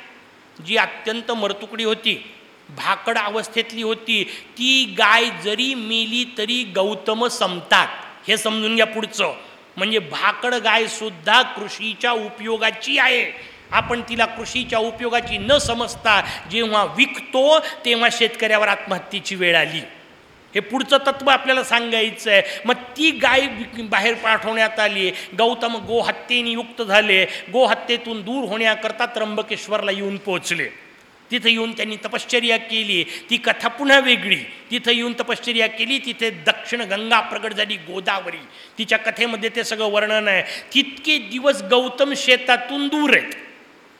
जी अत्यंत मरतुकडी होती. भाकड अवस्थेतली होती. ती गाय जरी मेली तरी गौतम संपतात. हे समजून घ्या पुढचं. म्हणजे भाकड गायसुद्धा कृषीच्या उपयोगाची आहे. आपण तिला कृषीच्या उपयोगाची न समजता जेव्हा विकतो तेव्हा शेतकऱ्यावर आत्महत्येची वेळ आली. हे पुढचं तत्व आपल्याला सांगायचं आहे मग ती गाय बाहेर पाठवण्यात आली. गौतम गोहत्येने युक्त झाले. गोहत्येतून दूर होण्याकरता त्र्यंबकेश्वरला येऊन पोचले तिथं येऊन त्यांनी तपश्चर्या केली. ती कथा पुन्हा वेगळी. तिथं येऊन तपश्चर्या केली. तिथे दक्षिण गंगा प्रगट झाली गोदावरी. तिच्या कथेमध्ये ते सगळं वर्णन आहे. तितके दिवस गौतम शेतातून दूर आहेत.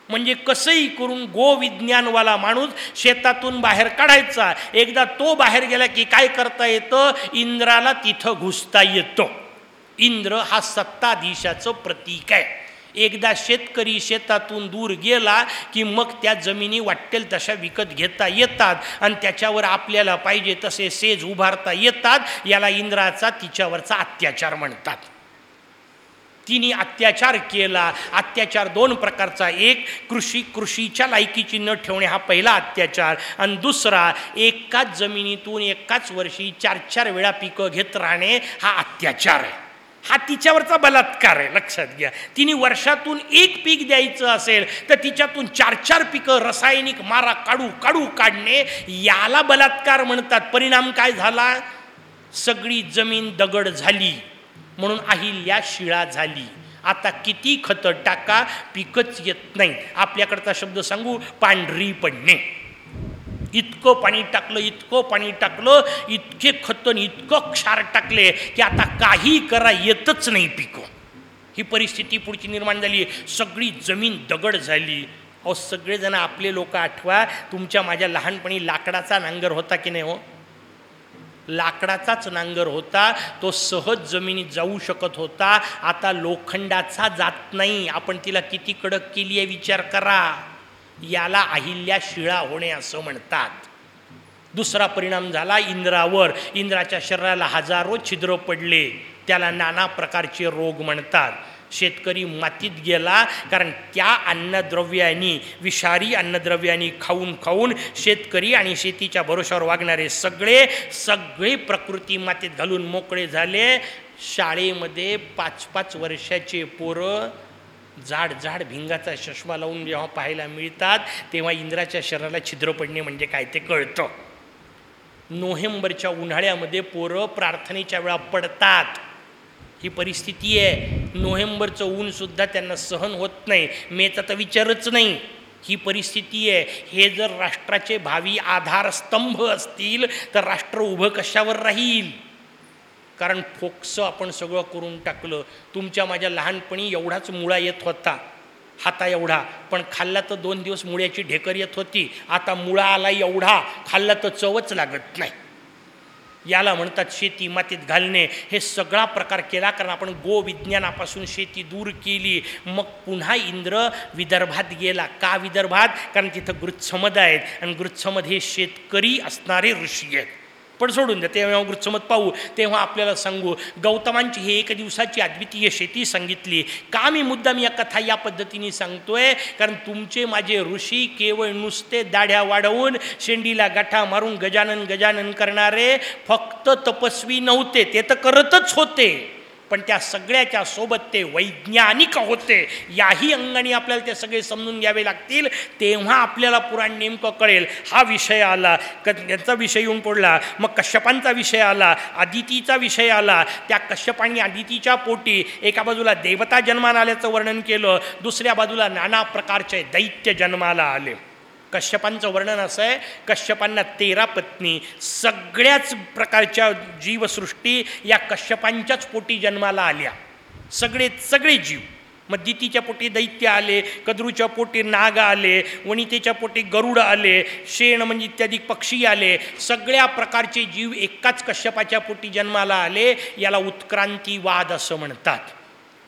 म्हणजे कसंही करून गोविज्ञानवाला माणूस शेतातून बाहेर काढायचा. एकदा तो बाहेर गेला की काय करता येतं? इंद्राला तिथं घुसता येतं. इंद्र हा सत्ताधीशाचं प्रतीक आहे. एकदा शेतकरी शेतातून दूर गेला की मग त्या जमिनी वाटेल तशा विकत घेता येतात आणि त्याच्यावर आपल्याला पाहिजे तसे सेज उभारता येतात. याला इंद्राचा तिच्यावरचा अत्याचार म्हणतात. तिने अत्याचार केला. अत्याचार दोन प्रकारचा. एक कृषी कृषीच्या लायकीची न ठेवणे हा पहिला अत्याचार. आणि दुसरा एकाच जमिनीतून एकाच वर्षी चार चार वेळा पिकं घेत राहणे हा अत्याचार आहे. हा तिच्यावरचा बलात्कार आहे. लक्षात घ्या. तिने वर्षातून एक पीक द्यायचं असेल तर तिच्यातून चार चार पिकं रासायनिक मारा काढू काढू काढणे याला बलात्कार म्हणतात. परिणाम काय झाला? सगळी जमीन दगड झाली. म्हणून अहिल्या शिळा झाली. आता किती खतं टाका पिकच येत नाही आपल्याकडचा शब्द सांगू पांढरी पडणे. इतकं पाणी टाकलं इतकं पाणी टाकलं इतके खतन इतकं क्षार टाकले की आता काही करा येतच नाही पिकं. ही परिस्थिती पुढची निर्माण झाली. सगळी जमीन दगड झाली. अहो सगळेजण आपले लोक आठवा तुमच्या माझ्या लहानपणी लाकडाचा नांगर होता की नाही हो? लाकडाचाच नांगर होता तो सहज जमिनीत जाऊ शकत होता. आता लोखंडाचा जात नाही. आपण तिला किती कडक केली आहे विचार करा. याला अहिल्या शिळा होणे असं म्हणतात. दुसरा परिणाम झाला इंद्रावर. इंद्राच्या शरीराला हजारो छिद्र पडले. त्याला नाना प्रकारचे रोग म्हणतात. शेतकरी मातीत गेला कारण त्या अन्नद्रव्यांनी विषारी अन्नद्रव्यांनी खाऊन खाऊन शेतकरी आणि शेतीच्या भरोशावर वागणारे सगळे सगळी प्रकृती मातीत घालून मोकळे झाले. शाळेमध्ये पाच पाच वर्षाचे पोरं जाड जाड भिंगाचा चष्मा लावून जेव्हा पाहायला मिळतात तेव्हा इंद्राच्या शरीराला छिद्र पडणे म्हणजे काय ते कळतं. नोव्हेंबरच्या उन्हाळ्यामध्ये पोरं प्रार्थनेच्या वेळा पडतात. ही परिस्थिती आहे. नोव्हेंबरचं ऊनसुद्धा त्यांना सहन होत नाही. मेचा तर विचारच नाही. ही परिस्थिती आहे. हे जर राष्ट्राचे भावी आधारस्तंभ असतील तर राष्ट्र उभं कशावर राहील? कारण फोकसं आपण सगळं करून टाकलं. तुमच्या माझ्या लहानपणी एवढाच मुळा येत होता. हाता एवढा. पण खाल्ला तर दोन दिवस मुळ्याची ढेकर येत होती. आता मुळा आला एवढा. खाल्ला तर चवच लागत नाही. याला म्हणतात शेती मातीत घालणे. हे सगळा प्रकार केला कारण आपण गोविज्ञानापासून शेती दूर केली. मग पुन्हा इंद्र विदर्भात गेला. का विदर्भात? कारण तिथं गृच्छमद आहेत. आणि गृच्छमद हे शेतकरी असणारे ऋषी आहेत. पण सोडून द्या तेव्हा वृक्षमत पाहू. तेव्हा आपल्याला सांगू गौतमांची ही एक दिवसाची अद्वितीय शेती सांगितली. का मी मुद्दाम या कथा या पद्धतीने सांगतोय? कारण तुमचे माझे ऋषी केवळ नुसते दाढ्या वाढवून शेंडीला गाठा मारून गजानन गजानन करणारे फक्त तपस्वी नव्हते ते तर करतच होते. पण त्या सगळ्याच्या सोबत ते वैज्ञानिक होते. याही अंगाने आपल्याला ते सगळे समजून घ्यावे लागतील. तेव्हा आपल्याला पुराण नेमकं कळेल. हा विषय आला. क याचा विषय येऊन पडला. मग कश्यपांचा विषय आला. आदितीचा विषय आला. त्या कश्यपांनी आदितीच्या पोटी एका बाजूला देवता जन्माला आल्याचं वर्णन केलं. दुसऱ्या बाजूला नाना प्रकारचे दैत्य जन्माला आले. कश्यपांचं वर्णन असं आहे कश्यपांना तेरा पत्नी. सगळ्याच प्रकारच्या जीवसृष्टी या कश्यपांच्याच पोटी जन्माला आल्या. सगळे सगळे जीव. मग दितीच्या पोटी दैत्य आले कद्रूच्या पोटी नाग आले वणितेच्या पोटी गरुड आले शेण म्हणजे इत्यादी पक्षी आले. सगळ्या प्रकारचे जीव एकाच कश्यपाच्या पोटी जन्माला आले याला उत्क्रांतीवाद असं म्हणतात.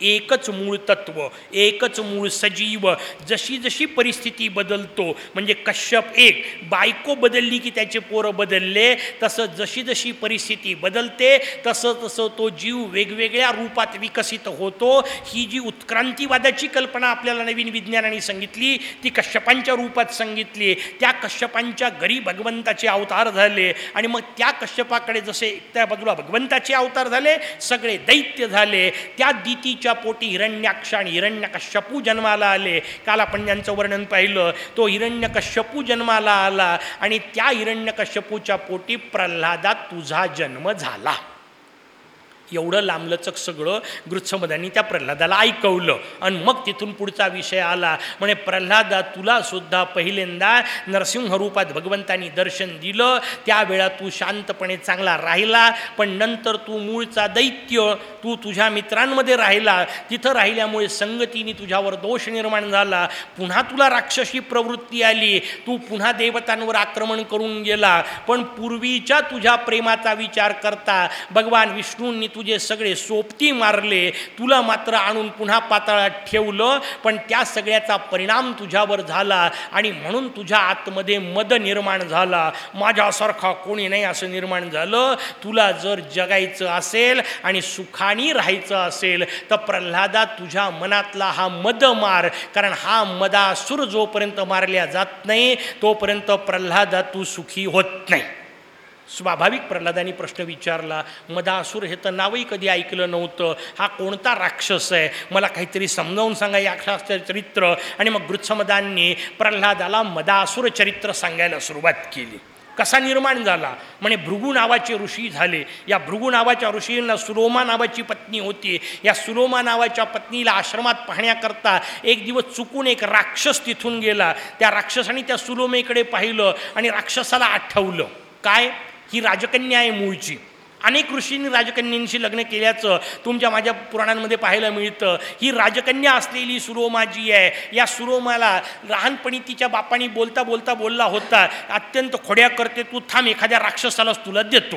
एकच मूळ तत्व एकच मूळ सजीव जशी जशी परिस्थिती बदलतो म्हणजे कश्यप एक बायको बदलली की त्याचे पोरं बदलले तसं जशी जशी परिस्थिती बदलते तसं तसं तो जीव वेगवेगळ्या रूपात विकसित होतो. ही जी उत्क्रांतीवादाची कल्पना आपल्याला नवीन विज्ञानाने सांगितली ती कश्यपांच्या रूपात सांगितली त्या कश्यपांच्या घरी भगवंताचे अवतार झाले आणि मग त्या कश्यपाकडे जसे त्या बाजूला भगवंताचे अवतार झाले सगळे दैत्य झाले त्या दितीच्या पोटी हिरण्याक्ष आणि हिरण्यकश्यपू जन्माला आले. काल आपण ज्यांचं वर्णन पाहिलं. तो हिरण्यकश्यपू जन्माला आला आणि त्या हिरण्यकश्यपूच्या पोटी प्रल्हादा तुझा जन्म झाला. एवढं लांबलचक सगळं गृत्समदांनी त्या प्रल्हादाला ऐकवलं. आणि मग तिथून पुढचा विषय आला. म्हणे प्रल्हादा तुलासुद्धा पहिल्यांदा नरसिंह रूपात भगवंतानी दर्शन दिलं. त्यावेळा तू शांतपणे चांगला राहिला. पण नंतर तू मूळचा दैत्य. तू तुझ्या मित्रांमध्ये राहिला. तिथं राहिल्यामुळे संगतीने तुझ्यावर दोष निर्माण झाला. पुन्हा तुला राक्षसी प्रवृत्ती आली. तू पुन्हा देवतांवर आक्रमण करून गेला. पण पूर्वीच्या तुझ्या प्रेमाचा विचार करता भगवान विष्णूंनी तुझे सगळे सोबती मारले तुला मात्र आणून पुन्हा पाताळात ठेवलं पण त्या सगळ्याचा परिणाम तुझ्यावर झाला आणि म्हणून तुझ्या आतमध्ये मद निर्माण झाला. माझ्यासारखा कोणी नाही असं निर्माण झालं. तुला जर जगायचं असेल आणि सुखानी राहायचं असेल तर प्रल्हादा तुझ्या मनातला हा मद मार कारण हा मदासूर जोपर्यंत मारल्या जात नाही तोपर्यंत प्रल्हादा तू सुखी होत नाही. स्वाभाविक प्रल्हादाने प्रश्न विचारला मदासूर हे तर नावही कधी ऐकलं नव्हतं. हा कोणता राक्षस आहे? मला काहीतरी समजावून सांगा या चरित्र. आणि मग गृत्समदांनी प्रल्हादाला मदासूर चरित्र सांगायला सुरुवात केली. कसा निर्माण झाला? म्हणे भृगू नावाचे ऋषी झाले. या भृगू नावाच्या ऋषींना सुलोमा नावाची पत्नी होती. या सुलोमा नावाच्या पत्नीला आश्रमात पाहण्याकरता एक दिवस चुकून एक राक्षस तिथून गेला. त्या राक्षसाने त्या सुलोमेकडे पाहिलं आणि राक्षसाला आठवलं. काय? ही राजकन्या आहे मूळची. अनेक ऋषींनी राजकन्यांशी लग्न केल्याचं तुमच्या माझ्या पुराणांमध्ये पाहायला मिळतं. ही राजकन्या असलेली सुरोमा जी आहे. या सुरोमाला लहानपणी तिच्या बापानी बोलता बोलता बोलला होता अत्यंत खोड्या करते तू थांब एखाद्या राक्षसालाच तुला देतो.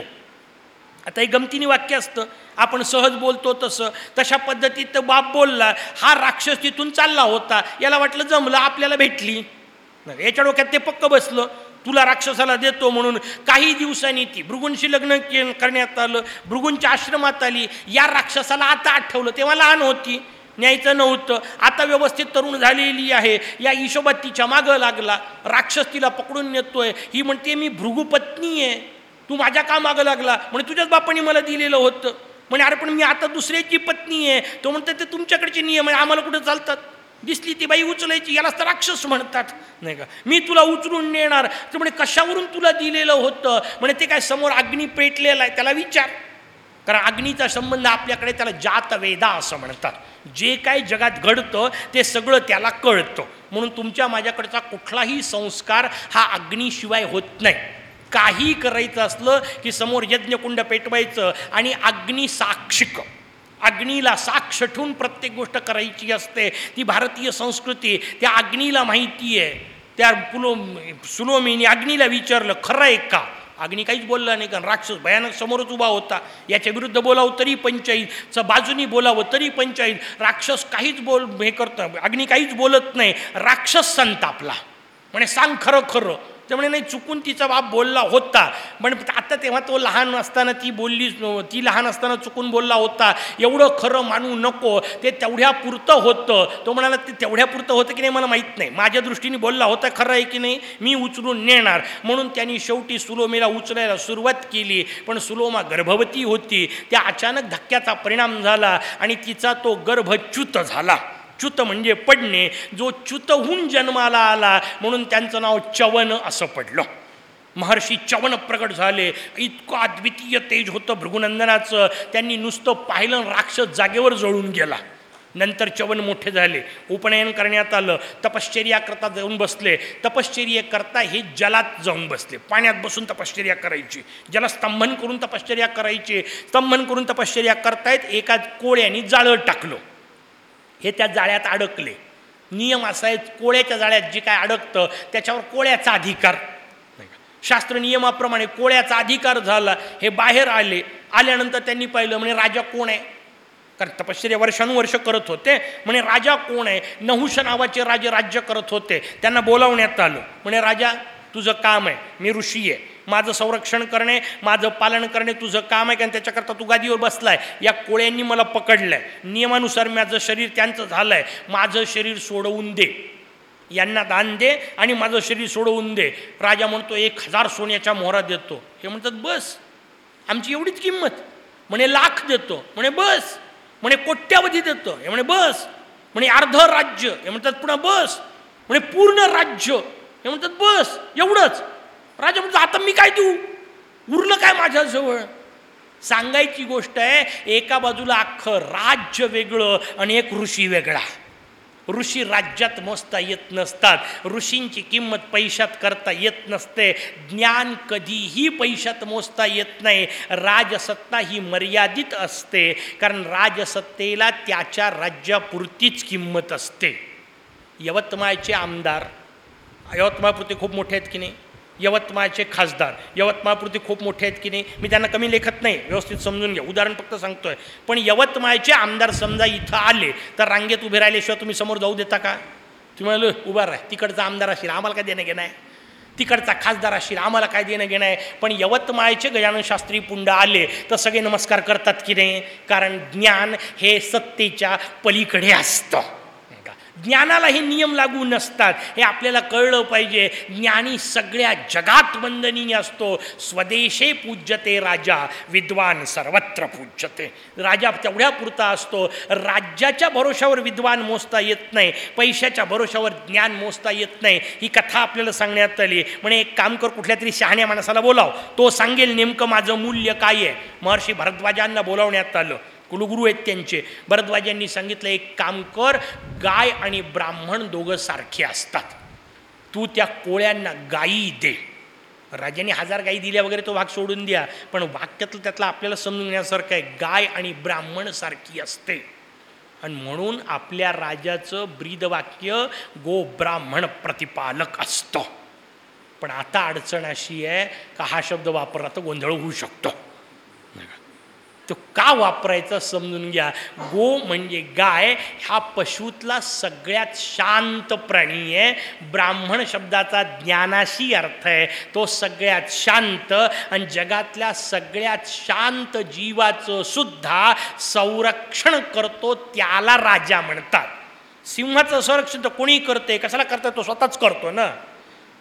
आता हे गमतीने वाक्य असतं. आपण सहज बोलतो तसं. तशा पद्धतीत बाप बोलला हा राक्षस तिथून चालला होता. याला वाटलं जमलं आपल्याला भेटली. याच्या डोक्यात ते पक्क बसलं. तुला राक्षसाला देतो म्हणून काही दिवसांनी ती भृगुंशी लग्न के करण्यात आलं. भृगुंच्या आश्रमात आली. या राक्षसाला आता आठवलं. तेव्हा लहान होती. न्यायचं नव्हतं. आता व्यवस्थित तरुण झालेली आहे. या हिशोबात तिच्या मागं लागला. राक्षस तिला पकडून नेतोय. ही म्हणते मी भृगुपत्नी आहे. तू माझ्या का मागं लागला? म्हणजे तुझ्याच बापाने मला दिलेलं होतं. म्हणे अरे पण मी आता दुसऱ्याची पत्नी आहे. तो म्हणतात ते तुमच्याकडचे नियम आहे. आम्हाला कुठं चालतात? दिसली ती बाई उचलायची यालाच तर राक्षस म्हणतात. नाही का? मी तुला उचलून नेणार. तर म्हणे कशावरून तुला दिलेलं होतं? म्हणे ते काय समोर अग्नी पेटलेला आहे. त्याला विचार. कारण अग्नीचा संबंध आपल्याकडे त्याला जात वेदा असं म्हणतात. जे काय जगात घडतं ते सगळं त्याला कळतं. म्हणून तुमच्या माझ्याकडचा कुठलाही संस्कार हा अग्नीशिवाय होत नाही. काही करायचं असलं की समोर यज्ञकुंड पेटवायचं आणि अग्नी साक्षिक अग्नीला साक्ष ठेवून प्रत्येक गोष्ट करायची असते. ती भारतीय संस्कृती त्या अग्नीला माहिती आहे. त्या पुलो सुलोमीने अग्नीला विचारलं खरं आहे का? अग्नी काहीच बोलला नाही कारण राक्षस भयानक समोरच उभा होता. याच्या विरुद्ध बोलावं तरी पंचायत बाजूनी बोलावं तरी पंचायत. राक्षस काहीच बोल हे करतं अग्नी काहीच बोलत नाही. राक्षस संतापला. म्हणे सांग खरं खरं. त्यामुळे नाही चुकून तिचा बाप बोलला होता. पण आता तेव्हा तो लहान असताना ती बोलली ती लहान असताना चुकून बोलला होता. एवढं खरं मानू नको. ते तेवढ्यापुरतं होतं. तो म्हणाला ते तेवढ्यापुरतं होतं की नाही मला माहीत नाही. माझ्या दृष्टीने बोलला होता खरं आहे की नाही मी उचलून नेणार. म्हणून त्यांनी शेवटी सुलोमेला उचलायला सुरुवात केली. पण सुलोमा गर्भवती होती. त्या अचानक धक्क्याचा परिणाम झाला आणि तिचा तो गर्भच्युत झाला. च्युत म्हणजे पडणे जो च्युतहून जन्माला आला म्हणून त्यांचं नाव चवन असं पडलं. महर्षी चवन प्रकट झाले. इतकं अद्वितीय तेज होतं भृगुनंदनाचं. त्यांनी नुसतं पाहिलं राक्षस जागेवर जळून गेला. नंतर चवन मोठे झाले. उपनयन करण्यात आलं. तपश्चर्या करता जाऊन बसले. तपश्चर्या करता हे जलात जाऊन बसले. पाण्यात बसून तपश्चर्या करायची. ज्याला स्तंभन करून तपश्चर्या करायची. स्तंभन करून तपश्चर्या करतायत एका कोळ्यांनी जाळं टाकलं. हे त्या जाळ्यात अडकले. नियम असा आहे कोळ्याच्या जाळ्यात जे काय अडकतं त्याच्यावर कोळ्याचा अधिकार. शास्त्र नियमाप्रमाणे कोळ्याचा अधिकार झाला हे बाहेर आले. आल्यानंतर त्यांनी पाहिलं म्हणजे राजा कोण आहे? कारण तपश्चर्या वर्षानुवर्ष करत होते. म्हणे राजा कोण आहे? नहुष नावाचे राजे राज्य करत होते. त्यांना बोलावण्यात आलं. म्हणे राजा तुझं काम आहे. मी ऋषी आहे. माझं संरक्षण करणे माझं पालन करणे तुझं काम आहे कारण त्याच्याकरता तू गादीवर बसलाय. या कोळ्यांनी मला पकडलं आहे नियमानुसार माझं शरीर त्यांचं झालं आहे माझं शरीर सोडवून दे. यांना दान दे आणि माझं शरीर सोडवून दे. राजा म्हणतो एक हजार सोन्याच्या मोहरा देतो. हे म्हणतात बस. आमची एवढीच किंमत. म्हणे लाख देतो. म्हणे बस. म्हणे कोट्यावधी देतो. हे म्हणे बस. म्हणे अर्ध राज्य. हे म्हणतात पुन्हा बस. म्हणे पूर्ण राज्य. हे म्हणतात बस. एवढंच. राजा म्हणतो आता मी काय देऊ? उरलं काय माझ्याजवळ सांगायची गोष्ट आहे एका बाजूला अख्खं राज्य वेगळं आणि एक ऋषी वेगळा. ऋषी राज्यात मोजता येत नसतात. ऋषींची किंमत पैशात करता येत नसते. ज्ञान कधीही पैशात मोजता येत नाही. राजसत्ता ही मर्यादित असते. कारण राजसत्तेला त्याच्या राज्यापुरतीच किंमत असते. यवतमाळचे आमदार यवतमाळपुरते खूप मोठे आहेत की नाही? यवतमाळचे खासदार. यवतमाळपुरते खूप मोठे आहेत की नाही मी त्यांना कमी लेखत नाही व्यवस्थित समजून घ्या. उदाहरण फक्त सांगतोय. पण यवतमाळचे आमदार समजा इथं आले तर रांगेत उभे राहिल्याशिवाय तुम्ही समोर जाऊ देता का? तुम्ही म्हणाल उभा राहा तिकडचा आमदार असेल आम्हाला काय देणं घेणं आहे? तिकडचा खासदार असेल आम्हाला काय देणं घेणं आहे? पण यवतमाळचे गजानन शास्त्री पुंड आले तर सगळे नमस्कार करतात की नाही? कारण ज्ञान हे सत्तेच्या पलीकडे असतं. ज्ञानाला हे नियम लागू नसतात. हे आपल्याला कळलं पाहिजे. ज्ञानी सगळ्या जगात वंदनीय असतो. स्वदेशे पूज्यते राजा विद्वान सर्वत्र पूज्यते. राजा तेवढ्या पुरता असतो. राज्याच्या भरोशावर विद्वान मोजता येत नाही. पैशाच्या भरोशावर ज्ञान मोजता येत नाही. ही कथा आपल्याला सांगण्यात आली. म्हणे एक काम कर कुठल्या तरी शहाण्या माणसाला बोलाव. तो सांगेल नेमकं माझं मूल्य काय आहे. महर्षी भरद्वाजांना बोलावण्यात आलं. कुलगुरू आहेत त्यांचे. भरद्वाज यांनी सांगितलं एक काम कर गाय आणि ब्राह्मण दोघं सारखे असतात. तू त्या कोळ्यांना गायी दे. राजाने हजार गायी दिल्या वगैरे तो भाग सोडून द्या. पण वाक्यातलं त्यातलं आपल्याला समजून घेण्यासारखं आहे गाय आणि ब्राह्मण सारखी असते. आणि म्हणून आपल्या राजाचं ब्रीदवाक्य गो ब्राह्मण प्रतिपालक असतं. पण आता अडचण अशी आहे का हा शब्द वापरला तर गोंधळ होऊ शकतो. तो का वापरायचा समजून घ्या. गो म्हणजे गाय हा पशुतला सगळ्यात शांत प्राणी आहे. ब्राह्मण शब्दाचा ज्ञानाशी अर्थ आहे. तो सगळ्यात शांत आणि जगातल्या सगळ्यात शांत जीवाचं सुद्धा संरक्षण करतो त्याला राजा म्हणतात. सिंहाचं संरक्षण तर कोणी करते कशाला करतं तो स्वतःच करतो ना.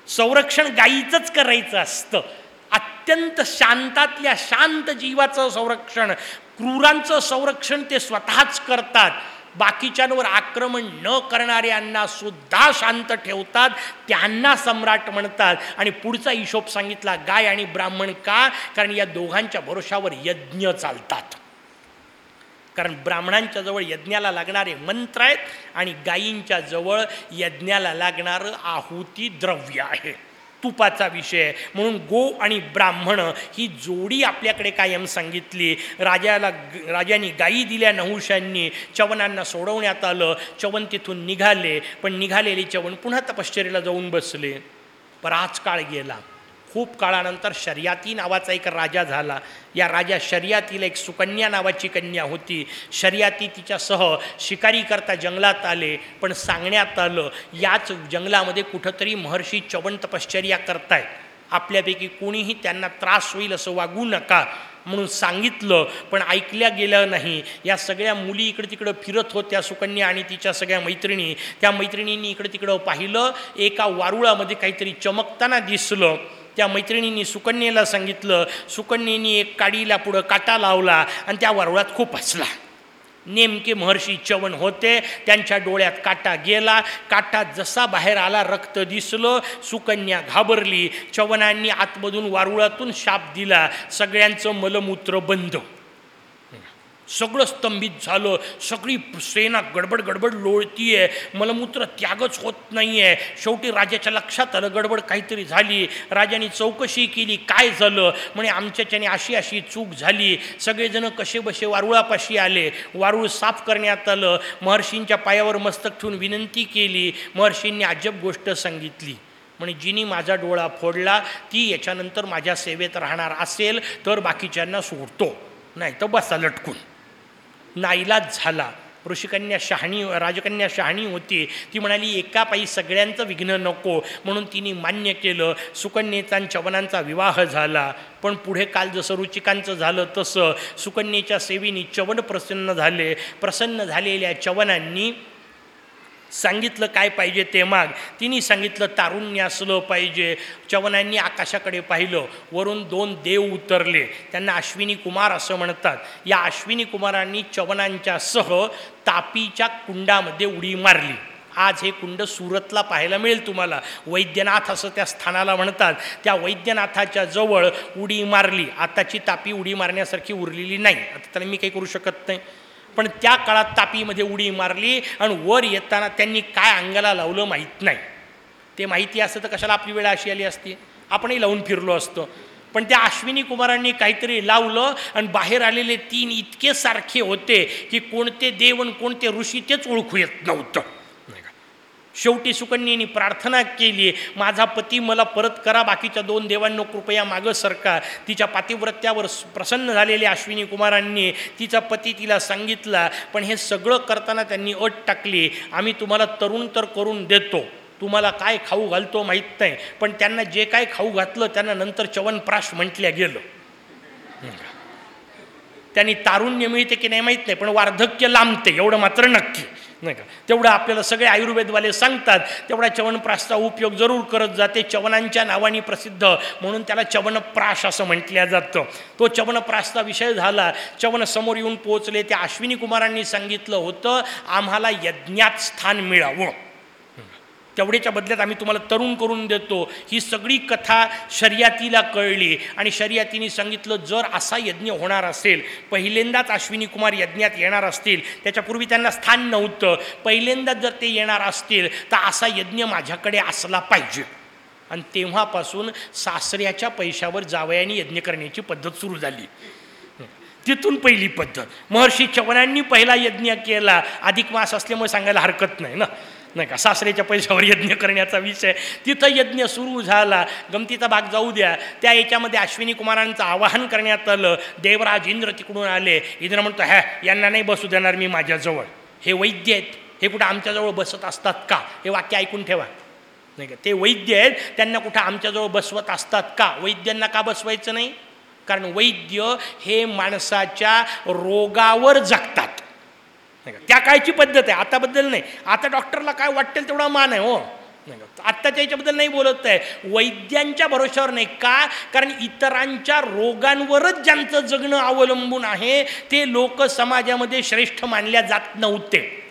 संरक्षण गायीचंच करायचं असतं. अत्यंत शांतातल्या शांत जीवाचं संरक्षण क्रूरांचं संरक्षण ते स्वतःच करतात. बाकीच्यांवर आक्रमण न करणाऱ्यांना सुद्धा शांत ठेवतात त्यांना सम्राट म्हणतात. आणि पुढचा हिशोब सांगितला गाय आणि ब्राह्मण का? कारण या दोघांच्या भरोशावर यज्ञ चालतात. कारण ब्राह्मणांच्या जवळ यज्ञाला लागणारे मंत्र आहेत आणि गायींच्या जवळ यज्ञाला लागणारं आहुती द्रव्य आहे. तुपाचा विषय. म्हणून गो आणि ब्राह्मण ही जोडी आपल्याकडे कायम सांगितली. राजाला राजाने गायी दिल्या नहुशांनी. चवनांना सोडवण्यात आलं. चवन तिथून निघाले. पण निघालेले चवन पुन्हा तपश्चर्याला जाऊन बसले. बराच काळ गेला. खूप काळानंतर शर्याती नावाचा एक राजा झाला. या राजा शर्यातीला एक सुकन्या नावाची कन्या होती. शर्याती तिच्यासह शिकारी करता जंगलात आले पण सांगण्यात आलं याच जंगलामध्ये कुठंतरी महर्षी चवण तपश्चर्या करतायत. आपल्यापैकी कोणीही त्यांना त्रास होईल असं वागू नका म्हणून सांगितलं पण ऐकल्या गेलं नाही. या सगळ्या मुली इकडं तिकडं फिरत होत्या सुकन्या आणि तिच्या सगळ्या मैत्रिणी. त्या मैत्रिणींनी इकडं तिकडं पाहिलं एका वारुळामध्ये काहीतरी चमकताना दिसलं. त्या मैत्रिणींनी सुकन्येला सांगितलं सुकन्येनी एक काडीला पुढं काटा लावला आणि त्या वरवळात खूप हसला. नेमके महर्षी चवन होते त्यांच्या डोळ्यात काटा गेला. काटा जसा बाहेर आला रक्त दिसलं. सुकन्या घाबरली. चवनांनी आतमधून वारुळातून शाप दिला. सगळ्यांचं मलमूत्र बंद. सगळं स्तंभित झालं. सगळी सेना गडबड गडबड लोळती आहे मलमूत्र त्यागच होत नाही आहे शेवटी राजाच्या लक्षात आलं गडबड काहीतरी झाली. राजाने चौकशी केली काय झालं? म्हणे आमच्याच्याने अशी अशी चूक झाली. सगळेजणं कसे बसे वारुळापाशी आले. वारुळ साफ करण्यात आलं. महर्षींच्या पायावर मस्तक ठेवून विनंती केली. महर्षींनी अजब गोष्ट सांगितली. म्हणे जिनी माझा डोळा फोडला ती याच्यानंतर माझ्या सेवेत राहणार असेल तर बाकीच्यांना सोडतो. नाही तर बसा लटकून. नाईलाज झाला. ऋषिकन्या शहाणी राजकन्या शहाणी होती. ती म्हणाली एका पायी सगळ्यांचं विघ्न नको. म्हणून तिने मान्य केलं. सुकन्येचा आणि चवनांचा विवाह झाला. पण पुढे काल जसं रुचिकांचं झालं तसं सुकन्येच्या सेवेनी चवन प्रसन्न झाले. प्रसन्न झालेल्या चवनांनी सांगितलं काय पाहिजे ते माग. तिने सांगितलं तारुण्य असलं पाहिजे. चवनांनी आकाशाकडे पाहिलं. वरून दोन देव उतरले. त्यांना अश्विनी कुमार असं म्हणतात. या अश्विनी कुमारांनी चवनांच्या सह तापीच्या कुंडामध्ये उडी मारली. आज हे कुंड सुरतला पाहायला मिळेल तुम्हाला. वैद्यनाथ असं त्या स्थानाला म्हणतात. त्या वैद्यनाथाच्या जवळ उडी मारली. आताची तापी उडी मारण्यासारखी उरलेली नाही. आता त्याला मी काही करू शकत नाही. पण त्या काळात तापीमध्ये उडी मारली आणि वर येताना त्यांनी काय अंगाला लावलं माहीत नाही. ते माहिती असतं तर कशाला आपली वेळ अशी आली असती? आपणही लावून फिरलो असतो. पण त्या अश्विनी कुमारांनी काहीतरी लावलं आणि बाहेर आलेले तीन इतके सारखे होते की कोणते देव आणि कोणते ऋषी तेच ओळखू येत नव्हतं. शेवटी सुकन्येनी प्रार्थना केली माझा पती मला परत करा बाकीच्या दोन देवांनो कृपया मागं सरका. तिच्या पातिव्रत्यावर प्रसन्न झालेल्या अश्विनी कुमारांनी तिचा पती तिला सांगितला पण हे सगळं करताना त्यांनी अट टाकली. आम्ही तुम्हाला तरुण तर करून देतो. तुम्हाला काय खाऊ घालतो माहीत नाही पण त्यांना जे काय खाऊ घातलं त्यांना नंतर चवनप्राश म्हटल्या गेलं. त्यांनी तारुण्य मिळते की नाही माहीत नाही पण वार्धक्य लांबते एवढं मात्र नक्की. नाही का? तेवढं आपल्याला सगळे आयुर्वेदवाले सांगतात तेवढा चवनप्रासचा उपयोग जरूर करत जाते. चवनांच्या नावाने प्रसिद्ध. म्हणून त्याला चवनप्राश असं म्हटलं जातं. तो चवनप्रासचा विषय झाला. चवन समोर येऊन पोहोचले. त्या अश्विनी कुमारांनी सांगितलं होतं आम्हाला यज्ञात स्थान मिळावं. तेवढ्याच्या बदल्यात आम्ही तुम्हाला तरुण करून देतो. ही सगळी कथा शर्यतीला कळली. आणि शर्यतीने सांगितलं जर असा यज्ञ होणार असेल पहिल्यांदाच अश्विनी कुमार यज्ञात येणार असतील त्याच्यापूर्वी त्यांना स्थान नव्हतं. पहिल्यांदाच जर ते येणार असतील तर असा यज्ञ माझ्याकडे असला पाहिजे. आणि तेव्हापासून सासऱ्याच्या पैशावर जावयाने यज्ञ करण्याची पद्धत सुरू झाली. तिथून पहिली पद्धत. महर्षी चवनांनी पहिला यज्ञ केला. अधिक मास असल्यामुळे सांगायला हरकत नाही ना. नाही का? सासऱ्याच्या पैशावर यज्ञ करण्याचा विषय. तिथं यज्ञ सुरू झाला. गमतीचा भाग जाऊ द्या. त्या याच्यामध्ये अश्विनी कुमारांचं आवाहन करण्यात आलं. देवराज इंद्र तिकडून आले. इंद्र म्हणतो ह्या यांना नाही बसू देणार मी माझ्याजवळ. हे वैद्य आहेत. हे कुठं आमच्याजवळ बसत असतात का? हे वाक्य ऐकून ठेवा. नाही का? ते वैद्य आहेत. त्यांना कुठं आमच्याजवळ बसवत असतात का? वैद्यांना का बसवायचं नाही? कारण वैद्य हे माणसाच्या रोगावर जगतात. नाही का? त्या कायची पद्धत आहे आताबद्दल नाही. आता डॉक्टरला काय वाटेल तेवढा मान आहे हो. नाही का? आत्ताच्या याच्याबद्दल नाही बोलत आहे. वैद्यांच्या भरोश्यावर नाही. का? कारण इतरांच्या रोगांवरच ज्यांचं जगणं अवलंबून आहे ते लोक समाजामध्ये श्रेष्ठ मानल्या जात नव्हते.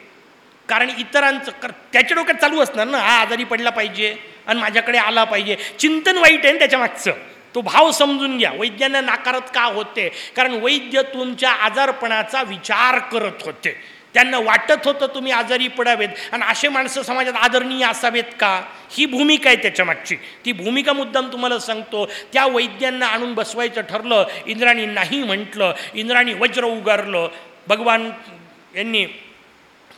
कारण इतरांचं कर त्याच्या डोक्यात चालू असणार ना? हा आजारी पडला पाहिजे आणि माझ्याकडे आला पाहिजे. चिंतन वाईट आहे ना त्याच्या मागचं. तो भाव समजून घ्या. वैद्यांना नाकारत का होते? कारण वैद्य तुमच्या आजारपणाचा विचार करत होते. त्यांना वाटत होतं तुम्ही आजारी पडावेत. आणि असे माणसं समाजात आदरणीय असावेत का? ही भूमिका आहे त्याच्यामागची ती भूमिका मुद्दाम तुम्हाला सांगतो. त्या वैद्यांना आणून बसवायचं ठरलं. इंद्राणी नाही म्हटलं. इंद्राणी वज्र उगारलं. भगवान यांनी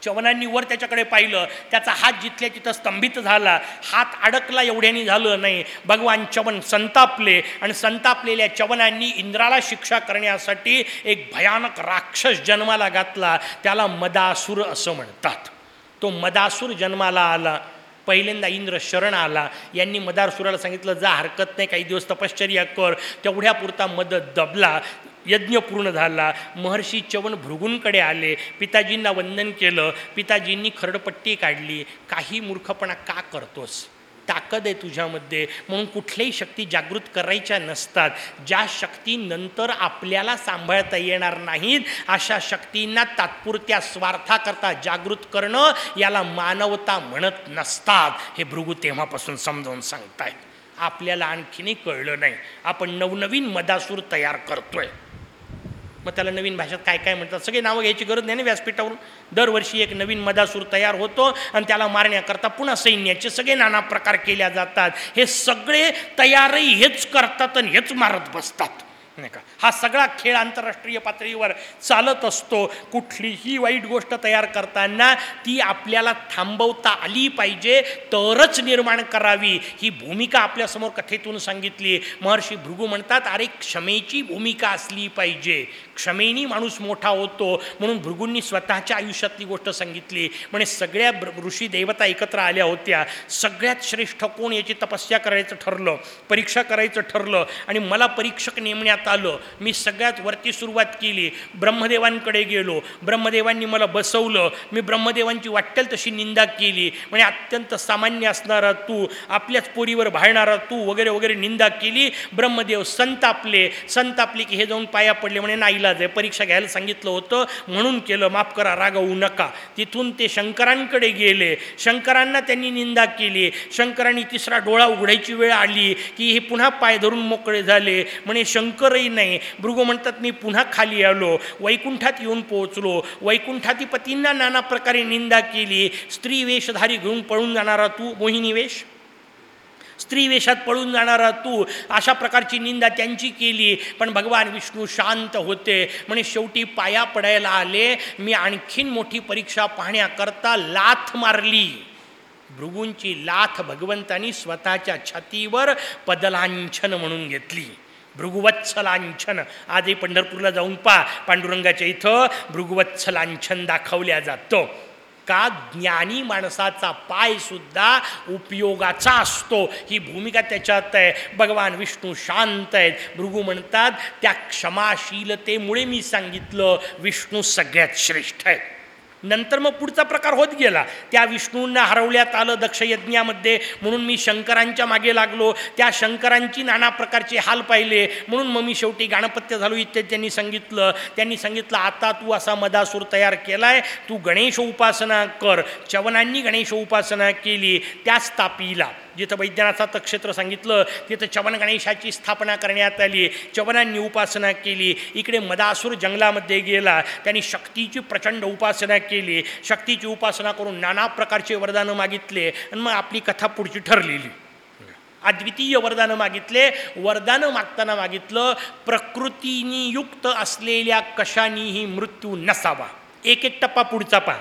चवनांनी वर त्याच्याकडे पाहिलं त्याचा हात जिथल्या तिथं स्तंभित झाला हात अडकला एवढ्यानी झालं नाही. भगवान चवन संतापले आणि संतापलेल्या चवनांनी इंद्राला शिक्षा करण्यासाठी एक भयानक राक्षस जन्माला घातला. त्याला मदासूर असं म्हणतात. तो मदासूर जन्माला आला. पहिल्यांदा इंद्र शरण आला. यांनी मदारसुराला सांगितलं जा हरकत नाही काही दिवस तपश्चर्या कर. तेवढ्यापुरता मदत दबला. यज्ञ पूर्ण झाला. महर्षी चवन भृगूंकडे आले. पिताजींना वंदन केलं. पिताजींनी खरडपट्टी काढली. काही मूर्खपणा का करतोस? ताकद आहे तुझ्यामध्ये. म्हणून कुठल्याही शक्ती जागृत करायच्या नसतात. ज्या शक्ती नंतर आपल्याला सांभाळता येणार नाहीत अशा शक्तींना तात्पुरत्या स्वार्थाकरता जागृत करणं याला मानवता म्हणत नसतात. हे भृगू तेव्हापासून समजावून सांगतायत. आपल्याला आणखीनही कळलं नाही. आपण नवनवीन मदासूर तयार करतोय. मग त्याला नवीन भाषेत काय काय म्हणतात सगळे नावं घ्यायची गरज नाही ना व्यासपीठावरून. दरवर्षी एक नवीन मदासूर तयार होतो आणि त्याला मारण्याकरता पुन्हा सैन्याचे सगळे नाना प्रकार केल्या जातात. हे सगळे तयारही हेच करतात आणि हेच मारत बसतात. नाही का? हा सगळा खेळ आंतरराष्ट्रीय पातळीवर चालत असतो. कुठलीही वाईट गोष्ट तयार करताना ती आपल्याला थांबवता आली पाहिजे तरच निर्माण करावी. ही भूमिका आपल्यासमोर कथेतून सांगितली. महर्षी भृगू म्हणतात अरे क्षमेची भूमिका असली पाहिजे. क्षमेनी माणूस मोठा होतो. म्हणून भृगूंनी स्वतःच्या आयुष्यातली गोष्ट सांगितली. म्हणजे सगळ्या ऋषी देवता एकत्र आल्या होत्या. सगळ्यात श्रेष्ठ कोण याची तपस्या करायचं ठरलं? परीक्षा करायचं ठरलं आणि मला परीक्षक नेमण्यात आलं. मी सगळ्यात वरती सुरुवात केली. ब्रह्मदेवांकडे गेलो. ब्रह्मदेवांनी मला बसवलं. मी ब्रह्मदेवांची वाटेल तशी निंदा केली. म्हणजे अत्यंत सामान्य असणारा तू आपल्याच पोरीवर भाळणारा तू वगैरे वगैरे निंदा केली. ब्रह्मदेव संतापले. संतापले की हे जाऊन पाया पडले. म्हणे नाईलाज आहे. परीक्षा घ्यायला सांगितलं होतं. म्हणून केलं. माफ करा रागवू नका. तिथून ते शंकरांकडे गेले. शंकरांना त्यांनी निंदा केली. शंकरांनी तिसरा डोळा उघडायची वेळ आली की हे पुन्हा पाय धरून मोकळे झाले. म्हणे शंकरही नाही. भृगू म्हणतात मी पुन्हा खाली आलो वैकुंठात येऊन पोहोचलो. वैकुंठाधिपतींना नाना प्रकारे निंदा केली. स्त्री वेशधारी घेऊन पळून जाणारा तू मोहिनी वेश स्त्री वेशात पळून जाणारा तू अशा प्रकारची निंदा त्यांची केली. पण भगवान विष्णू शांत होते. म्हणे शेवटी पाया पडायला आले. मी आणखीन मोठी परीक्षा पाहण्याकरता लाथ मारली. भृगूंची लाथ भगवंतानी स्वतःच्या छातीवर पदलांछन म्हणून घेतली. भृगुवत्सलांछन. आजही पंढरपूरला जाऊन पा पांडुरंगाच्या इथं भृगुवत्सलांछन दाखवल्या जातं. का ज्ञानी माणसाचा पायसुद्धा उपयोगाचा असतो? ही भूमिका त्याच्यात आहे. भगवान विष्णू शांत आहेत. भृगू म्हणतात त्या क्षमाशीलतेमुळे मी सांगितलं विष्णू सगळ्यात श्रेष्ठ आहेत. नंतर मग पुढचा प्रकार होत गेला. त्या विष्णूंना हरवल्यात आलं दक्षयज्ञामध्ये. म्हणून मी शंकरांच्या मागे लागलो. त्या शंकरांची नाना प्रकारचे हाल पाहिले. म्हणून मग मी शेवटी गाणपत्य झालो. इथे त्यांनी सांगितलं त्यांनी सांगितलं आता तू असा मदासूर तयार केलाय. तू गणेश उपासना कर. चवनांनी गणेश उपासना केली. त्याच तापीला जिथं वैद्यनाथाचं क्षेत्र सांगितलं तिथं चवन गणेशाची स्थापना करण्यात आली चवनांनी उपासना केली इकडे मदासूर जंगलामध्ये गेला त्यांनी शक्तीची प्रचंड उपासना केली शक्तीची उपासना करून नाना प्रकारचे वरदानं मागितले आणि मग आपली कथा पुढची ठरलेली. अद्वितीय वरदानं मागितले वरदानं मागताना मागितलं प्रकृतीनी युक्त असलेल्या कशानीही मृत्यू नसावा. एक एक टप्पा पुढचा पहा.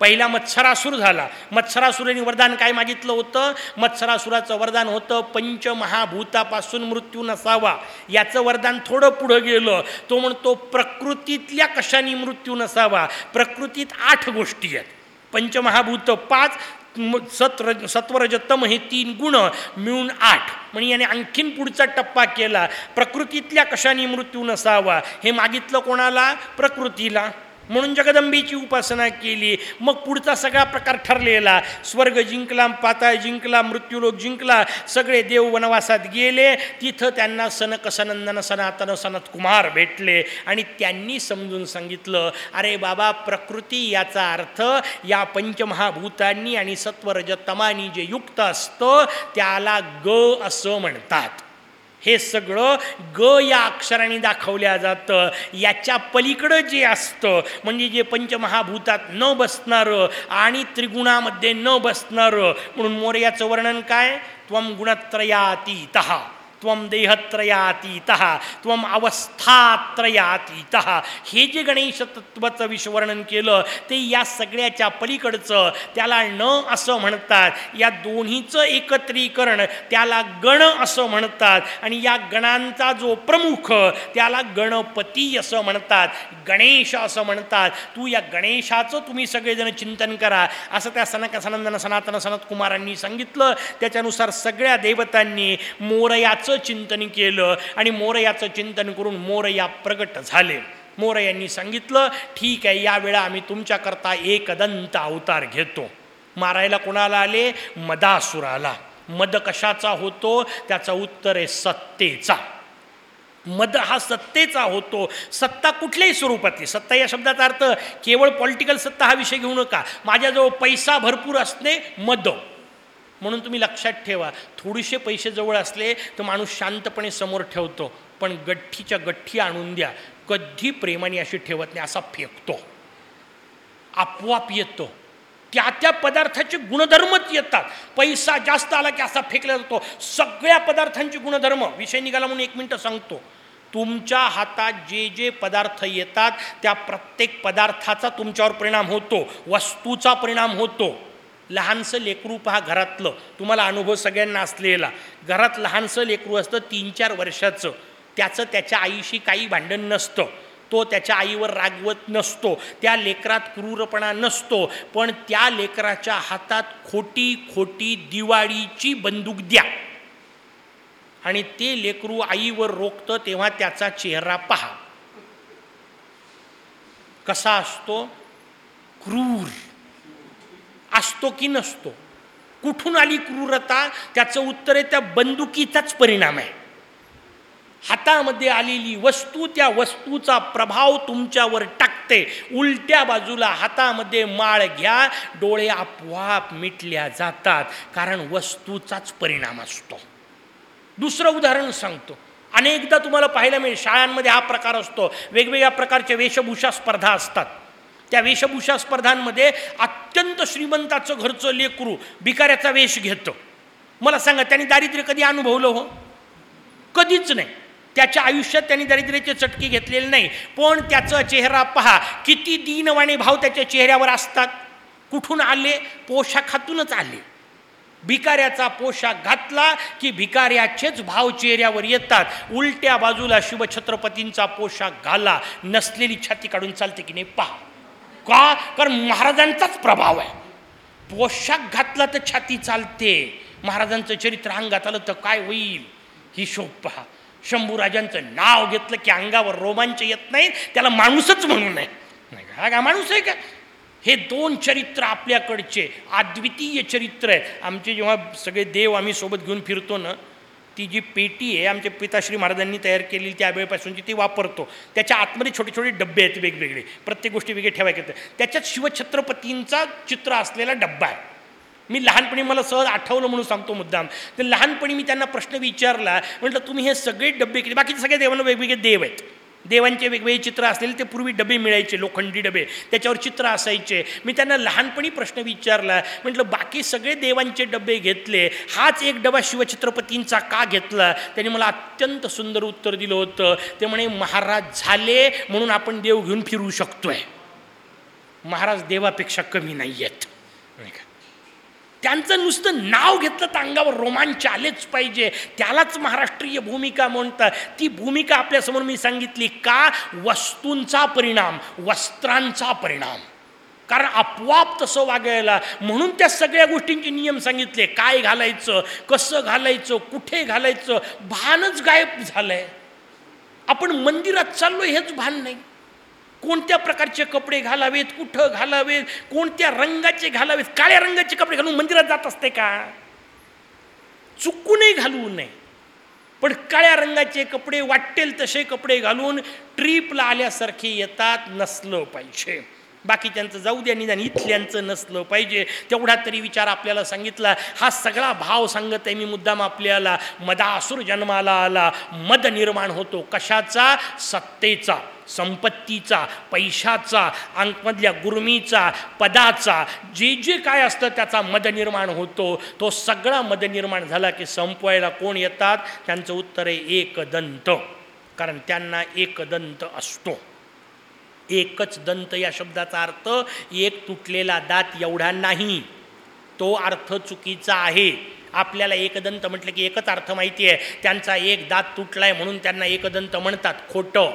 पहिला मत्सरासूर झाला. मत्सरासुराने वरदान काय मागितलं होतं? मत्सरासुराचं वरदान होतं पंचमहाभूतापासून मृत्यू नसावा. याचं वरदान थोडं पुढं गेलं. तो म्हणतो प्रकृतीतल्या कशाने मृत्यू नसावा? प्रकृतीत आठ गोष्टी आहेत. पंचमहाभूत पाच सत्र सत्वरजतम हे तीन गुण मिळून आठ. म्हणजे याने आणखीन पुढचा टप्पा केला. प्रकृतीतल्या कशाने मृत्यू नसावा? हे मागितलं कोणाला? प्रकृतीला. म्हणून जगदंबीची उपासना केली. मग पुढचा सगळा प्रकार ठरलेला. स्वर्ग जिंकला पाताळ जिंकला मृत्यूलोक जिंकला सगळे देव वनवासात गेले. तिथं त्यांना सनक सनंदन सनातन सनत कुमार भेटले आणि त्यांनी समजून सांगितलं अरे बाबा प्रकृती याचा अर्थ या पंचमहाभूतांनी आणि सत्वरजतमानी जे युक्त असतं त्याला ग असं म्हणतात. हे सगळं ग या अक्षराने दाखवल्या जातं. याच्या पलीकडं जे असतं म्हणजे जे पंचमहाभूतात न बसणारं आणि त्रिगुणामध्ये न बसणारं म्हणून मोर्याचं वर्णन काय? त्वम गुणत्रयातीत. त्वम देहत्रयातीत त्वम अवस्थात्रयातीत. हे जे गणेश तत्वाचं विश्ववर्णन केलं ते या सगळ्याच्या पलीकडचं त्याला न असं म्हणतात या दोन्हीचं एकत्रीकरण त्याला गण असं म्हणतात. आणि या गणांचा जो प्रमुख त्याला गणपती असं म्हणतात गणेश असं म्हणतात. तू या गणेशाचं तुम्ही सगळेजण चिंतन करा. असं त्या सनक सनंदन सनातन सनत कुमारांनी सांगितलं. त्याच्यानुसार सगळ्या देवतांनी मोरयाचं चिंतन केलं आणि मोरयाचं चिंतन करून मोरया प्रगट झाले. मोर यांनी सांगितलं ठीक आहे यावेळा आम्ही तुमच्याकरता एकदंत अवतार घेतो. मारायला कोणाला आले? मदासुराला. मद कशाचा होतो? त्याचं उत्तर आहे सत्तेचा. मद हा सत्तेचा होतो. सत्ता कुठल्याही स्वरूपातली. सत्ता या शब्दाचा अर्थ केवळ पॉलिटिकल सत्ता हा विषय घेऊ नका. माझ्याजवळ पैसा भरपूर असणे मद. म्हणून तुम्ही लक्षात ठेवा. थोडेसे पैसे जवळ असले तर माणूस शांतपणे समोर ठेवतो. पण गठ्ठीच्या गठ्ठी आणून द्या. कधी प्रेमाने अशी ठेवत नाही असा फेकतो. आपोआप येतो. त्या त्या पदार्थाचे गुणधर्मच येतात. पैसा जास्त आला की असा फेकला जातो. सगळ्या पदार्थांचे गुणधर्म. विषय निघाला म्हणून एक मिनटं सांगतो. तुमच्या हातात जे जे पदार्थ येतात त्या प्रत्येक पदार्थाचा तुमच्यावर परिणाम होतो. वस्तूचा परिणाम होतो. लहानसं लेकरू पहा घरातलं. तुम्हाला अनुभव सगळ्यांना असलेला. घरात लहानसं लेकरू असतं तीन चार वर्षाचं. त्याचं त्याच्या आईशी काही भांडण नसतं. तो त्याच्या आईवर रागवत नसतो. त्या लेकरात क्रूरपणा नसतो. पण त्या लेकराच्या हातात खोटी खोटी दिवाळीची बंदूक द्या. आणि ते लेकरू आईवर रोखतं तेव्हा त्याचा चेहरा पहा. कसा असतो? क्रूर. असतो की नसतो. कुठून आली क्रूरता? त्याचं उत्तर आहे त्या बंदुकीचाच परिणाम आहे. हातामध्ये आलेली वस्तू त्या वस्तूचा प्रभाव तुमच्यावर टाकते. उलट्या बाजूला हातामध्ये माळ घ्या डोळे आपोआप मिटल्या जातात. कारण वस्तूचाच परिणाम असतो. दुसरं उदाहरण सांगतो. अनेकदा तुम्हाला पाहायला मिळेल शाळांमध्ये हा प्रकार असतो. वेगवेगळ्या प्रकारच्या वेशभूषा स्पर्धा असतात. त्या वेशभूषा स्पर्धांमध्ये अत्यंत श्रीमंताचं घरचं लेकरू भिकाऱ्याचा वेश घेतं. मला सांगा त्यांनी दारिद्र्य कधी अनुभवलं हो? कधीच नाही. त्याच्या आयुष्यात त्यांनी दारिद्र्याचे चटके घेतलेले नाही. पण त्याचा चेहरा पहा किती दीनवाणी भाव त्याच्या चेहऱ्यावर असतात. कुठून आले? पोशाखातूनच आले. भिकाऱ्याचा पोशाख घातला की भिकाऱ्याचेच भाव चेहऱ्यावर येतात. उलट्या बाजूला शिवछत्रपतींचा पोशाख घाला. नसलेली छाती काढून चालते की नाही? पहा. का? कारण महाराजांचाच प्रभाव आहे. पोशाख घातला तर छाती चालते. महाराजांचं चरित्र अंगात आलं तर काय होईल? ही शोभ पहा. शंभूराजांचं नाव घेतलं की अंगावर रोमांच येत नाही त्याला माणूसच म्हणू नये. नाही का? हा माणूस आहे का? हे दोन चरित्र आपल्याकडचे अद्वितीय चरित्र आहे आमचे जेव्हा सगळे देव आम्ही सोबत घेऊन फिरतो ना ती जी पेटी आहे आमच्या पिताश्री महाराजांनी तयार केलेली त्यावेळेपासूनची ती वापरतो. त्याच्या आतमध्ये छोटे छोटे डब्बे आहेत वेगवेगळे. प्रत्येक गोष्टी वेगळे ठेवायचे त्याच्यात शिवछत्रपतींचा चित्र असलेला डब्बा आहे. मी लहानपणी मला सहज आठवलं म्हणून सांगतो मुद्दाम. तर लहानपणी मी त्यांना प्रश्न विचारला म्हटलं तुम्ही हे सगळे डब्बे केले बाकीचे सगळे देवांना वेगवेगळे देव आहेत. देवांचे वेगवेगळे चित्र असलेले ते पूर्वी डबे मिळायचे लोखंडी डबे. त्याच्यावर चित्र असायचे. मी त्यांना लहानपणी प्रश्न विचारला. म्हटलं बाकी सगळे देवांचे डबे घेतले. हाच एक डबा शिवछत्रपतींचा का घेतला? त्यांनी मला अत्यंत सुंदर उत्तर दिलं होतं. ते म्हणे महाराज झाले म्हणून आपण देव घेऊन फिरू शकतोय. महाराज देवापेक्षा कमी नाही आहेत त्यांचं नुसतं नाव घेतलं तर अंगावर रोमांच आलेच पाहिजे. त्यालाच महाराष्ट्रीय भूमिका म्हणतात. ती भूमिका आपल्यासमोर मी सांगितली का? वस्तूंचा परिणाम वस्त्रांचा परिणाम. कारण आपोआप तसं वागायला म्हणून त्या सगळ्या गोष्टींचे नियम सांगितले. काय घालायचं कसं घालायचं कुठे घालायचं? भानच गायब झालंय. आपण मंदिरात चाललो हेच भान नाही. कोणत्या प्रकारचे कपडे घालावेत कुठं घालावेत कोणत्या रंगाचे घालावेत काळ्या रंगाचे कपडे घालून मंदिरात जात असते का? चुकूनही घालवू नये. पण काळ्या रंगाचे कपडे वाटेल तसे कपडे घालून ट्रीपला आल्यासारखे येतात नसलं पाहिजे. बाकी त्यांचं जाऊ द्या निदान इथल्यांचं नसलं पाहिजे. तेवढा तरी विचार आपल्याला सांगितला. हा सगळा भाव सांगत आहे मी मुद्दाम आपल्याला. मदासूर जन्माला आला. मद निर्माण होतो. कशाचा? सत्तेचा संपत्तीचा पैशाचा अंकमधल्या गुरमीचा पदाचा. जे जे काय असतं त्याचा मद निर्माण होतो. तो सगळा मद निर्माण झाला की संपवायला कोण येतात? त्यांचं उत्तर आहे एकदंत. कारण त्यांना एकदंत असतो. एकच दंत या शब्दाचा अर्थ एक तुटलेला दात एवढा नाही. तो अर्थ चुकीचा आहे. आपल्याला एकदंत म्हटलं की एकच अर्थ माहिती आहे. त्यांचा एक दात तुटलाय म्हणून त्यांना एकदंत म्हणतात खोटं.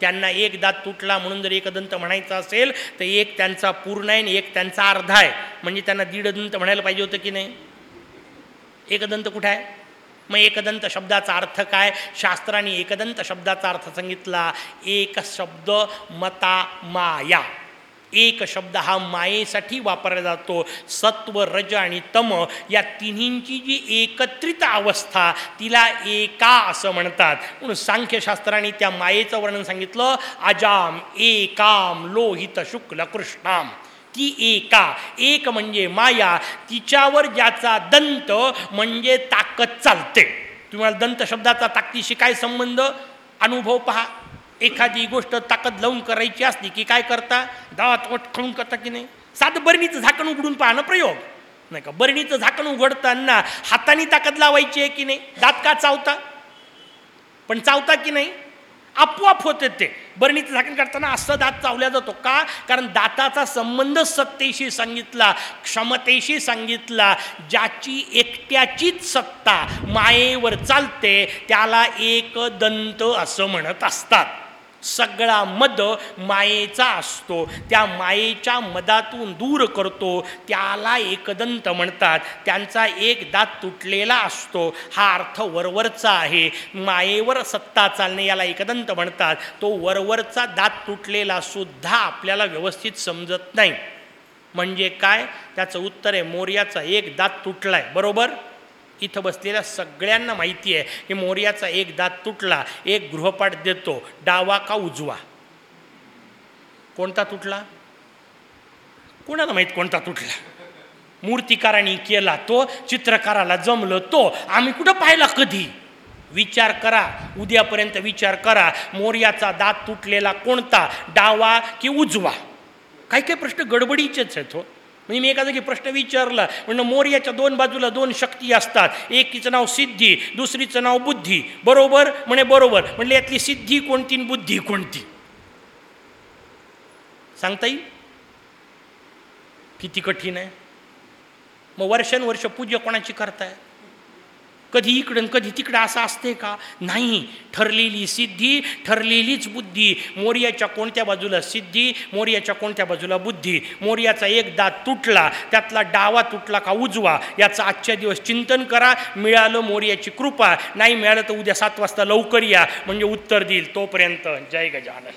त्यांना एक दात तुटला म्हणून जर एकदंत म्हणायचं असेल तर एक त्यांचा पूर्ण आहे आणि एक त्यांचा अर्धा आहे. म्हणजे त्यांना दीड दंत म्हणायला पाहिजे होतं की नाही? एकदंत कुठं आहे? मग एकदंत शब्दाचा अर्थ काय? शास्त्राने एकदंत शब्दाचा अर्थ सांगितला एक शब्द मता माया. एक शब्द हा मायेसाठी वापरला जातो. सत्व रज आणि तम या तिन्हींची जी एकत्रित अवस्था तिला एका असं म्हणतात. म्हणून सांख्यशास्त्राने त्या मायेचं वर्णन सांगितलं अजाम एकाम लोहित शुक्ल कृष्णाम. ती एका. एक म्हणजे माया तिच्यावर ज्याचा दंत म्हणजे ताकद चालते. तुम्हाला दंत शब्दाचा ताकदीशी काय संबंध? अनुभव पहा. एखादी गोष्ट ताकद लावून करायची असली की काय करता? दात वट खळून करता की नाही? साधं बरणीचं झाकण उघडून पाहणं प्रयोग. नाही का? बरणीचं झाकण उघडताना हाताने ताकद लावायची आहे की नाही? दात का चावता? पण चावता की नाही? आपोआप होते ते. बरणीचं झाकण काढताना असं दात चावल्या जातो का? कारण दाताचा संबंध सत्तेशी सांगितला क्षमतेशी सांगितला ज्याची एकट्याचीच सत्ता मायेवर चालते त्याला एक दंत असं म्हणत असतात. सगळा मद मायेचा असतो. त्या मायेच्या मदातून दूर करतो. त्याला एकदंत म्हणतात. त्यांचा एक दात तुटलेला असतो. हा अर्थ वरवरचा आहे. मायेवर सत्ता चालणे याला एकदंत म्हणतात. तो वरवरचा दात तुटलेला सुद्धा आपल्याला व्यवस्थित समजत नाही. म्हणजे काय? त्याचं उत्तर आहे मोर्याचा एक दात तुटला आहे बरोबर? इथं बसलेल्या सगळ्यांना माहिती आहे की मोर्याचा एक दात तुटला एक गृहपाठ देतो डावा का उजवा? कोणता तुटला? कोणाला माहीत कोणता तुटला? मूर्तिकारांनी केला तो चित्रकाराला जमलं तो. आम्ही कुठं पाहिला कधी? विचार करा. उद्यापर्यंत विचार करा. मोर्याचा दात तुटलेला कोणता? डावा की उजवा? काही काही प्रश्न गडबडीचेच आहेत हो. म्हणजे मी एका जागी प्रश्न विचारला म्हणणं मोर्याच्या दोन बाजूला दोन शक्ती असतात. एकीचं नाव सिद्धी दुसरीचं नाव बुद्धी. बरोबर? म्हणे बरोबर. म्हणले यातली सिद्धी कोणती बुद्धी कोणती? सांगता येईल? किती कठीण आहे. मग वर्षानुवर्ष पूजा कोणाची करताय? कधी इकडं कधी तिकडं असं असते का? नाही. ठरलेली सिद्धी ठरलेलीच बुद्धी. मोर्याच्या कोणत्या बाजूला सिद्धी मोर्याच्या कोणत्या बाजूला बुद्धी? मोर्याचा एक दात तुटला त्यातला डावा तुटला का उजवा? याचं आजच्या दिवस चिंतन करा. मिळालं मोर्याची कृपा. नाही मिळालं तर उद्या सात वाजता लवकर या. म्हणजे उत्तर देईल तोपर्यंत. जय गजानन.